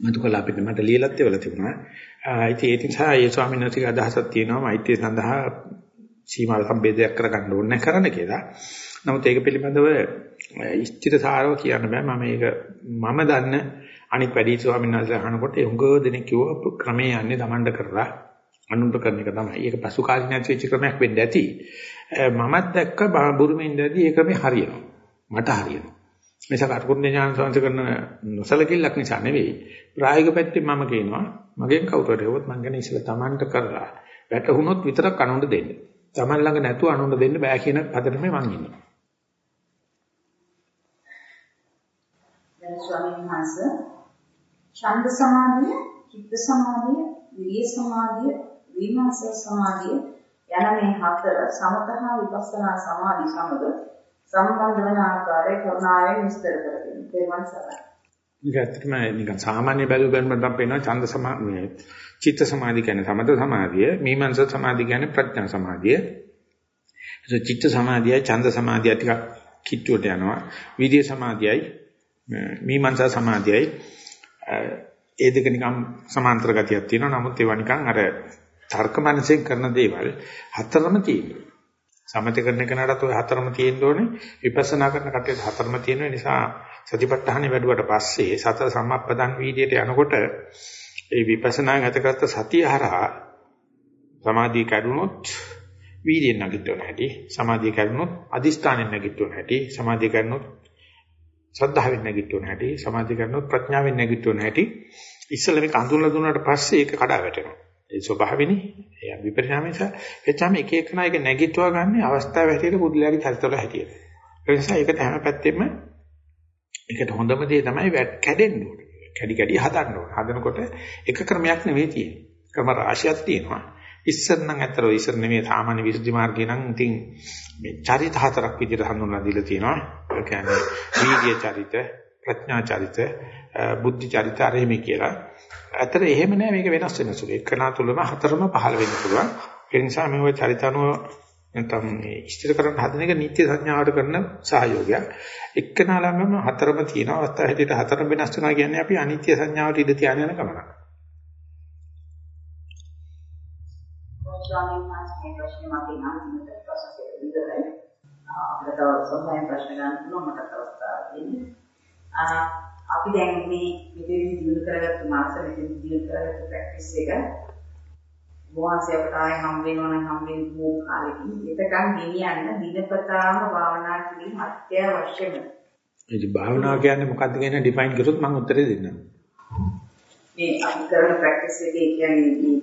මතු කළා අපිට මට ලියලත් වෙලා තිබුණා. ඉතින් ඒ නිසා ඒ ස්වාමීන් වහන්සේගේ අදහසක් තියෙනවා මෛත්‍රිය සඳහා සීමා සම්බේධයක් කරගන්න ඕනේ කරන්න කියලා. නමුත් ඒක පිළිබඳව ඉෂ්ටිතසාරව කියන්න බෑ මම මේක මම දන්න අනිත් වැඩි ස්වාමීන් වහන්සේලා අහනකොට ඒ උඟ දෙනෙක් කිව්වා ක්‍රමේ යන්නේ Tamanda කරලා අනුඹ කරන එක තමයි. ඒක පසු කාලිනී නැති වෙච්ච ක්‍රමයක් වෙන්න ඇති. මමත් දැක්ක බුරුමේ ඉඳදී ඒ ක්‍රමේ හරියනවා. මට හරියනවා. මේක කටුකුරුනේ ඥාන සංස කරන නොසලකිල්ලක් නිසා නෙවෙයි. ප්‍රායෝගික පැත්තෙන් මම කියනවා මගෙන් කවුරු හරි හොත් මං ගැන ඉස්සෙල්ලා Tamanda කරලා වැටහුනොත් විතරක් අනුන්ට දෙන්න. Taman ළඟ නැතුව අනුන්ට දෙන්න බෑ කියන පදනමේ මං ඉන්නවා. දැන් ස්වාමීන් වහන්සේ ඡන්ද සමාධිය, චිත්ත සමාධිය, විරිය සමාධිය, විමර්ශ සමාධිය යන මේ හතර සමතහා විපස්සනා සමාධි සමග සම්බන්ධ වන ආකාරය කරුණාවෙන් විස්තර කරගන්න. තේරුම් ගන්න. මේක ඇත්තටම නිකන් සාමාන්‍ය බැලු බැලමට නම් පේනවා ඡන්ද සමාධිය, චිත්ත සමාධිය කියන්නේ සමත සමාධිය, මීමන්ස සමාධිය කියන්නේ ප්‍රඥා සමාධිය. ඒක චිත්ත සමාධියයි ඡන්ද සමාධිය ටිකක් කිට්ටුවට යනවා. විද්‍ය සමාධියයි මීමන්සා සමාධියයි ඒ දෙක නිකම් සමාන්තර ගතියක් තියෙනවා. නමුත් ඒවා නිකන් අර තර්ක මනසෙන් කරන දේවල් හතරම තියෙනවා. සමථ කරන කෙනාට ඔය හතරම තියෙන්න ඕනේ. විපස්සනා කරන කට්ටියට හතරම තියෙන නිසා සතිපට්ඨානෙ වැඩුවට පස්සේ සතර සම්ප්‍රදාන් වීදියට යනකොට ඒ විපස්සනා ගතකරත් සතිය හරහා සමාධිය කැඩුනොත් වීර්යයෙන් නැගිටවන හැටි සමාධිය කැඩුනොත් අදිස්ථානෙන් නැගිටවන හැටි සමාධිය කැඩුනොත් ශ්‍රද්ධාවෙන් නැගිටවන හැටි සමාධිය කැඩුනොත් ප්‍රඥාවෙන් නැගිටවන හැටි ඉස්සෙල්ලා මේක අඳුනලා දුන්නාට පස්සේ ඒක කඩා වැටෙනවා ඒ ස්වභාවෙනි. ඒ විපරිණාමය එච්චාම එක එක නායක නැගිටවා ගන්න අවස්ථාව හැටියට බුදුලාගේ චරිතවල හැටියට. ඒ නිසා ඒකට හැම පැත්තෙම ඒකට හොඳම දේ තමයි කැඩෙන්න ඕනේ. කැඩි කැඩි හදන්න ඕනේ. හදනකොට එක ක්‍රමයක් නෙවෙයි තියෙන්නේ. ක්‍රම රාශියක් තියෙනවා. ඉස්සර නම් ඇත්තට ඉස්සර නෙමෙයි සාමාන්‍ය විසුද්ධි මාර්ගේ නම් ඉතින් මේ චරිත හතරක් විදිහට හඳුන්වලා දීලා තියෙනවා. ඒ කියන්නේ වීර්ය චරිත, ප්‍රඥා චරිත, බුද්ධි චරිත ආරෙමි කියලා. ඇත්තට එහෙම නෑ මේක වෙනස් වෙන සුළු. එකනා තුලම හතරම පහළ වෙන්න පුළුවන්. ඒ නිසා මේ ওই චරිතනුව නැත්නම් මේ ඉස්තර කරන්න හදන එක නිත්‍ය සංඥාවට කරන සහයෝගයක්. එක්කනා ළඟම හතරම තියෙන අවස්ථාව හැටියට හතරම වෙනස් වෙනවා කියන්නේ අපි අනිත්‍ය සංඥාවට ඉඳ තියාගෙන යන ගමනක්. ස්වාමීන් වහන්සේ ප්‍රශ්නේ මගේ අන්තිමට ප්‍රශ්නේ ඉඳලා අපිට තව සම්පූර්ණ ප්‍රශ්න ගන්න පුළුවන් මට අවස්ථාවක් තියෙනවා. අපි දැන් මේ මෙතනදී දිනු කරගත්ත මාස මෙතනදී දිනු කරගත්ත ප්‍රැක්ටිස් එක වහන්සේ අපට ආයෙ හම් වෙනවා නම් හම් වෙන්න ඕන කාලෙකින් එතකන් ගෙනියන්න දිනපතාම භාවනා කිරීම අත්‍යවශ්‍යම. ඒ භාවනාව කියන්නේ මොකක්ද කියන ඩිෆයින් කරොත් මම උත්තරේ දෙන්නම්. මේ අපි කරන ප්‍රැක්ටිස් එකේ කියන්නේ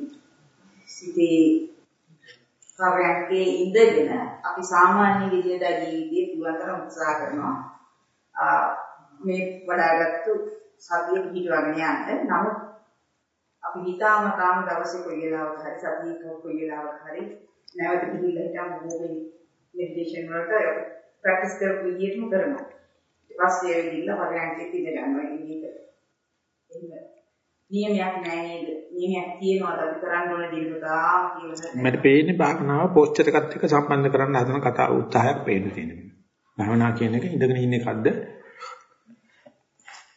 සිටී පරයන්කේ ඉඳගෙන අපි සාමාන්‍ය විදියට ජීවිතේ පුරතර උත්සාහ කරනවා. මේ වඩාගත්තු සතිය පිටවගෙන යන්න. නමුත් අපි හිතාම තාම දවසේ කොයි වෙලාවක හරි සතියක කොයි වෙලාවක හරි නැවත පිළිලා හිටන් මොකෙයි මෙඩිටේෂන් වලට ප්‍රැක්ටිස් කරපු විදිහටම කරනවා. ඊට පස්සේ ඇවිල්ලා පරයන්කේ ඉඳ ගන්නවා ඉන්නේ. එහෙම නියමයක් නැහැ නේද? නියමයක් තියෙනවද අපි කරන්න ඕන දේ පුතාම කියලා. මට පේන්නේ භාවනාව පෝස්චර් එකත් එක්ක සම්බන්ධ කරන්න හදන කතා උත්සාහයක් පේන්න තියෙනවා. භාවනා කියන එක ඉඳගෙන ඉන්න එකක්ද?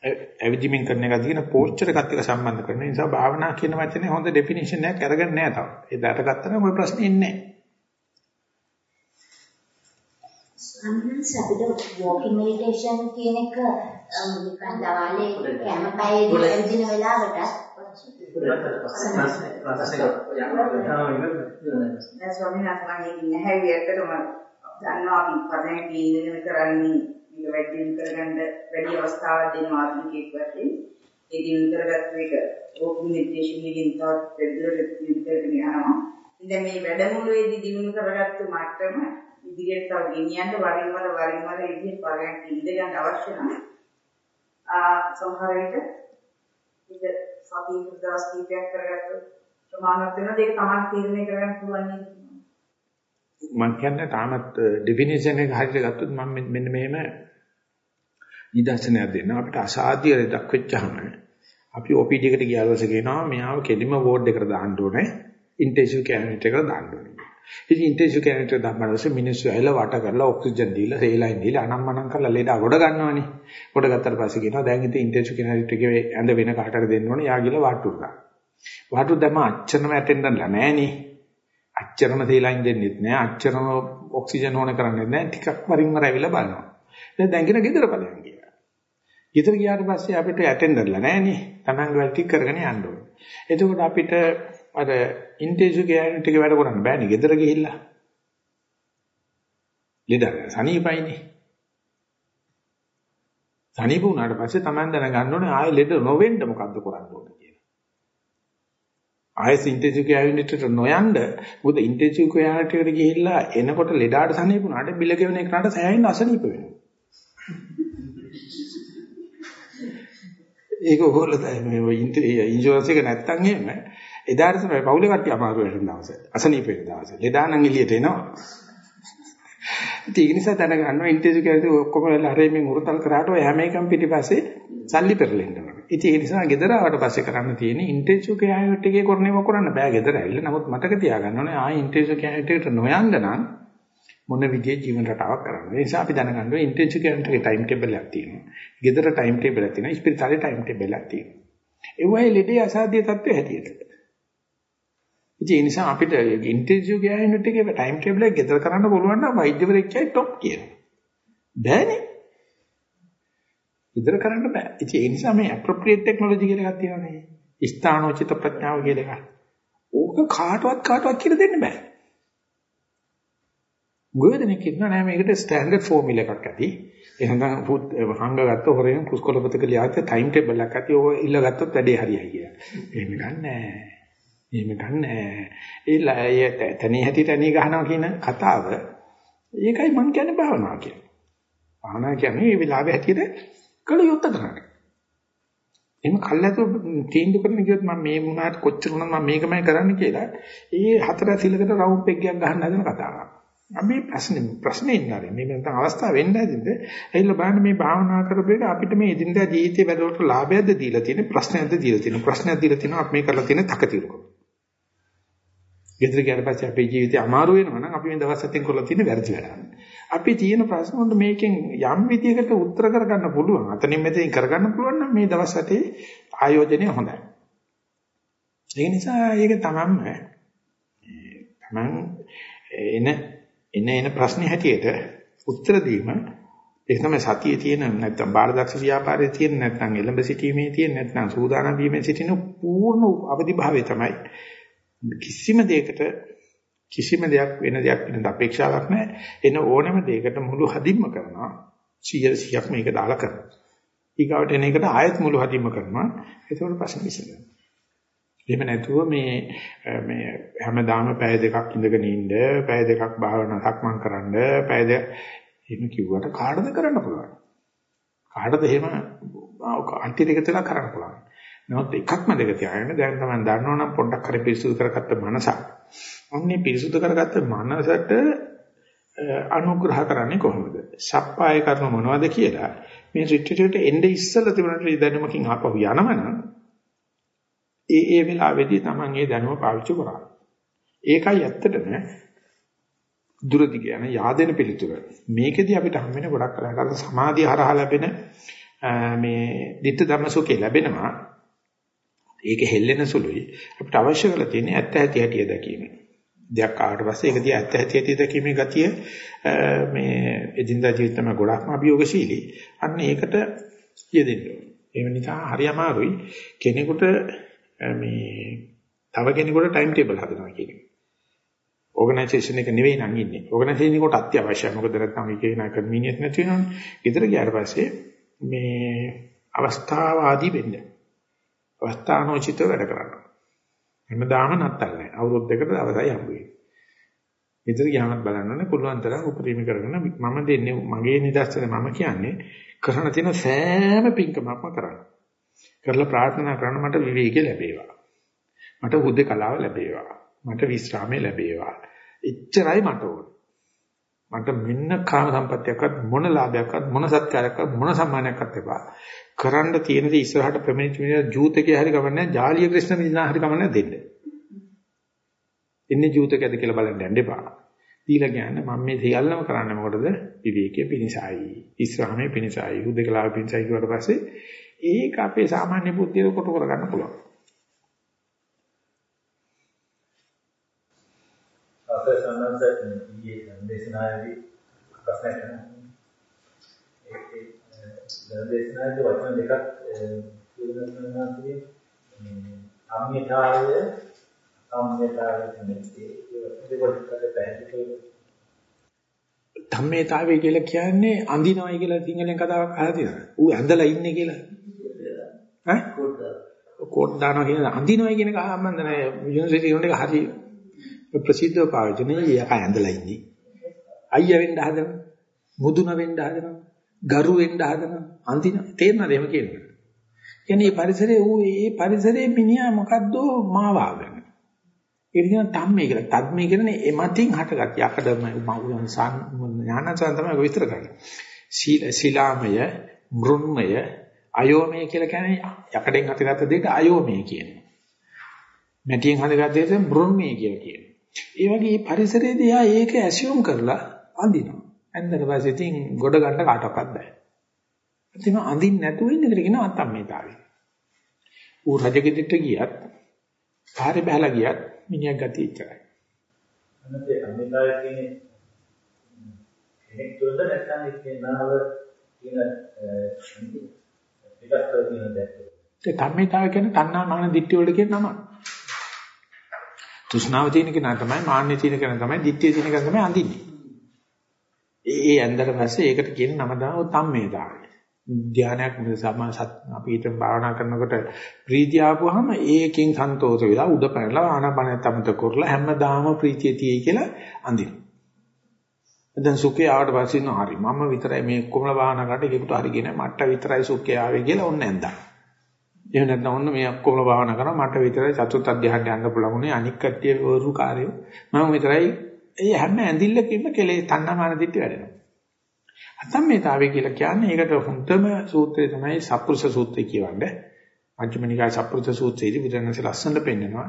ඇවිදිමින් කරන එකද කියන පෝස්චර් එකත් එක්ක සම්බන්ධ කරන නිසා භාවනා කියන වචනේ හොඳ ඩෙෆිනිෂන් එකක් අරගෙන නැහැ තාම. ඒ දාට ගත්තම ඔය ප්‍රශ්නේ ඉන්නේ නැහැ. සම්මන් අපිට walking meditation කියන එක නිකන් දවාලේ කැමපැයේ ඇවිදින වෙලාවට දැන් ස්වාමීන් වහන්සේ මම දන්නවා අපි පරණ කීදෙන කරන්නේ මේක වැඩි කරගන්න වැඩි අවස්ථාවක් දෙනවා ආධුනිකයෙක් වශයෙන් ඒ දිනු කරගත්තු එක walking meditation එකෙන් තවත් වැඩිදුරට දිනු කරගෙන යනවා. ඉතින් මේ වැඩමුළුවේදී දිනු කරගත්තු මට්ටම ඉදිරියට තව ගෙනියන්න වරින් වර වරින් වර ඉදිරියට පරයන්ක ඉඳ ගන්න අවශ්‍ය නම් ආ සමහර විට ඒක සතිය දවස් කීපයක් කරගත්තොත් ප්‍රමාණවත් වෙනවා. ඒක තමයි තීරණය කරගන්න පුළුවන් නේද? මම කියන්නේ තාමත් uh, ඩෙෆිනිෂන් එක හරියට ගත්තොත් මම මෙන්න මෙහෙම නිදර්ශනයක් දෙන්න අපිට අසාධ්‍ය දෙයක් වෙච්චහම අපි OPD එකට ගියාලොස කියනවා මෙයාව කෙලිම වෝඩ් එකට දාන්න ඕනේ. ඉන්ටෙන්සිව් කැර් යුනිට් එකට දාන්න ඕනේ. ඉතින් ඉන්ටෙන්සිව් කැර් යුනිට් එක දාපමණස මිනිස්සු ඇවිල්ලා වට කරලා ඔක්සිජන් දීලා සේලයින් දීලා අනම්මනම් කරලා ලේඩා ගොඩ ගන්නවනේ. ගොඩ ගත්තට පස්සේ කියනවා දැන් ඉතින් ඉන්ටෙන්සිව් කැර් යුනිට් එකේ ඇඳ වෙන කාටට දෙන්න ඕනේ. යා ගිහලා වාට්ටු ගන්න වාට්ටු දැම්ම අච්චරම ඇටෙන්ඩන්ලා නැහනේ අච්චරම සේලයින් දෙන්නෙත් නෑ අච්චරම ඔක්සිජන් ඕන කරන්නේ නෑ ටිකක් වරින් වර ඇවිල්ලා බලනවා. දැන් දැන්ගෙන ගෙදර බලයන් කියලා ගෙදර ගියාට පස්සේ අපිට ඇටෙන්ඩර්ලා නෑනේ. Taman වල ටික කරගෙන යන්න ඕනේ. එතකොට අපිට අර ඉන්ටෙන්සිව් කැර් ටික වැඩ කරන්න බෑනේ ගෙදර ගිහිල්ලා. ලෙඩ සනීපයිනේ. සනීප වුණාට පස්සේ Taman දැනගන්න ඕනේ ආයෙ ලෙඩ නොවෙන්න මොකද්ද කරන්න ඕනේ කියලා. ආයෙත් ඉන්ටෙන්සිව් කෙයාර් යුනිට් එකට නොයන්න මොකද ඉන්ටෙන්සිව් කෙයාර් එකට ගිහිල්ලා එනකොට ලෙඩාට සනීප වුණාට බිල ගෙවන එකට සෑහෙන අසනීප වෙනවා. ඒක ඕගොල්ලෝ මේ ඉන්ෂුරන්ස් එක නැත්තම් එහෙම එදාට තමයි පවුලේ කට්ටිය අමාරු වෙන දවස. අසනීප වෙන දවස. ලෙඩා නම් එළියට එනවා. ඒක නිසා දැනගන්නවා ඉන්ටෙන්සිව් කෙයාර් එක ඔක්කොම හරෙමින් උරතල් කරාට ඔය හැම එකම පිටිපස්සේ සල්ලි පෙරලෙන්න ඕනේ. ඉතින් ඒ නිසා ගෙදර ආවට පස්සේ කරන්න තියෙන්නේ ඉන්ටෙන්සිව් කෙයාර් යුනිට් එකේ කරන්නේම කරන්න බෑ ගෙදර ඇවිල්ලා. නමුත් මතක තියාගන්න ඕනේ ආයි ඉන්ටෙන්සිව් කෙයාර් යුනිට් එකට නොයන්න නම් මොන විදිහේ ජීවන රටාවක් කරන්න. ඒ නිසා අපි දැනගන්න ඕනේ ඉන්ටෙන්සිව් කෙයාර් යුනිට් එකේ ටයිම් ටේබල් එකක් තියෙනවා. ගෙදර ටයිම් ටේබල් එකක් තියෙනවා. ස්පිරිතාලේ ටයිම් ටේබල් එකක් තියෙනවා. ඒ වගේ ලෙඩේ අසාධ්‍ය තත්ත්වයේ හැටියට. ඉතින් ඒ නිසා අපිට ඉන්ටෙන්සිව් කෙයාර් යුනිට් එකේ ටයිම් ටේබල් එක ගෙදර කරන්න පුළුවන් නම් වෛද්‍යවරයෙක් කියයි টොප් කියනවා. බෑනේ. ඉදර කරන්න බෑ. ඉතින් ඒ නිසා මේ appropriate technology කියලා එකක් තියෙනවානේ. ස්ථානෝචිත ප්‍රඥාව කියලා එකක්. ඕක කාටවත් කාටවත් කියලා දෙන්න බෑ. ගොඩනෙක් කියනවා නෑ මේකට ස්ටෑන්ඩඩ් ෆෝමියුලා එකක් ඇති. එහෙනම් හංගගත්ත හොරෙන් කුස්කොලපතක ලියාච්ච ටයිම් ටේබල් එකක් ඇති. ඕක ඉල්ලගත්තොත් වැඩේ හරියයි කියලා. එහෙම ගන්නෑ. එහෙම ගන්නෑ. ඒ තනිය හැටි තනිය ගහනවා කියන කතාව ඒකයි මම කියන්නේ භාවනාව කියන්නේ. භාවනාව කියන්නේ මේ වෙලාවේ හැටියට කළ යුත්තේ කරන්න. එහෙම කල්ැතු තීන්දුව කරන්න කිව්වොත් මම මේ වුණාට කොච්චර වුණත් මම මේකමයි කරන්න කියලා ඒ හතර සිලකට රවුන්ඩ් පෙග්ගයක් ගහන්න හදන කතාවක්. අපි ප්‍රශ්නේ ප්‍රශ්නේ ඉන්නare මේ නැත්නම් අවස්ථාව වෙන්න ඇදින්ද ඇවිල්ලා බලන්න මේ භාවනා කරපේක අපිට මේ එදිනදා ජීවිතේ වැඩවලට ලාභයක්ද දීලා තියෙන ප්‍රශ්නයක්ද දීලා තියෙන ප්‍රශ්නයක් දීලා තියෙනවා අපි මේ කරලා තියෙන තකතිරකම. ගෙදර ගියාට පස්සේ අපේ ජීවිතේ අමාරු වෙනවා නම් අපි මේ දවස් හතෙන් කරලා තියෙන වැරදි වැඩ. අපි තියෙන ප්‍රශ්න වලට මේකෙන් යම් විදියකට උත්තර කරගන්න පුළුවන්. අතනින් මෙතනින් කරගන්න පුළුවන් නම් මේ දවස් හතේ ආයෝජනය හොඳයි. ඒ නිසා ඒක තමන්ම තමන් එන එන එන ප්‍රශ්නේ හැටියට උත්තර දීම ඒක තමයි සතියේ තියෙන නැත්නම් බාලදක්ෂ ව්‍යාපාරයේ තියෙන නැත්නම් එළඹ සිටීමේ තියෙන නැත්නම් සූදානම් වීමේ සිටින පූර්ණ අවදි භාවය තමයි කිසිම දෙයකට කිසිම දෙයක් වෙන දෙයක් වෙන අපේක්ෂාවක් නැහැ. එන ඕනෑම දෙයකට මුළු හදින්ම කරනවා. 100 100ක් මේක දාලා කරනවා. ඊගාවට එන එකට ආයෙත් මුළු හදින්ම කරනවා. ඒකවල ප්‍රශ්න විසඳෙනවා. එහෙම නැතුව මේ මේ හැමදාම පැය දෙකක් ඉඳගෙන ඉන්න, පැය දෙකක් භාවනා සක්මන් කරන්න, පැය දෙක එහෙම කිව්වට කාටද කරන්න පුළුවන්? කාටද එහෙම අන්තිරේකතලා කරන්න පුළුවන්? නමුත් එකක්ම දෙක තියාගෙන දැන් තමයි දන්නවනම් පොඩ්ඩක් හරි පිරිසුදු කරගත්ත මනසක්. අන්නේ පිරිසුදු කරගත්ත මනසට අනුග්‍රහ කරන්නේ කොහොමද? සප්පාය කරන මොනවද කියලා මේ රිට්‍රීට් එන්නේ ඉස්සෙල්ලා තිබුණට දැනුමකින් ආපහු යනවනම් ඒ ඒ වෙලාවේදී Taman ඒ දැනුම පාවිච්චි කරා. ඒකයි ඇත්තටම දුරදි කියන yaadෙන පිළිතුර. මේකෙදි අපිට හම් වෙන ගොඩක් කලකට සමාධිය හරහා ලැබෙන මේ ditta dhammasukhe ලැබෙනවා. ඒක හෙල්ලෙන සුළුයි. අපිට අවශ්‍ය කරලා තියෙන්නේ ඇත්ත ඇති හැටි දැකීම. දෙයක් ආවට පස්සේ ඒක දිහා ඇත්ත ඇති හැටි දැකීමේ ගතිය මේ එදිනදා ජීවිතේම ගොඩක්ම අභියෝගශීලී. අන්න ඒකට යෙදෙන්න ඕනේ. ඒ නිසා හරි අමාරුයි කෙනෙකුට මේ තව කෙනෙකුට ටයිම් ටේබල් හදනවා කියන එක. ඕගනයිසේෂන් එක නෙවෙයි නම් ඉන්නේ. ඕගනයිසේෂන් එකට අත්‍යවශ්‍යයි. මොකද නැත්නම් මේකේ නා කන්වීනියන්ස් නැති වෙනවනේ. ගෙදර ගියාට පස්සේ මේ අවස්ථාවාදී වෙන්න. අවස්ථානෝචිතව වැඩ කරන්න. හැමදාම නත්තල් නැහැ. අවුරුදු දෙකට දවසයි හම්බ වෙන්නේ. ගෙදර ගියාමත් බලන්න ඕනේ පුළුවන් තරම් උපරිම කරගෙන මම දෙන්නේ මගේ නිදර්ශන මම කියන්නේ කරන තියෙන සෑම පින්කමක්ම කරන්න. කරලා ප්‍රාර්ථනා කරන මට විවේකී ලැබේවා. මට හුදේකලාව ලැබේවා. මට විශ්‍රාමය ලැබේවා. එච්චරයි මට ඕන. මට මෙන්න කාම සම්පත්තියක්වත් මොන ලාභයක්වත් මොන සත්කාරයක්වත් මොන සම්මානයක්වත් එපා. කරන්න තියෙන දේ ඉස්සරහට ප්‍රමිනිච් මිනිහ ජූතකේ හරි ගමන්නේ ජාලිය ක්‍රිෂ්ණ මිනිහා හරි ගමන්නේ දෙන්න. ඉන්නේ ජූතකයද කියලා බලන්න යන්න එපා. දීලා කියන්නේ මම මේ සියල්ලම කරන්නේ මොකටද? විවේකයේ පිණිසයි. ඉස්රාමයේ පිණිසයි. හුදකලාව පිණිසයි කියවට පස්සේ ඒක අපේ සාමාන්‍ය බුද්ධියට කොට කරගන්න පුළුවන්. අපේ සම්බන්ධ ඊයේ දේශනාවේදී ප්‍රශ්නයක් ඒ ඒ දේශනාවේ වචන දෙකක් කියනවා කියන්නේ අම්මිතාවය අම්මිතාවය කියන්නේ ඒ වචන දෙක ධම්මේතාවය කියලා කියන්නේ අඳිනවයි කියලා සිංහලෙන් කතාවක් අහලා තියෙනවා. ඌ ඇඳලා ඉන්නේ කියලා. ඈ? කෝට් දානවා කියන අඳිනවයි කියන එක අහන්න නැහැ. යුනිවර්සිටි උන්ට හරි ප්‍රසිද්ධව පාවිච්චි නේ යකා ඇඳලා ඉන්නේ. අයියා වෙන්න හදනවා. මුදුන වෙන්න හදනවා. ගරු වෙන්න හදනවා. අඳින තේරෙනවද එහෙම කියන්නේ? කියන්නේ මේ පරිසරයේ ඌ මේ පරිසරයේ මිනිහා මොකද්ද මාවාගෙන. ඒක කියන තම්මේ කියලා. තද්මේ කියන්නේ එමතින් හටගත් යකඩම ඥානසන් තමයි විස්තර කරන්නේ. සීලාමය, මෘන්මය, අයෝමය කියලා කියන්නේ යකඩෙන් හටගත්ත දෙයට අයෝමය කියනවා. මැටියෙන් හටගත්ත දෙයට මෘන්මය කියලා කියනවා. ඒ වගේ පරිසරයේදී ආ ඒක ඇසියුම් කරලා අඳිනවා. ඇඳලා පස්සේ ඉතින් ගොඩ ගන්න කාටවත් බෑ. ඉතින් අඳින්න නැතුව ඉන්න එකට කියනවා අත්තම්මේතාවය. ඌ රජගෙදරට ගියත්, පාරේ බහලා ගියත් මිනිහා ගතිය ඉච්චරයි. අනතේ අනිදාය කියන්නේ කෙනෙක් තුළද නැත්නම් ඒ නාව කියන පිටස්තර කියන දැක්ක. ඒ කම්මිතාව කියන්නේ තණ්හා මාන දිට්ඨිය වලට කියන නම. තෘෂ්ණාව තියෙන කෙනා තමයි මාන්නේ තියෙන කෙනා තමයි දිට්ඨිය තියෙන කෙනා තමයි අඳින්නේ. ඒ ඒ ඇඳලා පස්සේ ඒකට කියන නම දාව තම්මේතාවය. ධානයක් සමා අපි හිතමු භාවනා කරනකොට ප්‍රීතිය ආපුවාම ඒකෙන් සන්තෝෂ වෙලා උඩ පැනලා ආනාපානයත් අමතක කරලා හැමදාම ප්‍රීතිය තියෙයි කියලා අඳිනවා. දැන් සුඛය ආවට පස්සේ නෝ හරි මම විතරයි මේ කොමල භාවනා කරලා ඒකට හරිගෙන මට විතරයි සුඛය ආවේ කියලා ඔන්න ඇඳා. එහෙම නැත්නම් ඔන්න මේ කොමල භාවනා කරා මට විතරයි චතුත් අධ්‍යාහන යන්න පුළුවන්ුනේ අනික් කට්ටිය වරු කාර්යෝ මම විතරයි ඒ හැම ඇඳිල්ලකින්ම කෙලේ තණ්හාමාන දිට්ඨි වැඩෙනවා. අතම්මේතාවය කියලා කියන්නේ ඒකට හොඳම සූත්‍රය තමයි සප්පුරුෂ සූත්‍රය කියවන්නේ. පංචම නිකාය සප්පුරුෂ සූත්‍රයේදී බුදුරජාණන්සේ ලස්සනට පෙන්නනවා.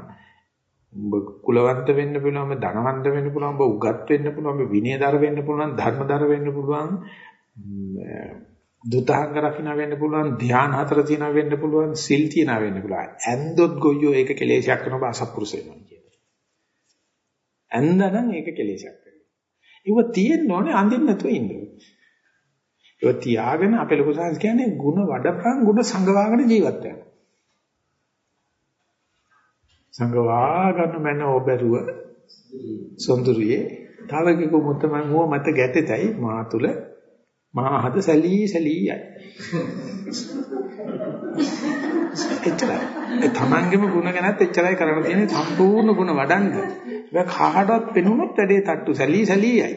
ඔබ කුලවන්ත වෙන්න පුළුවන්, ඔබ ධනවන්ත වෙන්න පුළුවන්, ඔබ උගත් වෙන්න පුළුවන්, ඔබ විනයදර වෙන්න පුළුවන්, ධර්මදර වෙන්න පුළුවන්, දුතාංග රකින්න වෙන්න පුළුවන්, ධ්‍යාන හතර තියන වෙන්න පුළුවන්, සිල් තියන වෙන්න පුළුවන්. ඇන්දොත් ගොයියෝ ඒක කෙලේශයක් කරන ඔබ අසප්පුරුෂ වෙනවා කියන්නේ. ඇන්දනම් ඒක කෙලේශයක් වෙනවා. ඒක තියෙන්න ඕනේ අඳින්න නැතුව ඉන්න ඕනේ. ඒක තියාගෙන අපේ ලොකු සාංශ කියන්නේ ಗುಣ වඩපන් ಗುಣ සංගවාගෙන ජීවත් වෙනවා. සංගවා ගන්න මන ඔබරුව සොඳුරියේ තවකෙකු මුතමන් හෝ මත ගැටෙතයි මා තුල මා හද සැලී සැලී යයි. එච්චරයි. ඒ තමන්ගේම ಗುಣ ගැනත් එච්චරයි කරන්න තියෙන්නේ සම්පූර්ණ ಗುಣ වඩන්න. ඒක කාටවත් පෙනුනොත් වැඩේ තට්ටු සැලී සැලී යයි.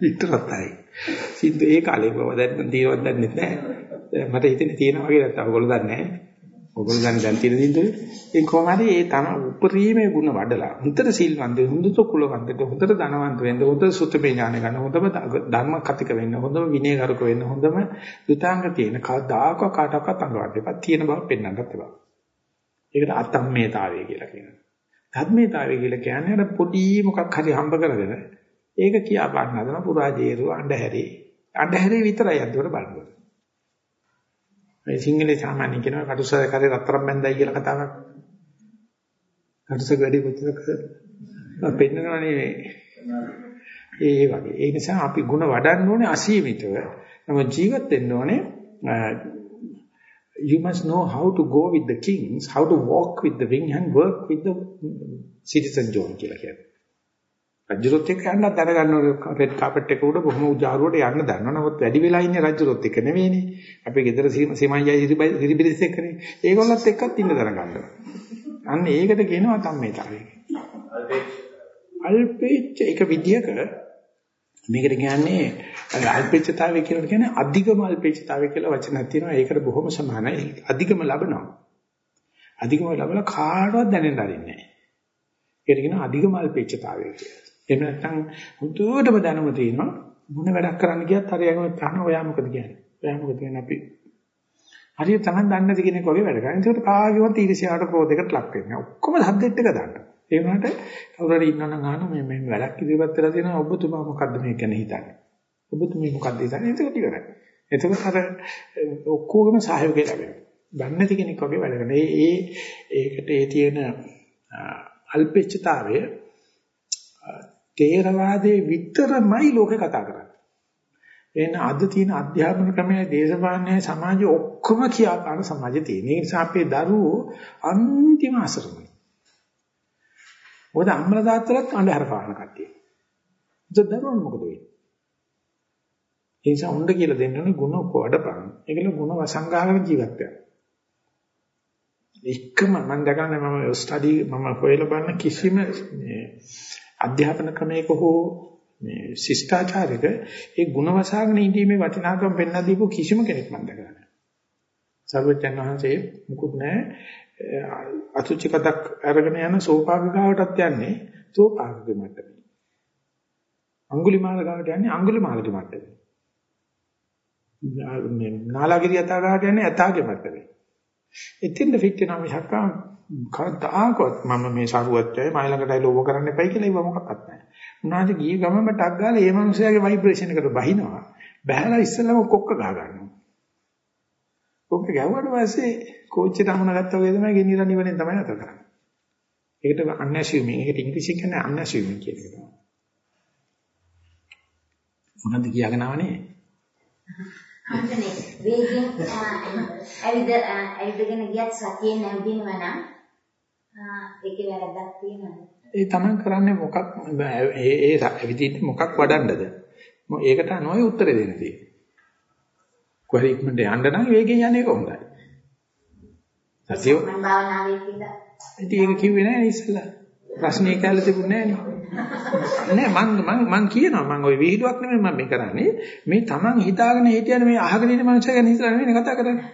විතරයි. සිද්ධ ඒ කාලේ බව දැන් තියෙනවද දන්නේ නැහැ. මට හිතෙන්නේ තියෙනවා වගේ නැත්නම් ඔයගොල්ලෝ දන්නේ නැහැ. ඔයගොල්ලෝ දන්නේ දැන් තියෙන දින්දුවේ. ඒ කොහොම හරි ඒ තන උපරිමයේ ಗುಣ වඩලා හොඳට සිල්වන්ත හොඳට කුලවන්ත හොඳට ධනවන්ත වෙන්න හොඳ සුතමේ ඥාන ගන්න හොඳම ධර්ම කතික වෙන්න හොඳම විනයගරුක වෙන්න හොඳම විතාංග තියෙන කවදාක කාටවත් අඟවන්න එපා. තියෙන බව පෙන්වන්නත් එපා. ඒකට අතම්මේතාවය කියලා කියනවා. ධර්මේතාවය කියලා කියන්නේ අර පොඩි මොකක් හරි හම්බ කරගෙන ඒක කියා ගන්න හදන පුරාජේරුව අඬහැරේ. අඬහැරේ විතරයි අදවල බලන්න. මේ සිංහලේ සාමාන්‍ය කියනවා කටුසර කරේ රත්තරන් බැඳයි කියලා කතාවක්. කටුසක වැඩි කොච්චරද? පෙන්නනවනේ මේ. ඒ වගේ. ඒ නිසා අපි ಗುಣ වඩන්න ඕනේ අසීමිතව. නම ජීවත් වෙන්න ඕනේ uh, you must know how to go with the kings, how to walk with the wing and work with the citizen John කියලා කියනවා. රජුරොත් එක්ක යන්න දැනගන්න රෙඩ් කාපට් එක උඩ බොහොම උජාරුවට යන්න දන්නවා. නමුත් වැඩි වෙලා ඉන්නේ රජුරොත් එක්ක නෙවෙයිනේ. අපේ ගෙදර සීමයියි හිරිබිරිස් එක්කනේ. ඒගොල්ලත් එක්කත් ඉන්න දැනගන්න. අන්න ඒකට කියනවා තම්මේතාවය. අල්පේච්ච එක විදියක මේකට කියන්නේ අල්පේච්ඡතාවය කියලා කියන්නේ අධිගම අල්පේච්ඡතාවය කියලා වචනක් තියෙනවා. ඒකට බොහොම සමානයි. අධිගම ලබනවා. අධිගම ලැබලා කාටවත් දැනෙන්න අරින්නේ නැහැ. ඒකට කියනවා අධිගම අල්පේච්ඡතාවය කියලා. එහෙම නැත්නම් හුදුවටම දැනුම තියෙනවා මොන වැඩක් කරන්න ගියත් හරියටම තන ඔයා මොකද කියන්නේ? ඔයා මොකද කියන්නේ අපි හරියට Taman දන්නේ නැති කෙනෙක් වගේ වැඩ කරනවා. ඒකට කාගේවත් ඊර්ෂ්‍යාවට ක්‍රෝධයකට ලක් වෙන්නේ. ඔක්කොම සද්දෙත් එක දාන්න. ඒ වුණාට කවුරු හරි ඉන්නවනම් අහනවා මේ මේ වැඩක් ඉදිරියට වෙලා තියෙනවා ඔබතුමා මොකද්ද මේ ගැන හිතන්නේ? ඔබතුමී මොකද්ද හිතන්නේ? ඒක ඉවරයි. එතකොට අර ඔක්කොගම සහයෝගය ලැබෙනවා. දන්නේ නැති කෙනෙක් වගේ වැඩ කරනවා. ඒ ඒ ඒකට ඒ තියෙන අල්පෙච්චතාවය තේරවාදයේ විතරමයි ලෝකේ කතා කරන්නේ. එන අද තියෙන අධ්‍යාපන ක්‍රමයේ දේශපාලනයේ සමාජයේ ඔක්කොම කියාපාන සමාජය තියෙන. ඒ නිසා අපේ දරුවෝ අන්තිම අසරණයි. මොකද අම්මලා තාත්තලාත් අඳුර පාන කට්ටිය. ඒක දරුවෝ මොකද වෙන්නේ? ඒ නිසා උණ්ඩ කියලා දෙන්න ඕනේ ಗುಣ කොඩපන්. ඒකල ಗುಣ වසංගාගෙන ජීවත් වෙනවා. එකම මම දැකන්නේ මම ස්ටඩි මම හොයලා බලන කිසිම මේ අධ්‍යාපන ක්‍රමයක හෝ මේ ශිෂ්ටාචාරයක ඒ ಗುಣ වසාගෙන ඉඳීමේ වටිනාකම පෙන්වා දීපු කිසිම කෙනෙක් මම දැකලා නැහැ. සර්වඥන් වහන්සේ මුකුත් නැහැ අසුචි කඩක් අරගෙන යන සෝපාග ගාවටත් යන්නේ සෝපාගගේ මට්ටමේ. අඟුලිමාල ගාවට යන්නේ අඟුලිමාලගේ මට්ටමේ. මේ නාලාගිරිය යතා ගාවට යන්නේ යතාගේ මට්ටමේ. එතෙන්ද ෆිට වෙනවා මිසක් කවදාකවත් මම මේ සරුවත්යයි මයි ළඟටයි ලෝභ කරන්න එපයි කියලා ඒව මොකක්වත් නැහැ. උනාට ගිය ගමම ටක් ගාලා ඒ මනුස්සයාගේ ভাইබ්‍රේෂන් එකට බහිනවා. බහැලා ඉස්සෙල්ලාම කොක්ක ගහ ගන්නවා. කොක්ක ගැවුවට පස්සේ කෝච්චියට අමුණ ගත්තා වගේ තමයි ගෙනියලා නිවනේ තමයි නතර කරන්නේ. ඒකට අන්ඇසියුමින් ඒකට ඉංග්‍රීසි කියන්නේ අන්ඇසියුමින් කියන එක තමයි. මොනවද කියගෙන ආවනේ? අන්තනේ වේගයෙන් ඇවිද ඇවිදගෙන ගියත් සතියේ නැඹිනවා නම් ඒකේ වැරද්දක් තියෙනවද? ඒ තමන් කරන්නේ මොකක් ඒ ඒ ඇවිදින්නේ මොකක් වඩන්නද? ඒකට අනෝයි උත්තර දෙන්න තියෙන්නේ. කොහරි ඉක්මනට යන්න නම් වේගෙන් යන්නේ කොහොමද? සතිය මම භාවනාවේ කියලා. ඉතින් ඒක කිව්වේ නෑ ඉස්සෙල්ලා. ප්‍රශ්නේ කැල්ල තිබුණේ නෑනේ. නෑ මං මං මං කියනවා මං ওই විහිළුවක් නෙමෙයි මම මේ කරන්නේ. මේ තමන් හිතාගෙන හිටියන මේ අහගෙන ඉන්න මනුස්සය ගැන හිතලා නෙමෙයි කතා කරන්නේ.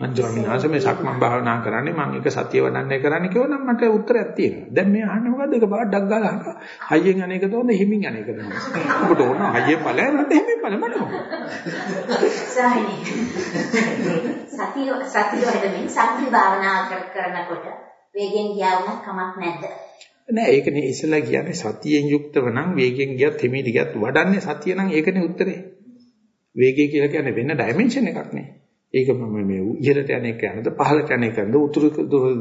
මං ස්වාමීන් වහන්සේ මේ සක්මන් භාවනා කරන්නේ මං එක සතිය වඩන්නේ කරන්නේ කියෝ නම් මට උත්තරයක් තියෙනවා. දැන් මේ අහන්නේ මොකද්ද? ඒක පාඩක් ගාලා අහනවා. හයියෙන් අනේක තෝරන හිමින් අනේක තෝරන. ඔබට ඕන හයියෙන් ඵලයක් මට හිමින් ඵල මට ඕන. සාහිනි. සතිය සතිය වඩමින් සති භාවනා කරනකොට වේගෙන් ගියා වුණත් කමක් නැද්ද? නෑ ඒකනේ ඉස්සලා කියන්නේ සතියෙන් යුක්තව නම් වේගෙන් ගියත් හිමීට ගියත් වඩන්නේ සතිය නම් ඒකනේ උත්තරේ. වේගය කියලා කියන්නේ වෙන ඩයිමන්ෂන් එකක් නේ. ඒක මම මේ ඉහළට යන එක යනද පහළට යන එක යනද උතුරු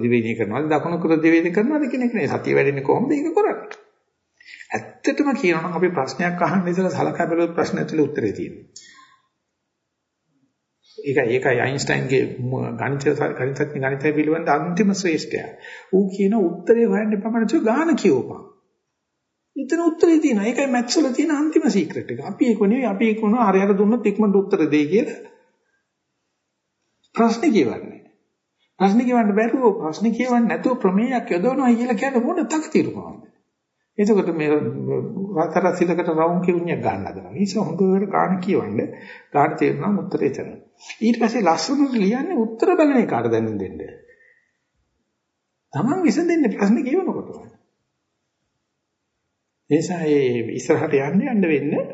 දිවයිනේ කරනවද දකුණු කර දිවයිනේ කරනවද කියන එක නේ සතිය වැඩෙන්නේ කොහොමද ඒක කරන්නේ ඇත්තටම කියනවා නම් අපි ප්‍රශ්නයක් අහන්න ඉතලා සලකා බැලුවොත් ප්‍රශ්න ඇතුලේ උත්තරේ තියෙනවා ඒක ඒකයි අයින්ස්ටයින්ගේ ගණිත ගණිතඥ ගණිතය පිළිබඳ අන්තිම ශ්‍රේෂ්ඨය. ඌ කියන උත්තරේ හොයන්න ප්‍රමාණිත ගාන කියවපන්. එතන උත්තරේ තියෙනවා. ඒකයි මැත්ස් වල තියෙන අන්තිම සීක්‍රට් එක. අපි ඒක නෙවෙයි අපි ඒක මොනවා හරියට දුන්නොත් ඉක්මනට උත්තර දෙයි කියලා. ප්‍රශ්නේ කියවන්නේ. ප්‍රශ්නේ කියවන්න බැරුව ප්‍රශ්නේ කියවන්න නැතුව ප්‍රමේයයක් යොදවනවා කියලා කියන්නේ මොන තකතිරුකමක්ද? එතකොට මේ වතර සිතකට රවුම් කියුණියක් ගන්න හදනවා. ඊස හොඳට ගාන කියවන්න ගාන තේරෙනවා උත්තරේ එතන. ඊට පස්සේ ලස්සනට ලියන්නේ උත්තර බලන එකට දැනුම් දෙන්න. Taman විසඳෙන්නේ ප්‍රශ්නේ කියවනකොට. එනිසා ඒ ඉස්සරහට යන්න යන්න වෙන්නේ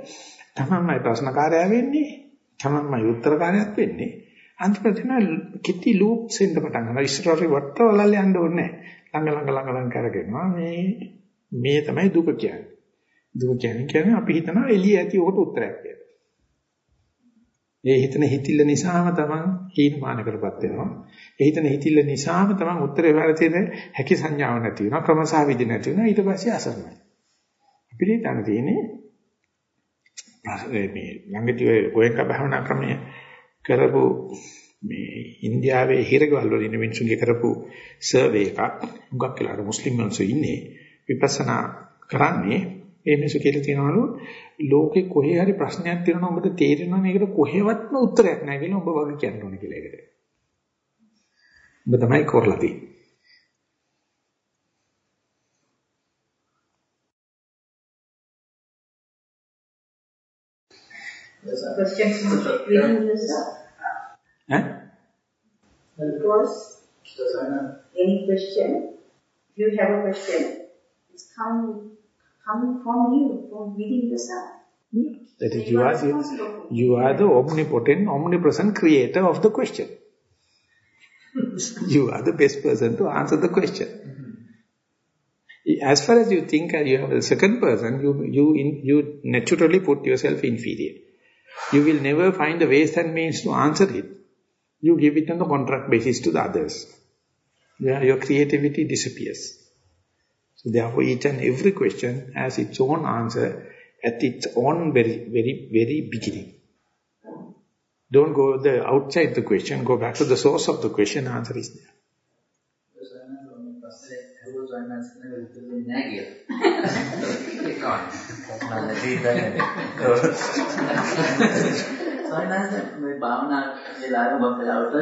තමන්මයි ප්‍රශ්නකාරයා වෙන්නේ තමන්මයි උත්තරකාරයාත් වෙන්නේ අන්තිමට එන කිටි ලූප්ස් එන්න පටන් ගන්නවා. ඉස්සරහට වටවලල් යන්න ඕනේ ළඟ ළඟ ළඟ ළඟ කරගෙනවා මේ මේ තමයි දුක කියන්නේ. දුක කියන්නේ කියන්නේ අපි හිතනවා එළිය ඇති ඔකට උත්තරයක් කියලා ඒ හිතන හිතිල්ල නිසාම තමන් හීනමානකටපත් වෙනවා. ඒ හිතන හිතිල්ල නිසාම තමන් උත්තරේ වැරදෙන හැකි සංඥාවක් නැති වෙනවා. ක්‍රමසා විදි නැති වෙනවා. ඊට පස්සේ අසරණයි. අපිට දැන තියෙන්නේ මේ ළඟදී ඔය ගෝයක භාවනා ක්‍රමය කරපු මේ ඉන්දියාවේ හිරගවල් වල ඉන්න මිනිස්සුන්ගේ කරපු සර්වේ එකක් උගක් කියලා මුස්ලිම් මිනිස්සු ඉන්නේ විපස්සනා කරන්නේ ඒ මිනිස්සු කියලා තියනවලු ලෝකේ කොහේ හරි ප්‍රශ්නයක් තියෙනවා ඔබට තේරෙනවා මේකට කොහෙවත්ම උත්තරයක් නැහැ කියලා ඔබ වගේ කියන්න ඕනේ කියලා ඒකට. ඔබ තමයි කරලා තියෙන්නේ. Questions within yourself. Huh? Because any question, if you have a question, it's coming, coming from you, from within yourself. That is, you are, the, you are the omnipotent, omnipresent creator of the question. you are the best person to answer the question. As far as you think uh, you have a second person, you, you, in, you naturally put yourself inferior. You will never find the ways and means to answer it. You give it on the contract basis to the others. Yeah, your creativity disappears. So therefore each and every question has its own answer at its own very, very, very beginning. Don't go the outside the question, go back to the source of the question, answer is there. සාමාන්‍යයෙන් මේ භාවනා වෙලාවේ මම වෙලාවට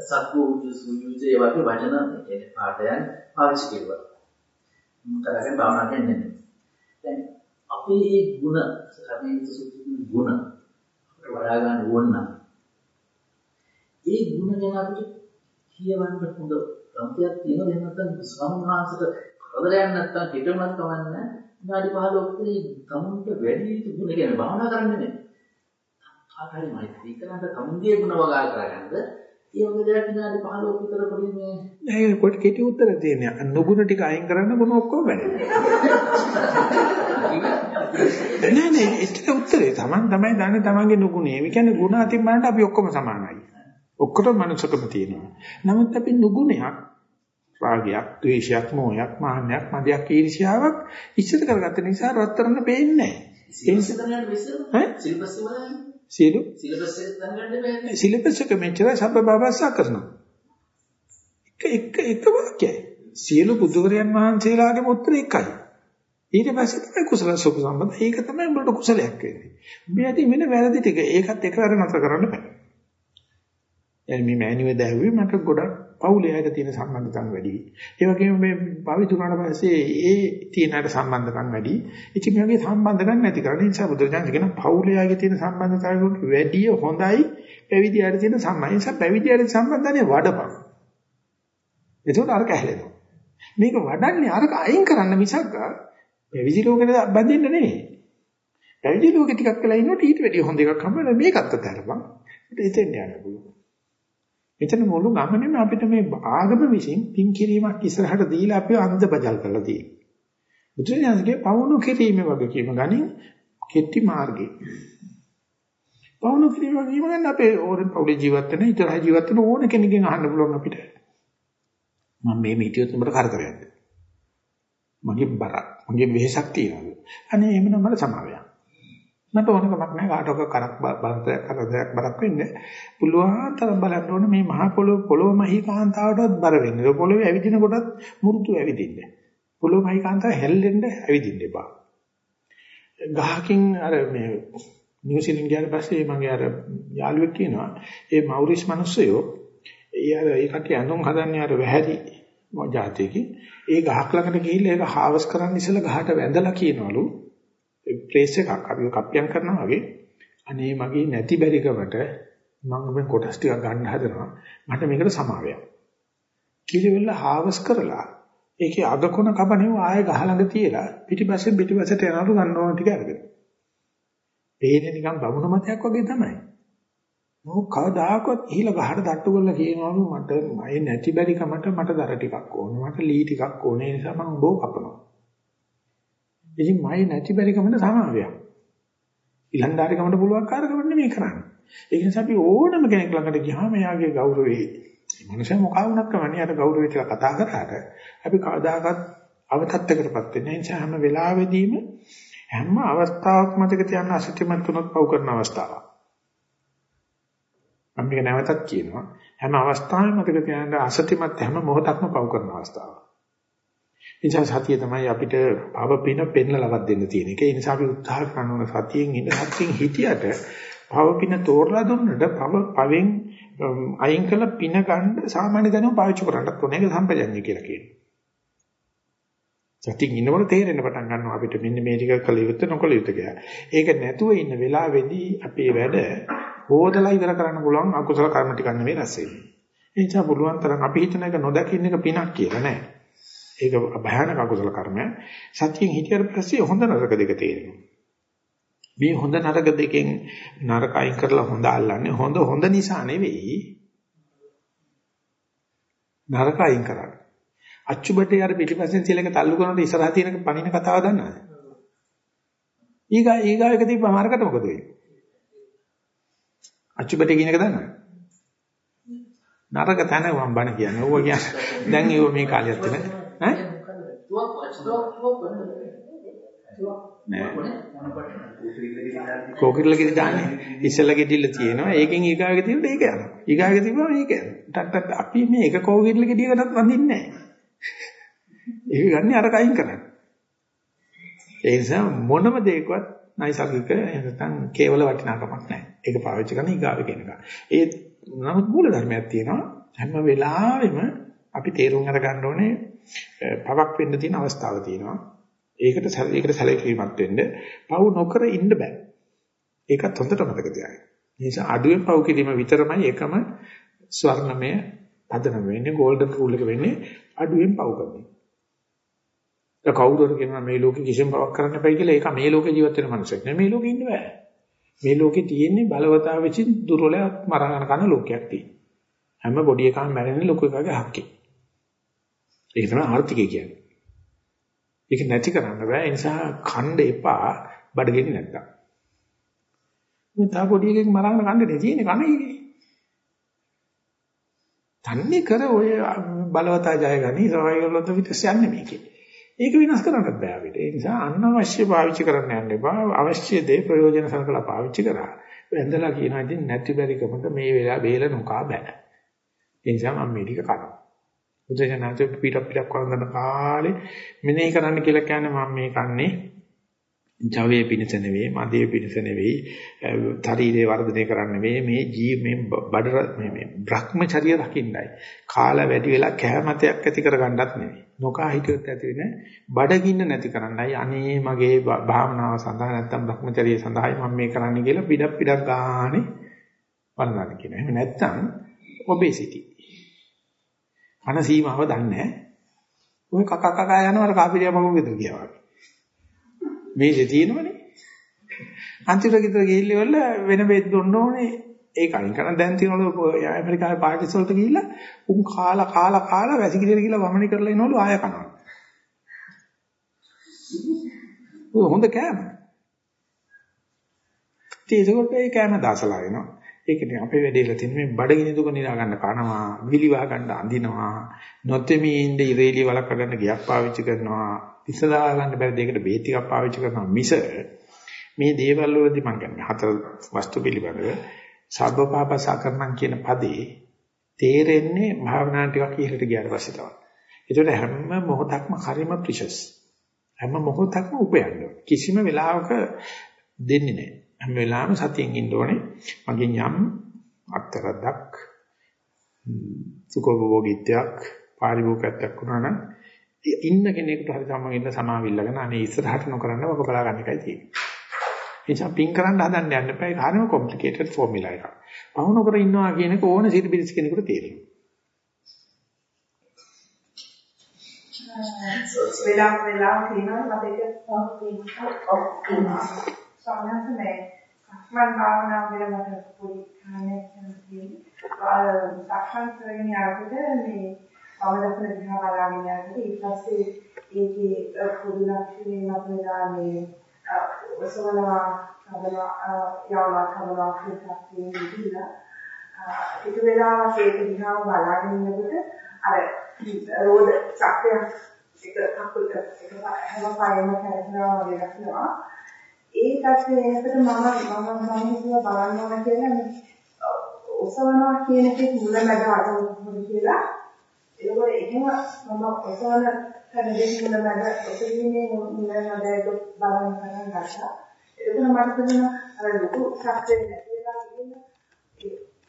සක්කු සුජුජ ඒ වගේ වචන ඒ පාඩයන් පාවිච්චි කරුවා. මම කරගෙන භාවනා කරන්නේ. දැන් අපේ මේ ಗುಣ සතියේ සුදුසු ಗುಣ අපිට වඩා ගන්න ඕන නම් ඒ ಗುಣ ගැන අපිට කියවන්න හොඳ ගම්පියක් තියෙනවා එහෙම නැත්නම් ස්වාමීන් කරදරයක් නැත්නම් හිතුණක් කවන්න විනාඩි 15ක් විතර ගමුන්ට වැඩි යුතු ගුණ කියන්නේ භාවනා කරන්නේ නැහැ. කාටරි මෛත්‍රී කරනද කමුන්ගේ ගුණ වගා කරගන්නද ඒ වගේ දේවල් විනාඩි 15ක් විතර පොඩි මේ නෑ කොට කෙටි උත්තර තියෙනවා. නුගුණ ටික අයින් කරන්න ගුණ ඔක්කොම වැඩි. නෑ නෑ ඒකට උත්තරේ Taman තමයි දන්නේ Tamanගේ නුගුණේ. ඒ කියන්නේ ගුණ අතින් බලනට අපි ඔක්කොම සමානයි. ඔක්කොටම මනුස්සකම තියෙනවා. නමුත් අපි නුගුණයක් රාගයක්, ද්වේෂයක්, මෝහයක්, මාන්නයක්, මදයක්, ඊර්ෂ්‍යාවක් ඉස්සර කරගත්ත නිසා රත්තරන්න පේන්නේ නැහැ. සිලබස් එක මෙච්චර සබ්බබවස්සා කරනවා. එක එක එක වාක්‍යයි. සියලු බුදුරයන් වහන්සේලාගේම උත්තර එකයි. ඊට පස්සේ තමයි කුසල සුඛ සම්බන්ධ. ඒක තමයි උඹට කුසලයක් වෙන්නේ. මේ ඇති වෙන වැරදි ටික ඒකත් එකවර නතර කරන්න බෑ. මේ මෑණිව දැහුවේ මට ගොඩක් පවුලේ අයට තියෙන සම්බන්ධතාවය වැඩි වෙයි. ඒ වගේම මේ භාවිත උනාට පස්සේ ඒ තියෙන අයට සම්බන්ධකම් වැඩි. ඉතින් මේගේ සම්බන්ධකම් නැති කරන නිසා බුදුරජාණන් කියන පවුලේ අයගේ තියෙන සම්බන්ධතාවය වලට වැඩි හොඳයි පැවිදි අයට තියෙන සම්බන්ධය. නිසා පැවිදි අයට සම්බන්ධනේ වඩපන්. එතකොට අර කැහැලෙනවා. මේක වඩන්නේ අර අයින් කරන්න මිසක් පැවිදි ලෝකෙට බැඳෙන්න නෙමෙයි. පැවිදි ලෝකෙ ටිකක් වෙලා ඉන්නකොට ඊට වැඩිය හොඳ එකක් හම්බ වෙනවා මේකත් අතහැරපන්. ඒක එතෙන් යන්න පුළුවන්. මෙතන මුළු ගමනේම අපිට මේ ආගම විසින් පින් කිරීමක් ඉස්සරහට දීලා අපිව අන්ධ බජල් කරලා තියෙනවා. බුදුරජාණන්ගේ පවුණු කිරීම වගේ කීම ගනින් කෙටි මාර්ගේ. පවුණු කිරීම වගේම ගන්න අපේ ඕරේ පවුලේ ජීවත් වෙන ඉතර ජීවත් වෙන ඕන කෙනකින් අහන්න පුළුවන් අපිට. මම මේ මීටියොත් උඹට කරදරයක්ද? මගේ බරක්, මගේ වෙහසක් තියනවාද? අනේ එහෙමනම් මට සමාවයක්. මට ඕන කමක් නැහැ කාටක කරක් බලතයක් කරදයක් බරක් වෙන්නේ. පුළුවන් තරම් බලන්න ඕනේ මේ මහ පොළොව පොළොව මහී කාන්තාවටවත් බර වෙන්නේ. ඒ පොළොවේ ඇවිදින කොටත් මුරුතු ඇවිදින්න. පොළොව මහී කාන්තාව හැල්ලෙන්න ඇවිදින්න එපා. ගහකින් අර මේ නිව්සීලන්ත ගියාට පස්සේ මගේ අර යාළුවෙක් කියනවා ඒ මවුරිස් මිනිස්සයෝ ඒ අර ඒ කට්ටිය ඇඳුම් හදන්නේ අර වැහැරි જાතියකින් ඒ ගහක් ළඟට ගිහිල්ලා ඒක හාවස් කරන්න ඉස්සෙල්ලා ගහට වැඳලා කියනවලු ප්ලේස් එකක් අපි කප්පියම් කරනවා වගේ අනේ මගේ නැති බැරිකමට මම මේ කොටස් ටිකක් ගන්න හදනවා මට මේකට සමාවයක් කිලිවෙල හාවස් කරලා ඒකේ අග කොන කපණෙව ආයෙ ගහ ළඟ තියලා පිටිපස්සෙන් පිටිපස්සට යනලු ගන්න ඕන ටික අරගෙන. පේන්නේ නිකන් බමුණු මතයක් වගේ තමයි. මොක කවදාකවත් ඉහිල ගහට තට්ටු කරලා කියනවලු මට මයි නැති බැරි කමට මට දර ටිකක් ඕන මට ලී ටිකක් ඕන ඒ නිසා මම බෝ කපනවා. ඉතින් මයි නැති බැරි කමට සමාවයක්. ඉලන්දාරි කමට පුළුවන් කාර්යකම නෙමෙයි කරන්නේ. ඒ නිසා අපි ඕනම කෙනෙක් ළඟට ගියාම එයාගේ ගෞරවේ මනුෂයා මොකා වුණත් කමන්නේ අර ගෞරවය කියලා කතා කරාට අපි කවදාකවත් අවතත්ත්වයකටපත් වෙන්නේ නැහැ. හැම වෙලාවෙදීම හැම අවස්ථාවක් මතක තියන්න අසත්‍යමත් තුනක් පව් කරන අවස්ථාවක්. මම මේක නැවතත් කියනවා. හැම අවස්ථාවෙම මතක තියාගන්න අසත්‍යමත් හැම මොහොතක්ම පව් කරන අවස්ථාවක්. නිසා සතිය තමයි අපිට පව පින පෙන්නලවත් දෙන්න තියෙන එක. ඒ නිසා අපි උත්සාහ කරන සතියෙන් ඉන්න සතියෙන් හිටියට පව පින තෝරලා දුන්නට පව පවෙන් අයින් කළ පින ගන්න සාමාන්‍ය දැනුම පාවිච්චි කරන්නත් ඕනේ. ඒක සම්පජඤ්ඤය කියලා කියනවා. සතියින් ඉන්නකොට තේරෙන්න පටන් ගන්නවා අපිට මෙන්න මේ ටික කළ යුත්තේ නොකළ යුත්තේ කියලා. ඒක නැතුව ඉන්න වෙලාවේදී අපේ වැඩ හොදලා ඉවර කරන්න පුළුවන් අකුසල කර්ම ටික නෙවෙයි රැස් වෙන්නේ. ඒ නිසා පුළුවන් තරම් අපි හිතන එක නොදකින්න එක පිනක් කියලා නෑ. ඒක භයානක අකුසල කර්මයක්. සතියෙන් හිටියට පස්සේ හොඳ නරක දෙක තේරෙනවා. මේ හොඳ නරක දෙකෙන් නරක අයින් කරලා හොඳ අල්ලන්නේ හොඳ හොඳ නිසා නෙවෙයි නරක අයින් කරන්නේ. අච්චුබටේ අර පිටිපස්සෙන් තියලක තල්ලු කරනකොට ඉස්සරහ තියෙන පණින කතාව දන්නවද? ඊගා ඊගා එක තිබ්බම අරකට මොකද වෙන්නේ? අච්චුබටේ කියන එක දන්නවද? නරක තැන මම බණ කියන්නේ. ඕවා කියන්නේ දැන් ඒව මේ කාලයක් තියෙන ඈ? කෝකිරල ගෙඩි දාන්නේ. ඉස්සෙල්ලා ගෙඩිල්ල තියෙනවා. ඒකෙන් ඊගාවෙක තියෙනට ඒක යනවා. ඊගාවෙක තිබ්බම මේක යනවා. ටක් ටක් අපි මේ එක කෝකිරල ගෙඩියකටත් වඳින්නේ නෑ. ඒක ගන්න අර කයින් කරන්නේ. ඒ නිසා මොනම දෙයකවත් නයිසර්ගික නැත්නම් කේවල වටිනාකමක් නැහැ. ඒක පාවිච්චි කරන ඊගාවෙ කෙනක. ඒ නමුත් මූල ධර්මයක් තියෙනවා. හැම වෙලාවෙම අපි තේරුම් අරගන්න ඕනේ පවක් වෙන්න තියෙන අවස්ථාව තියෙනවා. ඒකට ඒකට සැලකීමක් වෙන්න පව් නොකර ඉන්න බෑ. ඒකත් හොඳට මතක තියාගන්න. ඒ නිසා අඩුවෙන් පව් කිරීම විතරමයි එකම ස්වර්ණමය පදනම වෙන්නේ ගෝල්ඩන් රූල් එක වෙන්නේ අඩුවෙන් පව් කරන්නේ. ඒ කවුරුහරි කියනවා මේ ලෝකෙ කිසිම පවක් කරන්න බෑ කියලා ඒක මේ ලෝකේ ජීවත් වෙන මනුස්සයෙක් නෙමෙයි මේ ලෝකෙ ඉන්න බෑ. මේ ලෝකේ තියෙන්නේ බලවතා විසින් දුර්වලයක් මරණ කන ලෝකයක් තියෙනවා. හැම පොඩි එකම මැරෙන්නේ ලොකු එකගේ හක්කේ. ඒක තමයි ආර්ථිකය කියන්නේ. ඒක නැති කරන්න බෑ. ඒ නිසා ඛණ්ඩ එපා බඩගිනි නැත්තම්. මේ තා පොඩි එකෙක් මරන්න කන්නේ තියෙන්නේ කණේ. තන්නේ කර ඔය බලවතා ජය ගනි සවයිවලොත් විතර යන්නේ මේකේ. ඒක වෙනස් කරන්නත් බෑ අපිට. ඒ නිසා අනවශ්‍ය පාවිච්චි කරන්න යන්න එපා. අවශ්‍ය දේ ප්‍රයෝජන සලකලා පාවිච්චි කරා. වැඳලා කියනවා ඉතින් නැති බැරිකමක මේ වෙලාව වේල නොකා බෑ. ඒ නිසා මම මේ ටික කරනවා. බුදුසසුනාට පිට පිටක් වරඳන කාලේ මෙනෙහි කරන්න කියලා කියන්නේ මම මේ කන්නේ ජවයේ පිණිස නෙවෙයි, මදයේ පිණිස නෙවෙයි, ශරීරේ වර්ධනය කරන්න නෙවෙයි මේ ජීව මේ බඩ මේ මේ භ්‍රමචර්ය රකින්නයි. කාල වැඩි වෙලා කැමැතයක් ඇති කරගන්නත් නෙවෙයි. නොකා හිටියොත් ඇති වෙන බඩගින්න නැති කරන්නයි. අනේ මගේ භාවනාව සඳහා නැත්තම් භ්‍රමචර්ය සඳහායි මම මේ කරන්නේ කියලා පිටක් පිටක් ගානේ වර්ණන කියනවා. එහෙම නැත්තම් ඔබේසිටි. අන සීමාව දන්නේ නැහැ. ඔය කක කක යනවා අර කාපිරියා මගුල් ගෙදර ගියා වගේ. මේකේ තියෙනවනේ. අන්තිමට ගෙදර ගිහිල්ල වෙන බෙහෙත් දුන්න ඕනේ. ඒක අයින් කරන දැන් තියෙනවලු ඇමරිකාවේ පාටිස් වලට ගිහිල්ලා උන් කාලා කාලා කාලා වැසිකිළියට ගිහිල්ලා වමනි කරලා එනවලු ආය කනවා. ඔය හොඳ කෑම. ඒකකොට ඒ කෑම දාසලා වෙනවා. ඒකනේ අපේ වැඩේලා තියෙන මේ බඩගිනි දුක නිරා ගන්න කනවා, විලිවා ගන්න අඳිනවා, නොතෙමි ඉඳ ඉරේලිය වලක් ගන්න ගියක් පාවිච්චි කරනවා, ඉස්සලා ගන්න බැරි දෙයකට බේත් ටිකක් පාවිච්චි කරනවා මිස මේ දේවල් වලදී මම කියන්නේ හතර වස්තු පිළිබඳව සබ්බපාපසකරණම් කියන පදේ තේරෙන්නේ භාවනා ටිකක් ඉහළට ගියාට පස්සේ තමයි. ඒකට හැම මොහොතක්ම හරිම ප්‍රිෂස්. හැම මොහොතක්ම උපයන්න. කිසිම වෙලාවක දෙන්නේ නැහැ. හැම වෙලාවෙම සතියෙන් ඉන්න ඕනේ. මගෙන් යම් අත්තරද්දක් සුඛෝභෝගීත්වයක් පාරිභෝගිකත්වයක් වුණා නම් ඉන්න කෙනෙකුට හරි සමගින්න සමාවිල්ලගෙන අනේ ඉස්සරහට නොකරන්න ඔක බලා ගන්න එකයි තියෙන්නේ. ඒ නිසා පින් කරන්න හදන්න යන්න එපා. ඒක හරිම කොම්ප්ලිකේටඩ් ෆෝමියුලා එකක්. පහු නොකර ඉන්නවා කියන එක ඕන සිරිබිරිස් කෙනෙකුට තේරෙනවා. වෙලා වෙලා කියනවා මට ඒක පහු සමහරවිට මේ සක්මන් භාවනාව ගැන මට පොඩි කාරණයක් තියෙනවා. සක්මන් කරගෙන යනකොට මේ අවදපන දිහා බලාගෙන යනකොට ඊට පස්සේ ඒකේ පොදු ලක්ෂණේ මත වෙලා මේ ඔසවනවා කබලා යවලා කබලා කියලා තියෙනවා. ඒක වෙලාවක ඒක දිහා බලාගෙන ඉන්නකොට අර රෝද චක්‍රය එක කකුල් එක හැම පායෙම කරනවා වගේ ලක්ෂණා ඒ තත්ත්වයේ එකට මම මම මම හිතුවා බලන්න ඕන කියලා මේ ඔසවනවා කියන එකේ මුලමැද අග කියලා. ඒකෝර එහෙම මම ඔසවන කරන දෙයක් මුලමැද ඔසවීමේ මුලමැද ඒක බලන්න පටන් ගත්තා. ඒක මට තේරෙන අර ලොකු ශක්තිය නැති වෙලා ඉන්න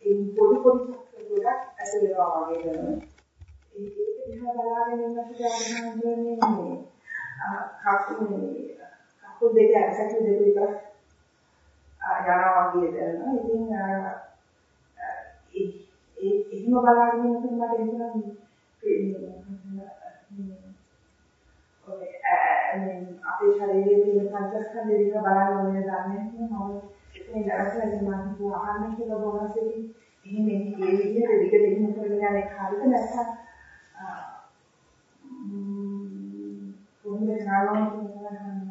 ඒ පොඩි පොඩි ශක්තිය ගොඩක් ඇති වෙනවා වගේ දැනෙනවා ඒක දිහා බලාගෙන ඉන්නකොට දැනෙනවා මේ කකුලේ කකුල් දෙක ඇසට දෙක විතර යනවා වගේ දැනෙනවා. ඉතින් ඒ ඒ එහෙම බලාගෙන ඉන්නකොට මට හිතෙනවා මේ අපේ ශරීරයේ තියෙන පංචස්කන්ධ දෙක බලන්න ඕනේ දන්නේ මම එතන ඉඳලා මම කිව්වා අහන්න කියලා බොහොමසෙකින් එහෙම මේ විදිහට දිගට එහෙම කරගෙන යන එක හරිද නැත්නම් කොහොමද නාලෝම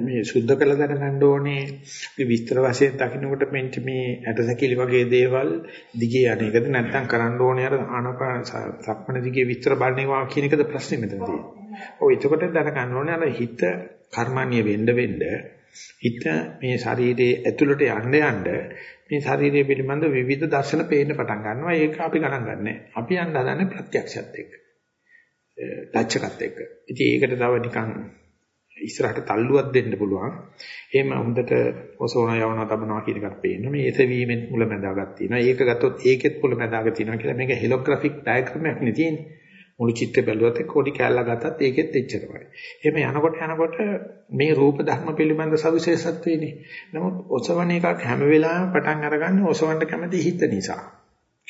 මේ සුද්ධ කළ දැනගන්න ඕනේ මේ විස්තර වශයෙන් දකින්නකොට මෙන්න මේ ඇටසැකිලි වගේ දේවල් දිගේ යන එකද නැත්නම් කරන්න ඕනේ අර ආනපාන සක්මණ දිගේ විස්තර බලනවා කියන එකද ප්‍රශ්නේ මෙතන තියෙන්නේ. ඔය එතකොට දැනගන්න ඕනේ අර හිත කර්මණීය වෙන්න වෙන්න හිත මේ ශරීරයේ ඇතුළට යන්න යන්න මේ ශරීරය පිළිබඳ විවිධ දර්ශන පේන්න පටන් ගන්නවා. ඒක අපි ගණන් ගන්නෑ. අපි යන්න හදන්නේ ප්‍රත්‍යක්ෂයත් එක්ක. ටච්චකත් එක්ක. ඉතින් ඒකට තව නිකන් ඉස්සරහට තල්ලුවක් දෙන්න පුළුවන්. එහෙම හොඳට ඔසෝන යවනවා තබනවා කියන එකත් පේනවා. මේ එසවීමෙන් මුලැමැදාගක් තියෙනවා. ඒක ගත්තොත් ඒකෙත් මුලැමැදාග තියෙනවා කියලා මේක හෙලෝග්‍රැෆික් ඩයග්‍රෑමයක් නේ තියෙන්නේ. මුළු චිත්‍රය බැලුවත් කොඩි කැල්ලා ගත්තත් ඒකෙත් එච්චරමයි. එහෙම යනකොට යනකොට මේ රූප ධර්ම පිළිබඳ සවිශේෂත්වේනේ. නමුත් ඔසවන එකක් හැම වෙලාවෙම පටන් අරගන්නේ ඔසවන්න කැමති හිත නිසා.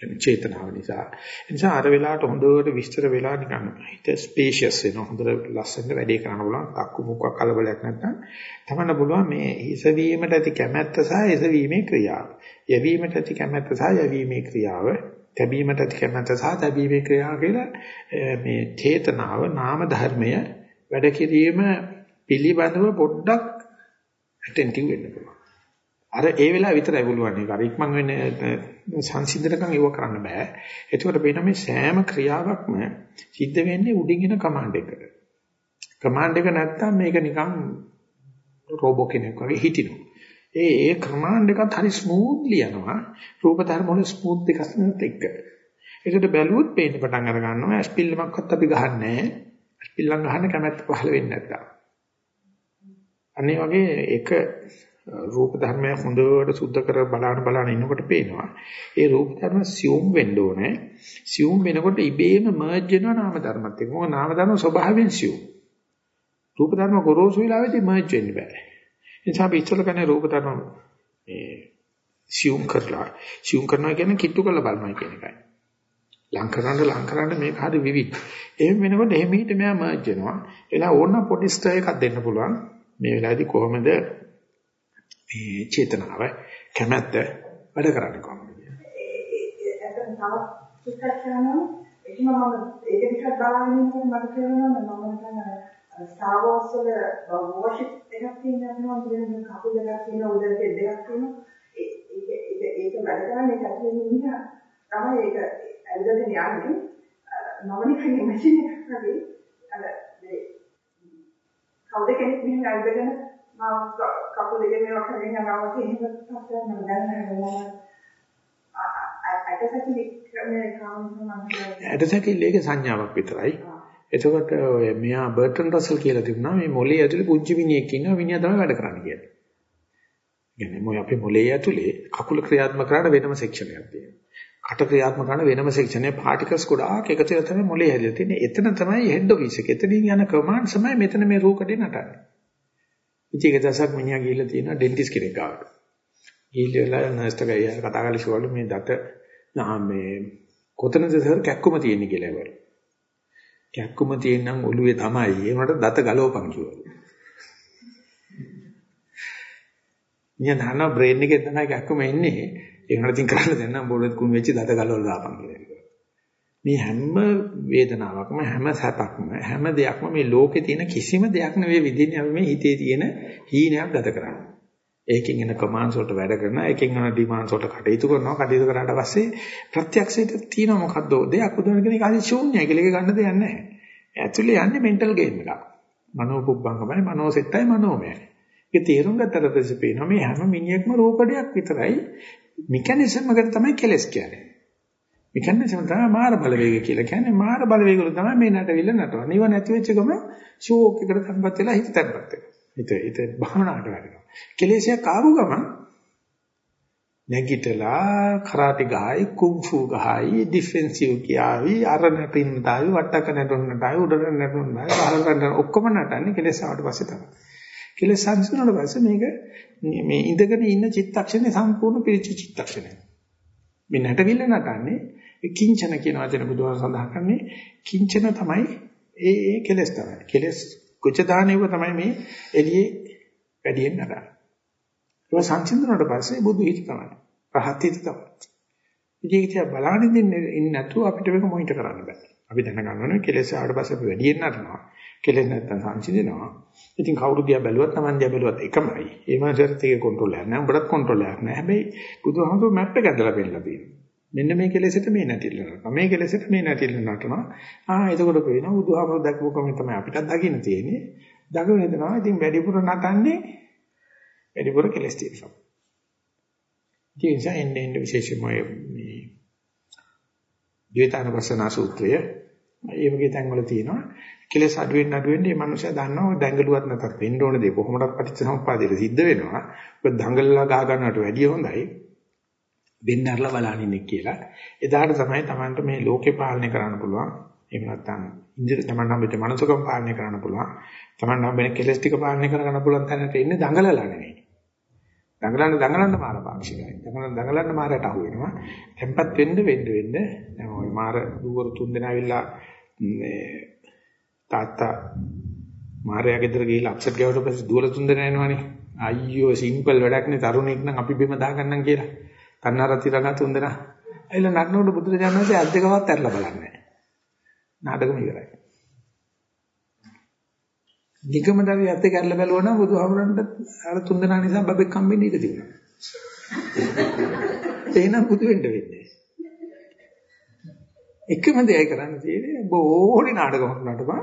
කියන්නේ චේතනාව නිසා. ඒ නිසා අර වෙලාවට හොඳට විස්තර වෙලා නිකන් හිත ස්පේෂියස් වෙනවා. හොඳට ලස්සනට වැඩේ කරන්න පුළුවන්. කක්කු මුක්කක් කලබලයක් නැත්නම් තමන්න පුළුවන් මේ හිසවීමට ඇති කැමැත්ත සහ හිසවීමේ ක්‍රියාව. යැවීමට ඇති කැමැත්ත සහ යැවීමේ ක්‍රියාව. තැබීමට ඇති කැමැත්ත සහ තැබීමේ ක්‍රියාව කියලා මේ චේතනාව නාම ධර්මය වැඩ කිරීම පිළිබඳව පොඩ්ඩක් ඇටෙන්ටිව් වෙන්න පුළුවන්. අර ඒ වෙලාව විතරයි පුළුවන් ඒක. අර ඉක්මන් වෙන්නේ සංසිඳනකම් ඒව කරන්න බෑ. ඒකට පේන මේ සෑම ක්‍රියාවක්ම සිද්ධ වෙන්නේ උඩින් එන කමාන්ඩ් එකකට. කමාන්ඩ් එක නැත්තම් මේක නිකන් රෝබෝ කෙනෙක් වගේ හිටිනවා. ඒ ඒ කමාන්ඩ් එකත් හරි ස්මූත්ලි යනවා. රූප ධර්ම වල ස්මූත් එකක් එක්ක. ඒකට බැලුවොත් පේන්න පටන් අර ගන්නවා. ඇස්පිල්ලමක්වත් අපි ගහන්නේ නැහැ. ඇස්පිල්ලම් ගහන්න කැමැත්ත පහළ වෙන්නේ නැත්තම්. අනේ වගේ එක රූප ධර්මය හොඳට සුද්ධ කර බලන බලන ඉන්නකොට පේනවා. ඒ රූප ධර්ම සියුම් වෙන්න ඕනේ. සියුම් වෙනකොට ඉබේම මර්ජ් වෙනවා නාම ධර්මත් එක්ක. මොකද නාම ධර්ම ස්වභාවයෙන් සියුම්. රූප ධර්ම ගොරෝසු වෙලාවෙදී මර්ජ් වෙන්න බෑ. ඒ නිසා අපි ඉස්සෙල්ලා කරන්නේ රූප ධර්ම මේ සියුම් කරලා සියුම් කරනවා කියන්නේ කිට්ටු කරලා බලනවා කියන එකයි. ලං කරන්න ලං කරන්න මේක හරි විවිධ. එහෙම වෙනකොට එහෙම හිට මෙයා මර්ජ් වෙනවා. එලා ඕන පොඩි ස්ටර් එකක් දෙන්න පුළුවන්. මේ වෙලාවේදී කොහොමද මේ චේතනාව කැමැත්ත වැඩ කරන්නේ කොහොමද ඇත්තටම තවත් ටිකක් කරනවා ඒකම මම ඒක ටිකක් බලන්න ඉන්නකොට මට තේරෙනවා මම නිකන් ස්ටාර් වෝස් වල වෝෂිප් එකක් තියෙනවා කියන කපු දෙකක් තියෙනවා උදේ දෙකක් තියෙනවා ඒක ඒක ඒක වැඩ කරන්නේ ඒක ඇතුලේ ඉන්න තමයි ඒක ඇල්දගෙන යන්නේ මම නිකන් මැෂින් එකක් වගේ අර මේ කවුද කෙනෙක් මෙහෙම ඇල්දගෙන මම කකුල දෙකේ මේවා කරගෙන යනවා කියන තත්ත්වයක් මම දැනගෙන මම අටසැකිලි මේ කාමසම ඇටසැකිල්ල ඒක සංඥාවක් විතරයි. එතකොට ඔය මෙයා බර්ටන් රසල් කියලා තිබුණා මේ මොලේ ඇතුලේ පුංචි මිනිහෙක් ඉන්නවා මිනිහා තමයි වැඩ කරන්නේ කියලා. කියන්නේ මොය අපේ මොලේ ඇතුලේ කකුල ක්‍රියාත්මක කරාට වෙනම සෙක්ෂන් එකක් තියෙනවා. කට ක්‍රියාත්මක කරන වෙනම සෙක්ෂන් එක පාටිකල්ස් ගොඩාක් එකතු වෙලා තමයි මොලේ හැදෙලා තියෙන්නේ. එතන තමයි හෙඩ් ඔෆිස් එක. එතනින් යන කමාන්ඩ් තමයි මෙතන මේ රූකඩේ නටන්නේ. ඉතින් ඒක දවසක් මිනිහා ගිහිල්ලා තියෙනවා ඩෙන්ටිස් කෙනෙක් ගාවට. ගිහිල්ලා නර්ස්ට ගියා කතා කරලා කිව්වලු මේ දත මේ කොතනද සර් කැක්කුම තියෙන්නේ කියලා ඒවලු. කැක්කුම තියෙනම් ඔළුවේ තමයි. ඒ වුණාට දත ගලවපන් කිව්වලු. නියන හන බ්‍රේන් එකේ තමයි කැක්කුම එන්නේ. ඒ වුණාට ඉතින් කරන්න දෙන්න බෝලෙත් කුණු වෙච්ච දත ගලවලා දාපන් කියලා. මේ හැම වේදනාවක්ම හැම සැපක්ම හැම දෙයක්ම මේ ලෝකේ තියෙන කිසිම දෙයක් නෙවෙයි විදිහේ අපි මේ හිතේ තියෙන හීනයක් ගත කරන්නේ. ඒකෙන් එන කමාන්ඩ්ස් වලට වැඩ කරනවා ඒකෙන් එන ඩිමාන්ඩ්ස් වලට කටයුතු කරනවා කටයුතු කරාට පස්සේ ප්‍රත්‍යක්ෂයට තියෙන මොකද්ද දෙයක් උදවන කෙනෙක් ආදි ශූන්‍යයි කියලා ඒක ගන්න දෙයක් නැහැ. ඇතුලේ යන්නේ මෙන්ටල් ගේම් එකක්. මනෝ පුබ්බංගමයි මනෝ සෙට්ටයි මනෝමයයි. ඒක තේරුම් ගත්තට පස්සේ පේනවා මේ හැම මිනිහෙක්ම රූපඩයක් විතරයි මෙකැනිසම් එකට තමයි කෙලස් කියන්නේ. මෙකැනිසම් තමයි මාර බලවේග කියලා කියන්නේ මාර බලවේග වල තමයි මේ නටවිල්ල නටවන්නේ. නිව නැති වෙච්ච ගම ෂෝක් එකට තැම්පත් වෙලා හිත තැම්පත් වෙනවා. හිත හිත භාවනාවට වැඩෙනවා. කෙලෙසයක් ආපු ගමන් නැගිටලා කරාටි ගහයි කුන්ෆු ගහයි ඩිෆෙන්සිව් කියාවි අර නැටින් තාවි වට්ටක නැටුන් නටයි උඩට නැටුන් නටයි බහලකට ඔක්කොම නටන්නේ කෙලෙස් ආවට පස්සේ තමයි. කෙලෙස් සංසිඳුණාට පස්සේ මේක මේ ඉඳගෙන ඉන්න චිත්තක්ෂණේ සම්පූර්ණ පිළිච්ච චිත්තක්ෂණය. මේ නැටවිල්ල නටන්නේ කිංචන කියන වචන බුදුහාම සඳහන් කරන්නේ කිංචන තමයි ඒ ඒ කෙලෙස් තමයි. කෙලෙස් කුච දානෙව තමයි මේ එළියේ වැඩියෙන් නටන්නේ. ඒක සංසිඳුණාට පස්සේ බුදු හිත තමයි. රහත් හිත තමයි. ඉතින් ඒක බලන්න ඉන්නේ නැතුව අපිට මේක මොනිටර් කරන්න බෑ. අපි දැනගන්න ඕනේ කෙලෙස් ආවට පස්සේ අපි වැඩියෙන් නටනවා. කෙලෙස් නැත්තම් සංසිඳනවා. ඉතින් කවුරු දිහා බැලුවත් Taman දිහා බැලුවත් එකමයි. ඒ මාසෙත් ඒක කන්ට්‍රෝල් එකක් නෑ. උඹටත් කන්ට්‍රෝල් එකක් නෑ. හැබැයි බුදුහාමුදුරුවෝ මැප් එක ඇදලා පෙන්නලා තියෙනවා. මෙන්න මේ කෙලෙසට මේ නැතිල නටනවා. මේ කෙලෙසට මේ නැතිල නටනවා. ආ එතකොට පේනවා බුදුහාමුදුරුවෝ දැක්වපු කම තමයි අපිටත් දකින්න තියෙන්නේ. දකින්න දෙනවා. ඉතින් වැඩිපුර නටන්නේ වැඩිපුර කෙලස් තියෙනවා. ඒ නිසා එන්නේ එන්නේ විශේෂයෙන්ම මේ ද්වේතානපස්සනා සූත්‍රය ඒ වගේ තැන්වල තියෙනවා කෙලස් අඩුවෙන් අඩුවෙන් මේ මනුස්සයා දන්නවා දඟලුවත් නැතත් වෙන්න ඕන දේ කොහොමදත් පටිච්චසමුප්පාදයට සිද්ධ වෙනවා. ඔබ දඟලලා ගහ ගන්නට වැඩිය හොඳයි. වෙන්න අරලා බලන්න ඉන්නේ කියලා. එදාට තමයි Tamanට මේ ලෝකේ පාලනය කරන්න පුළුවන්. එහෙම නැත්නම් ඉන්ද්‍රිය Taman නම් පිට මනසකම් පාලනය කරන්න පුළුවන්. Taman නම් වෙන කෙලස් ටික පාලනය කරගන්න පුළුවන් තැනට එන්නේ දඟලලා නෙවෙයි. දඟලන්න දඟලන්න මාර පාක්ෂිකයි. දඟලන්න දඟලන්න මාරයට අහු වෙනවා. tempat වෙන්න වෙන්න වෙන්න දැන් ওই මාර දුවර තුන් දෙනා ඇවිල්ලා මේ තාත්තා මාරයා ගෙදර ගිහිල්ලා අප්සෙට් ගාවට පස්සේ දුවර තුන් දෙනා එනවනේ. අයියෝ සිම්පල් වැඩක් නේ තරුණෙක් නම් අපි බිම දාගන්නම් කියලා. කන්නාරති රඟා තුන් දෙනා. ඇවිල්ලා නටනකොට බුදුරජාණන් වහන්සේ අත් දෙකවත් ඇරලා බලන්නේ නැහැ. නාටකම ඉවරයි. නිගමනරි ඇත්ත කරලා බැලුවා නම් බුදුහාමුදුරන්ට අර තුන් දෙනා නිසා බබෙක් හම්බෙන්න ඉඩ තිබුණා. එහෙනම් බුදු වෙන්න වෙන්නේ. එකම දෙයයි කරන්න තියෙන්නේ බොහෝනේ නාටකමක් නටපන්.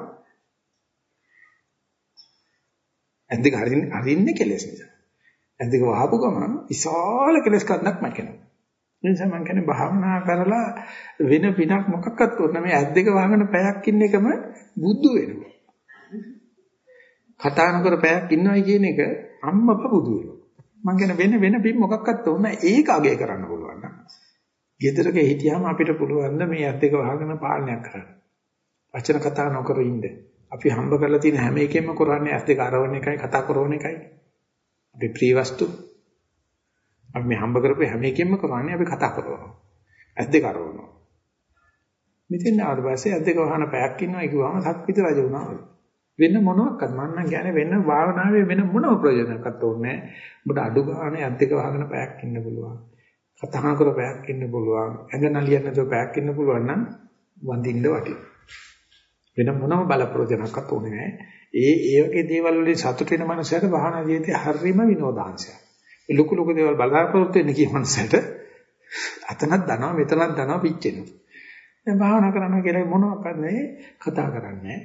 ඇන්දික හරින්නේ හරින්නේ කෙලෙස් නිසා. ඇන්දික වහපු ගමන් විශාල කෙලෙස් කන්දක් මැකෙනවා. ඒ නිසා මම කියන්නේ භාවනා කරලා වෙන පිනක් මොකක්වත් කරන්න මේ ඇස් දෙක වහගෙන පැයක් ඉන්න එකම බුද්ධ වෙනවා. කතා නොකර පැයක් ඉන්නවයි කියන එක අම්මප බුදු වෙනවා. මම කියන වෙන වෙන පින් මොකක්වත් ඕන ඒක අගය කරන්න පුළුවන් නම්. ගෙදරක හිටියාම අපිට පුළුවන් මේ ඇස් දෙක වහගෙන පාලනයක් කරන්න. වචන කතා නොකර ඉන්න. අපි හම්බ කරලා තියෙන හැම එකෙම කරන්නේ ඇස් දෙක අරවන එකයි කතා කරන එකයි. අපි ප්‍රිය වස්තු අපි මේ හම්බ කරපු හැම එකෙම කරන්නේ අපි කතා කරනවා. ඇස් දෙක අරවනවා. මෙතෙන් ආවට පස්සේ ඇස් දෙක වහන පැයක් ඉන්නවා කිව්වම සත්පිත රජ වුණා. වෙන මොනවාක්වත් මම නම් කියන්නේ වෙන භාවනාවේ වෙන මොනම ප්‍රයෝජනයක්වත් ඕනේ නැහැ. ඔබට අඩු ගානේ ඇස් දෙක වහගෙන පැයක් ඉන්න පුළුවන්. කතා කර පැයක් ඉන්න පුළුවන්. ඇඟ නලියක් නැතුව පැයක් ඉන්න පුළුවන් නම් වඳින්න වටිනවා. වෙන මොනම බල ප්‍රයෝජනයක්වත් ඕනේ නැහැ. ඒ ඒ වගේ දේවල් වලින් සතුට වෙන මනුස්සයට භාවනා ජීවිතේ හරීම විනෝදාංශයක්. ලොකු ලොකු දේවල් බලාපොරොත්තු වෙන්න කිය මනුස්සයට අතනක් දනවා මෙතනක් දනවා පිච්චෙනවා. දැන් භාවනා කරනවා කියලා මොනවක්වත් නෙවෙයි කතා කරන්නේ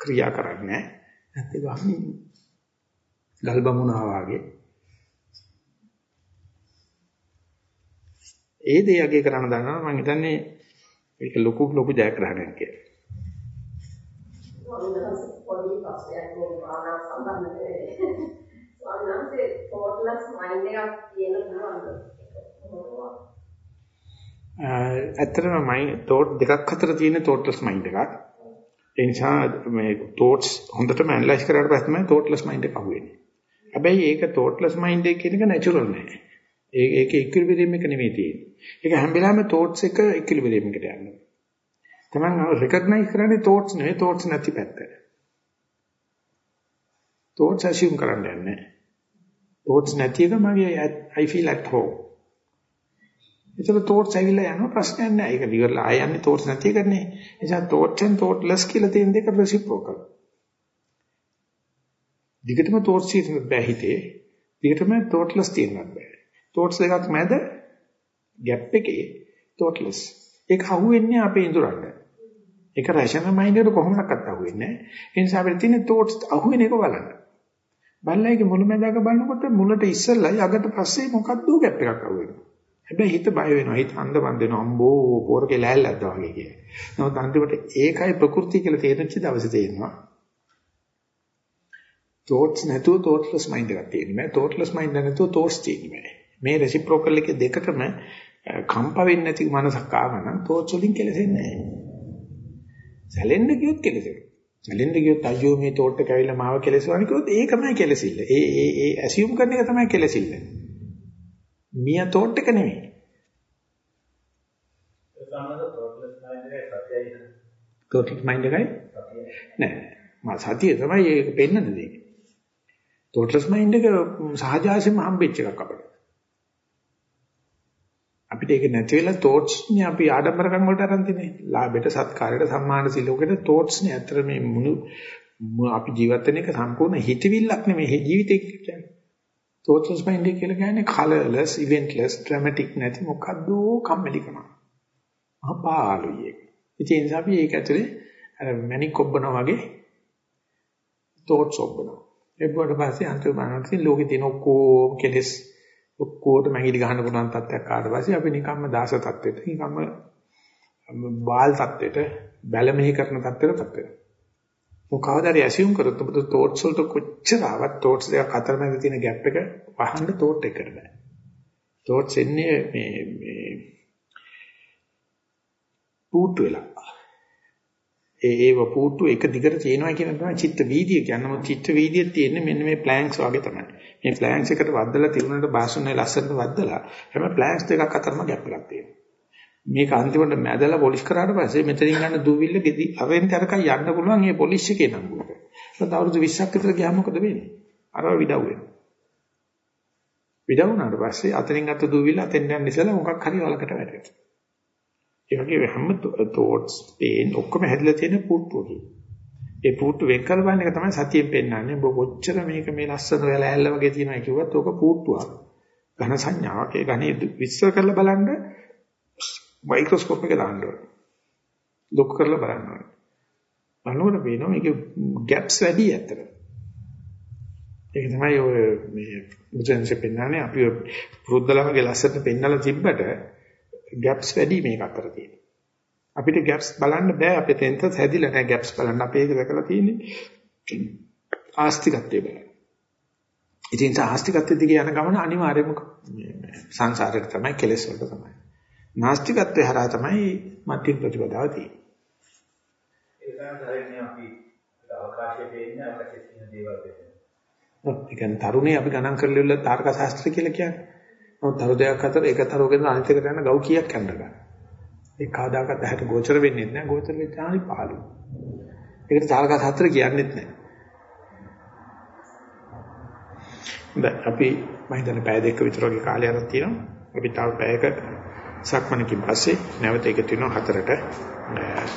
ක්‍රියා කරන්නේ නැත්නම් වහන්නේ. ගල් බමුණා වාගේ. ඒ දේ යගේ කරන්න දන්නවා මම හිතන්නේ ඒක ලොකු ලොකු ජයග්‍රහණයක් කියලා. පොඩි ප්‍රශ්නයක් මේ භාවනා සම්බන්ධ ස්වාමීන් වහන්සේ තෝට්ලස් මයින්ඩ් එකක් තියෙන පුළුවන්ද? ඇත්තටම මයි තෝට් දෙකක් අතර තියෙන තෝට්ලස් මයින්ඩ් එකක්. ඒ නිසා මේ තෝට්ස් හොඳටම ඇනලයිස් කරාට පස්සේ තමයි තෝට්ලස් මයින්ඩ් එක අහුවෙන්නේ. හැබැයි ඒක තෝට්ලස් මයින්ඩ් එක කියන එක නැචරල් නෑ. ඒ ඒක ඉක්විලිබ්‍රියම් එක නෙමෙයි තියෙන්නේ. ඒක හැම වෙලාවෙම තෝට්ස් එක ඉක්විලිබ්‍රියම් එකට යනවා. තමන් රෙකග්නයිස් කරන්නේ තෝට්ස් නෙවෙයි තෝට්ස් නැති පැත්ත. තෝට්ස් ඇසියුම් කරන්න යන්නේ. තෝට්ස් නැති එක මගේ I feel at home. ඒතර thoughts ඇවිල්ලා යනවා ප්‍රශ්නයක් නැහැ. ඒක ඉවරලා ආය යන්නේ thoughts නැති එකනේ. ඒ නිසා thoughts and thoughtless කියලා තියෙන දෙක reciprocal. දිගටම thoughts තියෙන්න බෑ හිතේ. දිගටම thoughtless තියෙන්නත් බෑ. thoughts දෙකක් මැද gap එකේ thoughtless. ඒක අහුවෙන්නේ අපේ ඉඳුරන්න. ඒක rational mind එකට කොහොමදක්වත් අහුවෙන්නේ නැහැ. ඒ නිසා අපිට තියෙන thoughts අහුවෙන එක බලන්න. බලලා ඒක මුලමඳාක බලනකොට මුලට ඉස්සෙල්ලයි අගට පස්සේ මොකක්ද ગેප් එකක් අහුවෙන්නේ. හැබැයි හිත බය වෙනවා. හිත අන්දමන් දෙනවා. අම්බෝ පොරකේ ලෑල්ලක්ද වගේ කියලා. නමුත් අන්තිමට ඒකයි ප්‍රകൃති කියලා තේරෙච්ච දවසේ තේරෙනවා. thoughts නැතුව thoughtless mind එකක් තියෙනවා. thoughtless mind නැතුව thoughts තියෙනවා. මේ reciprocal එකේ දෙකටම කම්ප වෙන්නේ නැති මනසක් ආවනම් thoughts වලින් කෙලෙසෙන්නේ නැහැ. සැලෙන්න කියොත් කෙලෙසෙනවා. සැලෙන්න කියොත් අයියෝ මේ thought එක ඇවිල්ලා මාව කෙලෙසවන කිව්වොත් ඒකමයි කෙලෙසිල්ල. ඒ ඒ ඒ assume කරන එක තමයි කෙලෙසිල්ල. මිය තෝට් එක නෙමෙයි. තෝට්ලස් මයින්ඩ් එකයි නෑ. මා සතිය තමයි ඒක පෙන්වන්න දෙන්නේ. තෝට්ලස් මයින්ඩ් එක සහජාසෙම හම්බෙච්ච එකක් අපිට. අපිට ඒක නැති වෙලා තෝට්ස් නේ අපි ආඩම්බරකම් වලට අරන් තිනේ. ලාභයට සත්කාරයට සම්මාන සිලෝකයට තෝට්ස් නේ. අතර මේ මුළු අපි ජීවත් වෙන එක සම්පූර්ණ හිතවිල්ලක් නෙමෙයි ජීවිතේ කියන්නේ. thoughtless mind එක කියලා කියන්නේ colorless, eventless, dramatic නැති මොකද්ද කම්මැලිකම. අපාලුයි ඒක. ඉතින් ඒ නිසා අපි ඒක ඇතුලේ අර මැනික් ඔබනවා වගේ thoughts ඔබනවා. එබ්බට පස්සේ අන්තිමට ලෝකේ තියෙන ඔක්කොම කෙලෙස් ඔක්කොට මැඟිලි ගහන්න පුළුවන් තත්ත්වයක් ආවට පස්සේ අපි නිකම්ම දාස තත්ත්වෙට නිකම්ම බාල් තත්ත්වෙට බැල මෙහි කරන තත්ත්වෙට පත් වෙනවා. මොකවද හරි ඇසියුම් කරොත් ඔබට thoughts වලට කොච්චර ආවත් thoughts දෙකක් අතර මැද තියෙන ગેප් එක වහන්න thought එකට බෑ. thoughts එන්නේ මේ මේ පුටු වෙලා. ඒ ඒව පුටු එක දිගට තියෙනවා කියන තමයි චිත්ත වීදිය කියන්නේ. මොකද චිත්ත වීදියේ තියෙන්නේ මෙන්න මේ ප්ලෑන්ක්ස් වගේ තමයි. මේ ප්ලෑන්ක්ස් එකට වද්දලා තිරුණාට බාසුනේ ලස්සනට වද්දලා හැම ප්ලෑන්ක්ස් දෙකක් අතරම ગેප් එකක් තියෙනවා. මේක අන්තිමට මැදලා පොලිෂ් කරාට පස්සේ මෙතනින් ගන්න දුවිල්ල ගෙදි අරෙන් තරකයි යන්න පුළුවන් මේ පොලිෂ් එකේ නම් උඩ. ඒත් අවුරුදු 20ක් විතර ගියාම මොකද වෙන්නේ? අරව විඩව් වෙනවා. විඩව් වුණාට පස්සේ අතනින් අත දුවිල්ල අතෙන් යන ඉස්සෙල්ලා මොකක් හරි වලකට වැටෙනවා. ඒ වගේ හැම thoughts pain ඔක්කොම හැදලා තියෙන පුට්ටුවකින්. ඒ පුට්ටු වෙන් කර බලන එක තමයි සතියෙන් පෙන්වන්නේ. ඔබ කොච්චර මේක මේ ලස්සන වෙලා ඇල්ල වගේ තියෙනවා කිව්වත් ඕක පුට්ටුවක්. ඝන සංඥාවක්. ඒ ඝනේ විශ්ව කරලා බලන්න මයික්‍රොස්කෝප් එක දාන්න ඕනේ. ලොක් කරලා බලන්න ඕනේ. බලනකොට පේනවා මේකේ ગેප්ස් වැඩි ඇත්තට. ඒක තමයි ඔය මේ මුචෙන්සේ පෙන්නන්නේ අපි පුරුද්දලමගේ ලස්සට පෙන්නලා තිබ්බට ගැප්ස් වැඩි මේක අතර තියෙනවා. අපිට ගැප්ස් බලන්න බෑ අපේ තෙන්තස් හැදිලා නැහැ ගැප්ස් බලන්න අපි ඒක දැකලා තියෙන්නේ ආස්තිකත්වයේ බලන්න. ඉතින් ආස්තිකත්වයේ දිගේ යන ගමන අනිවාර්යයෙන්ම සංසාරයට තමයි කෙලෙස් වලට තමයි. නාස්තිකත්වයේ හරහා තමයි මධ්‍යම ප්‍රතිපදාව තියෙන්නේ. ඒකට හරියන්නේ අපි අවකාශයේ දෙන්නේ අවකාශයේ තියෙන දේවල් දෙන්නේ. ඔක්කොම තරුණේ අපි ගණන් කරලා ඉවරලා තාරක ශාස්ත්‍රය කියලා කියන්නේ. නමුත් තරු දෙකක් අතර එක තරුවකින් අනිත් එකට යන ගව් කීයක් යන්න ගන්න. ඒ කවදාකවත් ඇහැට ගෝචර වෙන්නේ නැහැ. ගෝචර වෙච්ච ආනි පාළු. ඒකට තාරක ශාස්ත්‍ර කියන්නේත් නැහැ. දැන් අපි මම හිතන්නේ පැය දෙක විතර වගේ කාලයක් අරන් තියෙනවා. අපි තව පැයක සක්මණකින් පස්සේ නැවත එකතු වෙනවා හතරට